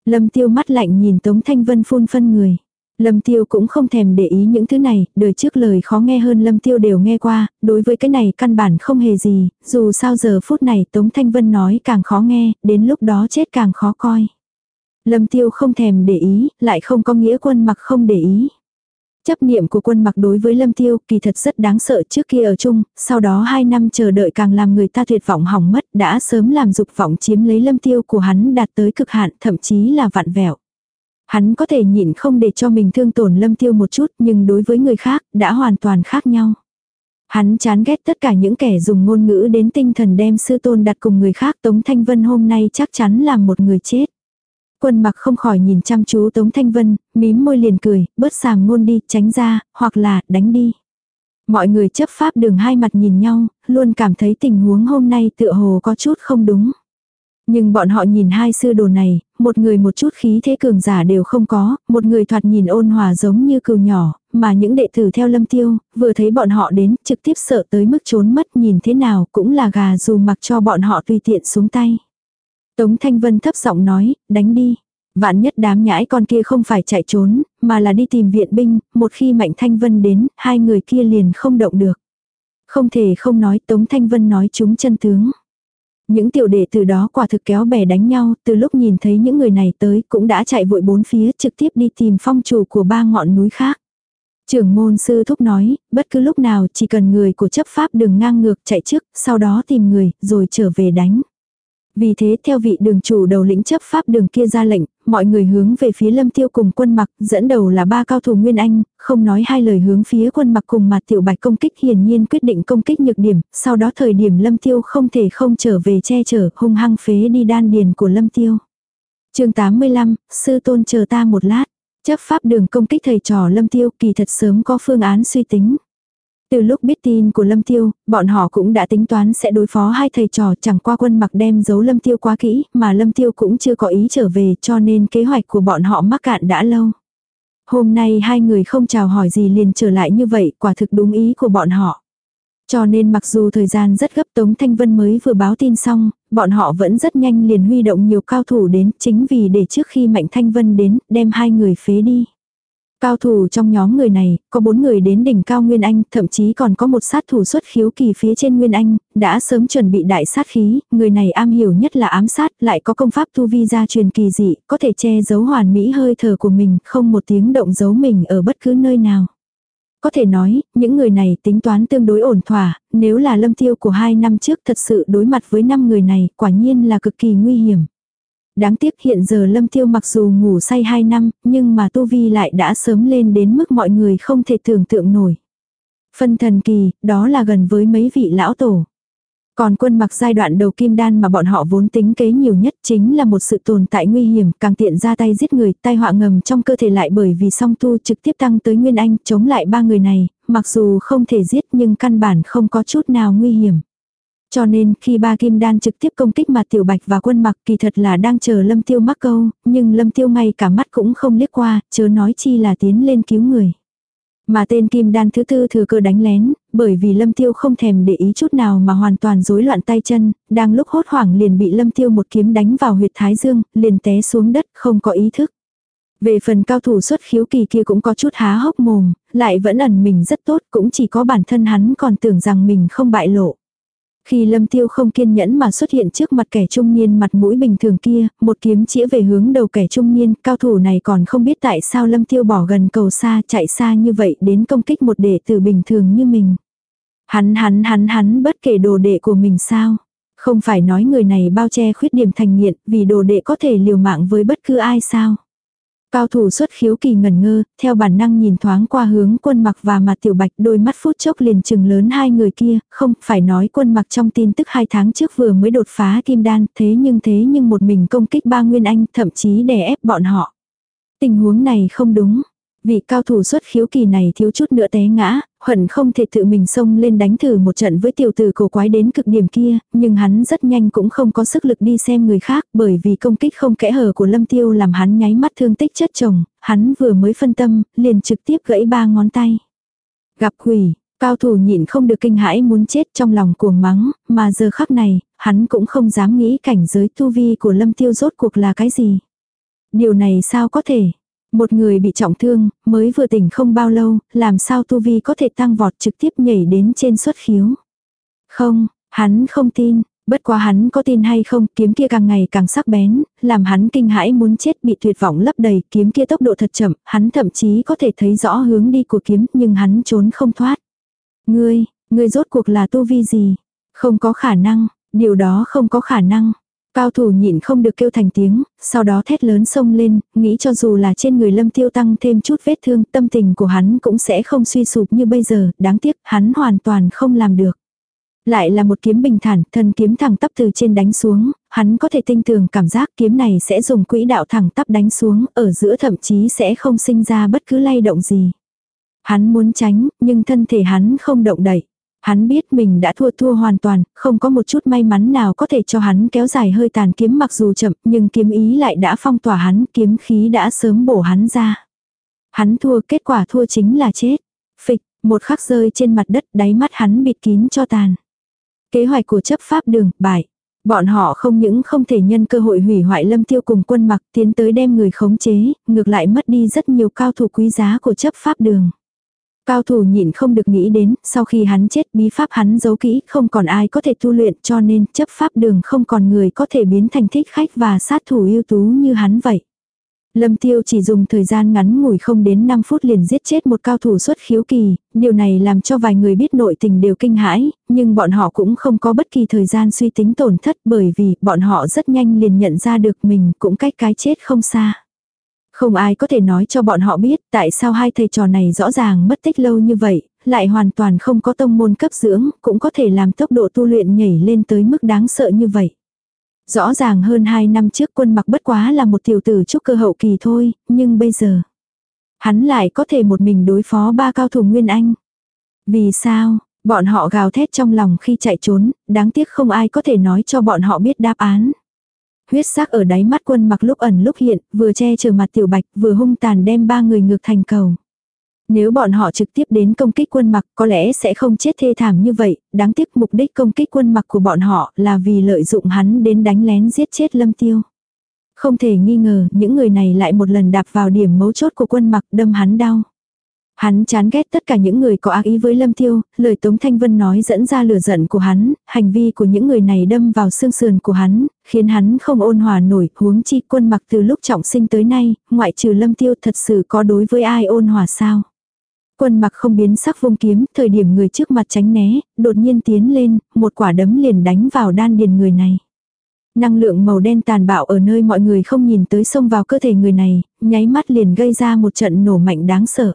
Lâm Tiêu mắt lạnh nhìn Tống Thanh Vân phun phân người. Lâm Tiêu cũng không thèm để ý những thứ này, đời trước lời khó nghe hơn Lâm Tiêu đều nghe qua, đối với cái này căn bản không hề gì, dù sao giờ phút này Tống Thanh Vân nói càng khó nghe, đến lúc đó chết càng khó coi. Lâm Tiêu không thèm để ý, lại không có nghĩa quân mặc không để ý. Chấp niệm của quân mặc đối với Lâm Tiêu kỳ thật rất đáng sợ trước kia ở chung, sau đó hai năm chờ đợi càng làm người ta tuyệt vọng hỏng mất đã sớm làm dục vọng chiếm lấy Lâm Tiêu của hắn đạt tới cực hạn thậm chí là vạn vẹo. Hắn có thể nhịn không để cho mình thương tổn Lâm Tiêu một chút nhưng đối với người khác đã hoàn toàn khác nhau. Hắn chán ghét tất cả những kẻ dùng ngôn ngữ đến tinh thần đem sư tôn đặt cùng người khác Tống Thanh Vân hôm nay chắc chắn là một người chết. Quân mặc không khỏi nhìn chăm chú Tống Thanh Vân, mím môi liền cười, bớt sàng ngôn đi, tránh ra, hoặc là, đánh đi. Mọi người chấp pháp đường hai mặt nhìn nhau, luôn cảm thấy tình huống hôm nay tựa hồ có chút không đúng. Nhưng bọn họ nhìn hai sư đồ này, một người một chút khí thế cường giả đều không có, một người thoạt nhìn ôn hòa giống như cừu nhỏ, mà những đệ tử theo lâm tiêu, vừa thấy bọn họ đến, trực tiếp sợ tới mức trốn mất nhìn thế nào cũng là gà dù mặc cho bọn họ tùy tiện xuống tay. Tống Thanh Vân thấp giọng nói, đánh đi. Vạn nhất đám nhãi con kia không phải chạy trốn, mà là đi tìm viện binh, một khi Mạnh Thanh Vân đến, hai người kia liền không động được. Không thể không nói Tống Thanh Vân nói chúng chân tướng. Những tiểu đệ từ đó quả thực kéo bè đánh nhau, từ lúc nhìn thấy những người này tới cũng đã chạy vội bốn phía trực tiếp đi tìm phong chủ của ba ngọn núi khác. Trưởng môn sư thúc nói, bất cứ lúc nào chỉ cần người của chấp pháp đừng ngang ngược chạy trước, sau đó tìm người, rồi trở về đánh. Vì thế theo vị đường chủ đầu lĩnh chấp pháp đường kia ra lệnh, mọi người hướng về phía lâm tiêu cùng quân mặc, dẫn đầu là ba cao thủ Nguyên Anh, không nói hai lời hướng phía quân mặc cùng mặt tiểu bạch công kích hiển nhiên quyết định công kích nhược điểm, sau đó thời điểm lâm tiêu không thể không trở về che chở hung hăng phế đi đan điền của lâm tiêu. chương 85, sư tôn chờ ta một lát. Chấp pháp đường công kích thầy trò lâm tiêu kỳ thật sớm có phương án suy tính. Từ lúc biết tin của Lâm Tiêu, bọn họ cũng đã tính toán sẽ đối phó hai thầy trò chẳng qua quân mặc đem giấu Lâm Tiêu quá kỹ, mà Lâm Tiêu cũng chưa có ý trở về cho nên kế hoạch của bọn họ mắc cạn đã lâu. Hôm nay hai người không chào hỏi gì liền trở lại như vậy, quả thực đúng ý của bọn họ. Cho nên mặc dù thời gian rất gấp Tống Thanh Vân mới vừa báo tin xong, bọn họ vẫn rất nhanh liền huy động nhiều cao thủ đến chính vì để trước khi Mạnh Thanh Vân đến, đem hai người phế đi. Cao thủ trong nhóm người này, có bốn người đến đỉnh cao Nguyên Anh, thậm chí còn có một sát thủ xuất khiếu kỳ phía trên Nguyên Anh, đã sớm chuẩn bị đại sát khí, người này am hiểu nhất là ám sát, lại có công pháp tu vi gia truyền kỳ dị, có thể che giấu hoàn mỹ hơi thở của mình, không một tiếng động giấu mình ở bất cứ nơi nào. Có thể nói, những người này tính toán tương đối ổn thỏa, nếu là lâm tiêu của hai năm trước thật sự đối mặt với năm người này, quả nhiên là cực kỳ nguy hiểm. Đáng tiếc hiện giờ lâm tiêu mặc dù ngủ say 2 năm, nhưng mà tu vi lại đã sớm lên đến mức mọi người không thể tưởng tượng nổi. Phân thần kỳ, đó là gần với mấy vị lão tổ. Còn quân mặc giai đoạn đầu kim đan mà bọn họ vốn tính kế nhiều nhất chính là một sự tồn tại nguy hiểm, càng tiện ra tay giết người, tai họa ngầm trong cơ thể lại bởi vì song tu trực tiếp tăng tới Nguyên Anh, chống lại ba người này, mặc dù không thể giết nhưng căn bản không có chút nào nguy hiểm. Cho nên khi ba kim đan trực tiếp công kích mặt tiểu bạch và quân mặc kỳ thật là đang chờ lâm tiêu mắc câu, nhưng lâm tiêu ngay cả mắt cũng không liếc qua, chớ nói chi là tiến lên cứu người. Mà tên kim đan thứ tư thừa cơ đánh lén, bởi vì lâm tiêu không thèm để ý chút nào mà hoàn toàn rối loạn tay chân, đang lúc hốt hoảng liền bị lâm tiêu một kiếm đánh vào huyệt thái dương, liền té xuống đất không có ý thức. Về phần cao thủ xuất khiếu kỳ kia cũng có chút há hốc mồm, lại vẫn ẩn mình rất tốt, cũng chỉ có bản thân hắn còn tưởng rằng mình không bại lộ. Khi lâm tiêu không kiên nhẫn mà xuất hiện trước mặt kẻ trung niên mặt mũi bình thường kia, một kiếm chĩa về hướng đầu kẻ trung niên, cao thủ này còn không biết tại sao lâm tiêu bỏ gần cầu xa chạy xa như vậy đến công kích một đệ tử bình thường như mình. Hắn hắn hắn hắn bất kể đồ đệ của mình sao. Không phải nói người này bao che khuyết điểm thành nghiện vì đồ đệ có thể liều mạng với bất cứ ai sao. Cao thủ xuất khiếu kỳ ngẩn ngơ, theo bản năng nhìn thoáng qua hướng quân mặc và mặt tiểu bạch đôi mắt phút chốc liền chừng lớn hai người kia, không phải nói quân mặc trong tin tức hai tháng trước vừa mới đột phá kim đan, thế nhưng thế nhưng một mình công kích ba nguyên anh, thậm chí đè ép bọn họ. Tình huống này không đúng, Vị cao thủ xuất khiếu kỳ này thiếu chút nữa té ngã, hận không thể tự mình xông lên đánh thử một trận với tiểu tử cổ quái đến cực điểm kia, nhưng hắn rất nhanh cũng không có sức lực đi xem người khác bởi vì công kích không kẽ hở của lâm tiêu làm hắn nháy mắt thương tích chất chồng, hắn vừa mới phân tâm, liền trực tiếp gãy ba ngón tay. Gặp quỷ, cao thủ nhịn không được kinh hãi muốn chết trong lòng cuồng mắng, mà giờ khắc này, hắn cũng không dám nghĩ cảnh giới tu vi của lâm tiêu rốt cuộc là cái gì. Điều này sao có thể, một người bị trọng thương, mới vừa tỉnh không bao lâu, làm sao tu vi có thể tăng vọt trực tiếp nhảy đến trên xuất khiếu. Không, hắn không tin, bất quá hắn có tin hay không, kiếm kia càng ngày càng sắc bén, làm hắn kinh hãi muốn chết bị tuyệt vọng lấp đầy, kiếm kia tốc độ thật chậm, hắn thậm chí có thể thấy rõ hướng đi của kiếm, nhưng hắn trốn không thoát. Ngươi, ngươi rốt cuộc là tu vi gì? Không có khả năng, điều đó không có khả năng. Cao thủ nhịn không được kêu thành tiếng, sau đó thét lớn sông lên, nghĩ cho dù là trên người lâm tiêu tăng thêm chút vết thương, tâm tình của hắn cũng sẽ không suy sụp như bây giờ, đáng tiếc hắn hoàn toàn không làm được. Lại là một kiếm bình thản, thân kiếm thẳng tắp từ trên đánh xuống, hắn có thể tinh tường cảm giác kiếm này sẽ dùng quỹ đạo thẳng tắp đánh xuống, ở giữa thậm chí sẽ không sinh ra bất cứ lay động gì. Hắn muốn tránh, nhưng thân thể hắn không động đậy. Hắn biết mình đã thua thua hoàn toàn, không có một chút may mắn nào có thể cho hắn kéo dài hơi tàn kiếm mặc dù chậm, nhưng kiếm ý lại đã phong tỏa hắn, kiếm khí đã sớm bổ hắn ra. Hắn thua, kết quả thua chính là chết. Phịch, một khắc rơi trên mặt đất, đáy mắt hắn bịt kín cho tàn. Kế hoạch của chấp pháp đường, bại. Bọn họ không những không thể nhân cơ hội hủy hoại lâm tiêu cùng quân mặc tiến tới đem người khống chế, ngược lại mất đi rất nhiều cao thủ quý giá của chấp pháp đường. Cao thủ nhịn không được nghĩ đến, sau khi hắn chết bí pháp hắn giấu kỹ, không còn ai có thể tu luyện cho nên chấp pháp đường không còn người có thể biến thành thích khách và sát thủ ưu tú như hắn vậy. Lâm Tiêu chỉ dùng thời gian ngắn ngủi không đến 5 phút liền giết chết một cao thủ xuất khiếu kỳ, điều này làm cho vài người biết nội tình đều kinh hãi, nhưng bọn họ cũng không có bất kỳ thời gian suy tính tổn thất bởi vì bọn họ rất nhanh liền nhận ra được mình cũng cách cái chết không xa. Không ai có thể nói cho bọn họ biết tại sao hai thầy trò này rõ ràng mất tích lâu như vậy, lại hoàn toàn không có tông môn cấp dưỡng, cũng có thể làm tốc độ tu luyện nhảy lên tới mức đáng sợ như vậy. Rõ ràng hơn 2 năm trước quân mặc bất quá là một tiểu tử trúc cơ hậu kỳ thôi, nhưng bây giờ, hắn lại có thể một mình đối phó ba cao thủ Nguyên Anh. Vì sao, bọn họ gào thét trong lòng khi chạy trốn, đáng tiếc không ai có thể nói cho bọn họ biết đáp án. Huyết sắc ở đáy mắt quân mặc lúc ẩn lúc hiện, vừa che chở mặt tiểu bạch, vừa hung tàn đem ba người ngược thành cầu. Nếu bọn họ trực tiếp đến công kích quân mặc có lẽ sẽ không chết thê thảm như vậy, đáng tiếc mục đích công kích quân mặc của bọn họ là vì lợi dụng hắn đến đánh lén giết chết lâm tiêu. Không thể nghi ngờ những người này lại một lần đạp vào điểm mấu chốt của quân mặc đâm hắn đau. Hắn chán ghét tất cả những người có ác ý với Lâm Tiêu, lời Tống Thanh Vân nói dẫn ra lửa giận của hắn, hành vi của những người này đâm vào xương sườn của hắn, khiến hắn không ôn hòa nổi, huống chi quân mặc từ lúc trọng sinh tới nay, ngoại trừ Lâm Tiêu thật sự có đối với ai ôn hòa sao. Quân mặc không biến sắc vung kiếm, thời điểm người trước mặt tránh né, đột nhiên tiến lên, một quả đấm liền đánh vào đan điền người này. Năng lượng màu đen tàn bạo ở nơi mọi người không nhìn tới xông vào cơ thể người này, nháy mắt liền gây ra một trận nổ mạnh đáng sợ.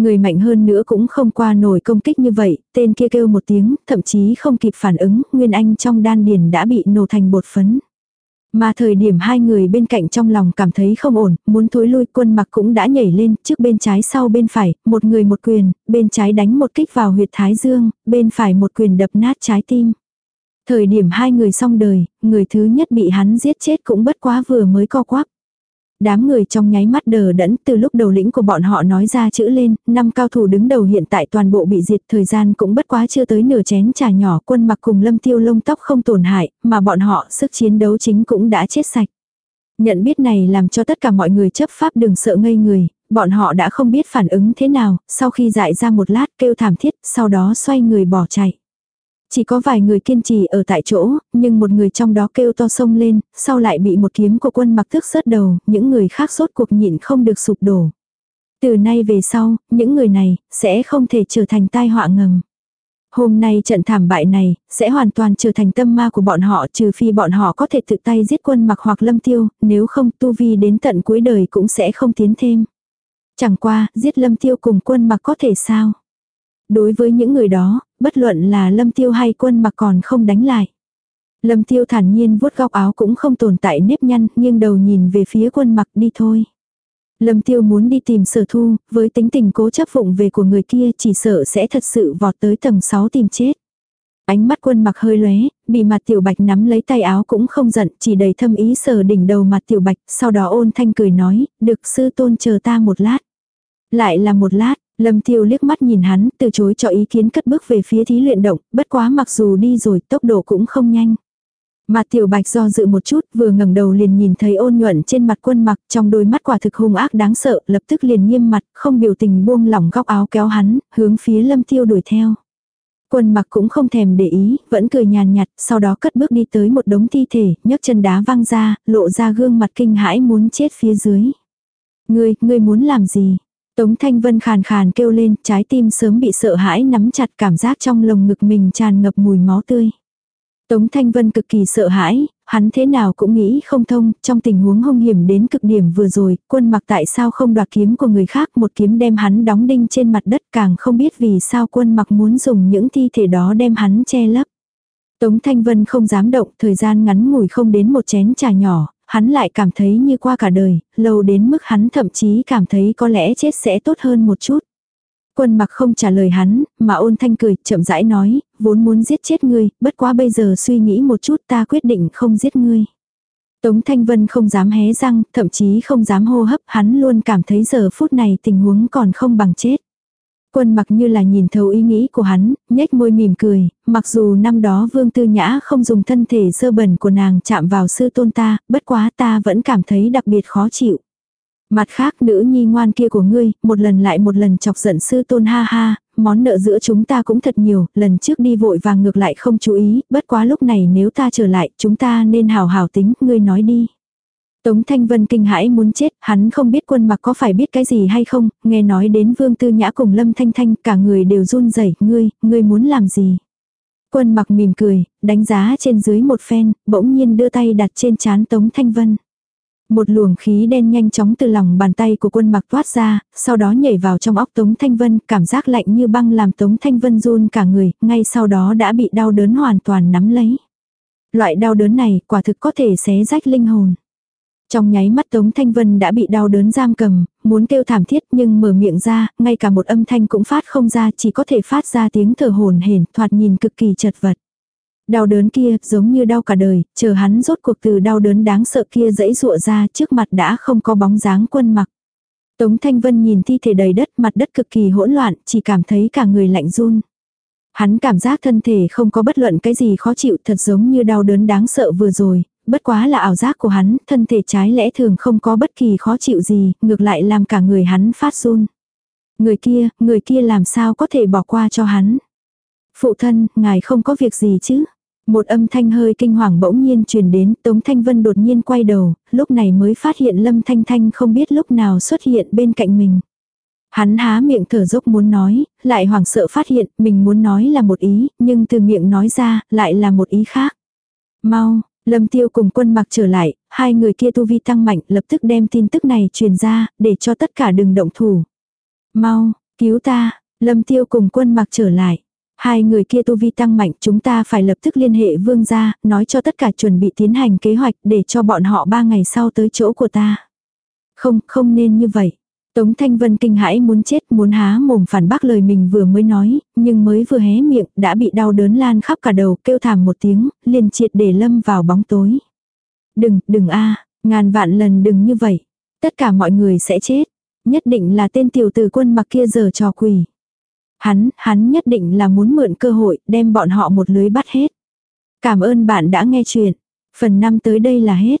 Người mạnh hơn nữa cũng không qua nổi công kích như vậy, tên kia kêu một tiếng, thậm chí không kịp phản ứng, Nguyên Anh trong đan điền đã bị nổ thành bột phấn. Mà thời điểm hai người bên cạnh trong lòng cảm thấy không ổn, muốn thối lui quân mặc cũng đã nhảy lên, trước bên trái sau bên phải, một người một quyền, bên trái đánh một kích vào huyệt thái dương, bên phải một quyền đập nát trái tim. Thời điểm hai người xong đời, người thứ nhất bị hắn giết chết cũng bất quá vừa mới co quắp. Đám người trong nháy mắt đờ đẫn từ lúc đầu lĩnh của bọn họ nói ra chữ lên, năm cao thủ đứng đầu hiện tại toàn bộ bị diệt thời gian cũng bất quá chưa tới nửa chén trà nhỏ quân mặc cùng lâm tiêu lông tóc không tổn hại, mà bọn họ sức chiến đấu chính cũng đã chết sạch. Nhận biết này làm cho tất cả mọi người chấp pháp đừng sợ ngây người, bọn họ đã không biết phản ứng thế nào, sau khi dại ra một lát kêu thảm thiết, sau đó xoay người bỏ chạy. Chỉ có vài người kiên trì ở tại chỗ, nhưng một người trong đó kêu to sông lên, sau lại bị một kiếm của quân mặc thức rớt đầu, những người khác sốt cuộc nhịn không được sụp đổ. Từ nay về sau, những người này, sẽ không thể trở thành tai họa ngầm. Hôm nay trận thảm bại này, sẽ hoàn toàn trở thành tâm ma của bọn họ trừ phi bọn họ có thể tự tay giết quân mặc hoặc lâm tiêu, nếu không tu vi đến tận cuối đời cũng sẽ không tiến thêm. Chẳng qua, giết lâm tiêu cùng quân mặc có thể sao? Đối với những người đó, bất luận là lâm tiêu hay quân mặc còn không đánh lại. Lâm tiêu thản nhiên vuốt góc áo cũng không tồn tại nếp nhăn, nghiêng đầu nhìn về phía quân mặc đi thôi. Lâm tiêu muốn đi tìm sở thu, với tính tình cố chấp phụng về của người kia chỉ sợ sẽ thật sự vọt tới tầng 6 tìm chết. Ánh mắt quân mặc hơi lóe, bị mặt tiểu bạch nắm lấy tay áo cũng không giận, chỉ đầy thâm ý sờ đỉnh đầu mặt tiểu bạch, sau đó ôn thanh cười nói, được sư tôn chờ ta một lát. Lại là một lát, Lâm Tiêu liếc mắt nhìn hắn, từ chối cho ý kiến cất bước về phía thí luyện động, bất quá mặc dù đi rồi tốc độ cũng không nhanh. Mặt tiểu bạch do dự một chút, vừa ngẩng đầu liền nhìn thấy ôn nhuận trên mặt quân mặc, trong đôi mắt quả thực hung ác đáng sợ, lập tức liền nghiêm mặt, không biểu tình buông lỏng góc áo kéo hắn, hướng phía lâm tiêu đuổi theo. Quân mặc cũng không thèm để ý, vẫn cười nhàn nhạt, sau đó cất bước đi tới một đống thi thể, nhấc chân đá văng ra, lộ ra gương mặt kinh hãi muốn chết phía dưới. Ngươi, ngươi muốn làm gì? Tống Thanh Vân khàn khàn kêu lên, trái tim sớm bị sợ hãi nắm chặt cảm giác trong lồng ngực mình tràn ngập mùi máu tươi. Tống Thanh Vân cực kỳ sợ hãi, hắn thế nào cũng nghĩ không thông, trong tình huống hung hiểm đến cực điểm vừa rồi, quân mặc tại sao không đoạt kiếm của người khác một kiếm đem hắn đóng đinh trên mặt đất càng không biết vì sao quân mặc muốn dùng những thi thể đó đem hắn che lấp. Tống Thanh Vân không dám động, thời gian ngắn ngủi không đến một chén trà nhỏ, hắn lại cảm thấy như qua cả đời, lâu đến mức hắn thậm chí cảm thấy có lẽ chết sẽ tốt hơn một chút. Quân mặc không trả lời hắn, mà ôn thanh cười, chậm rãi nói, vốn muốn giết chết ngươi, bất quá bây giờ suy nghĩ một chút ta quyết định không giết ngươi. Tống Thanh Vân không dám hé răng, thậm chí không dám hô hấp, hắn luôn cảm thấy giờ phút này tình huống còn không bằng chết. Quân mặc như là nhìn thấu ý nghĩ của hắn, nhếch môi mỉm cười, mặc dù năm đó vương tư nhã không dùng thân thể sơ bẩn của nàng chạm vào sư tôn ta, bất quá ta vẫn cảm thấy đặc biệt khó chịu. Mặt khác nữ nhi ngoan kia của ngươi, một lần lại một lần chọc giận sư tôn ha ha, món nợ giữa chúng ta cũng thật nhiều, lần trước đi vội vàng ngược lại không chú ý, bất quá lúc này nếu ta trở lại, chúng ta nên hào hào tính, ngươi nói đi. Tống Thanh Vân kinh hãi muốn chết, hắn không biết quân mặc có phải biết cái gì hay không, nghe nói đến Vương Tư Nhã cùng Lâm Thanh Thanh, cả người đều run rẩy, ngươi, ngươi muốn làm gì? Quân mặc mỉm cười, đánh giá trên dưới một phen, bỗng nhiên đưa tay đặt trên chán Tống Thanh Vân. Một luồng khí đen nhanh chóng từ lòng bàn tay của quân mặc thoát ra, sau đó nhảy vào trong óc Tống Thanh Vân, cảm giác lạnh như băng làm Tống Thanh Vân run cả người, ngay sau đó đã bị đau đớn hoàn toàn nắm lấy. Loại đau đớn này quả thực có thể xé rách linh hồn. Trong nháy mắt Tống Thanh Vân đã bị đau đớn giam cầm, muốn kêu thảm thiết nhưng mở miệng ra, ngay cả một âm thanh cũng phát không ra chỉ có thể phát ra tiếng thở hồn hển thoạt nhìn cực kỳ chật vật. Đau đớn kia giống như đau cả đời, chờ hắn rốt cuộc từ đau đớn đáng sợ kia dẫy dụa ra trước mặt đã không có bóng dáng quân mặc. Tống Thanh Vân nhìn thi thể đầy đất mặt đất cực kỳ hỗn loạn, chỉ cảm thấy cả người lạnh run. Hắn cảm giác thân thể không có bất luận cái gì khó chịu thật giống như đau đớn đáng sợ vừa rồi, bất quá là ảo giác của hắn, thân thể trái lẽ thường không có bất kỳ khó chịu gì, ngược lại làm cả người hắn phát run. Người kia, người kia làm sao có thể bỏ qua cho hắn. Phụ thân, ngài không có việc gì chứ. Một âm thanh hơi kinh hoàng bỗng nhiên truyền đến, Tống Thanh Vân đột nhiên quay đầu, lúc này mới phát hiện Lâm Thanh Thanh không biết lúc nào xuất hiện bên cạnh mình. Hắn há miệng thở dốc muốn nói, lại hoảng sợ phát hiện mình muốn nói là một ý, nhưng từ miệng nói ra, lại là một ý khác. Mau, Lâm Tiêu cùng quân mặc trở lại, hai người kia tu vi tăng mạnh lập tức đem tin tức này truyền ra, để cho tất cả đừng động thủ. Mau, cứu ta, Lâm Tiêu cùng quân mặc trở lại. Hai người kia tu vi tăng mạnh chúng ta phải lập tức liên hệ vương gia, nói cho tất cả chuẩn bị tiến hành kế hoạch để cho bọn họ ba ngày sau tới chỗ của ta. Không, không nên như vậy. Tống Thanh Vân kinh hãi muốn chết muốn há mồm phản bác lời mình vừa mới nói, nhưng mới vừa hé miệng đã bị đau đớn lan khắp cả đầu kêu thảm một tiếng, liền triệt để lâm vào bóng tối. Đừng, đừng a ngàn vạn lần đừng như vậy. Tất cả mọi người sẽ chết. Nhất định là tên tiểu tử quân mặc kia giờ trò quỷ. Hắn, hắn nhất định là muốn mượn cơ hội đem bọn họ một lưới bắt hết. Cảm ơn bạn đã nghe chuyện. Phần 5 tới đây là hết.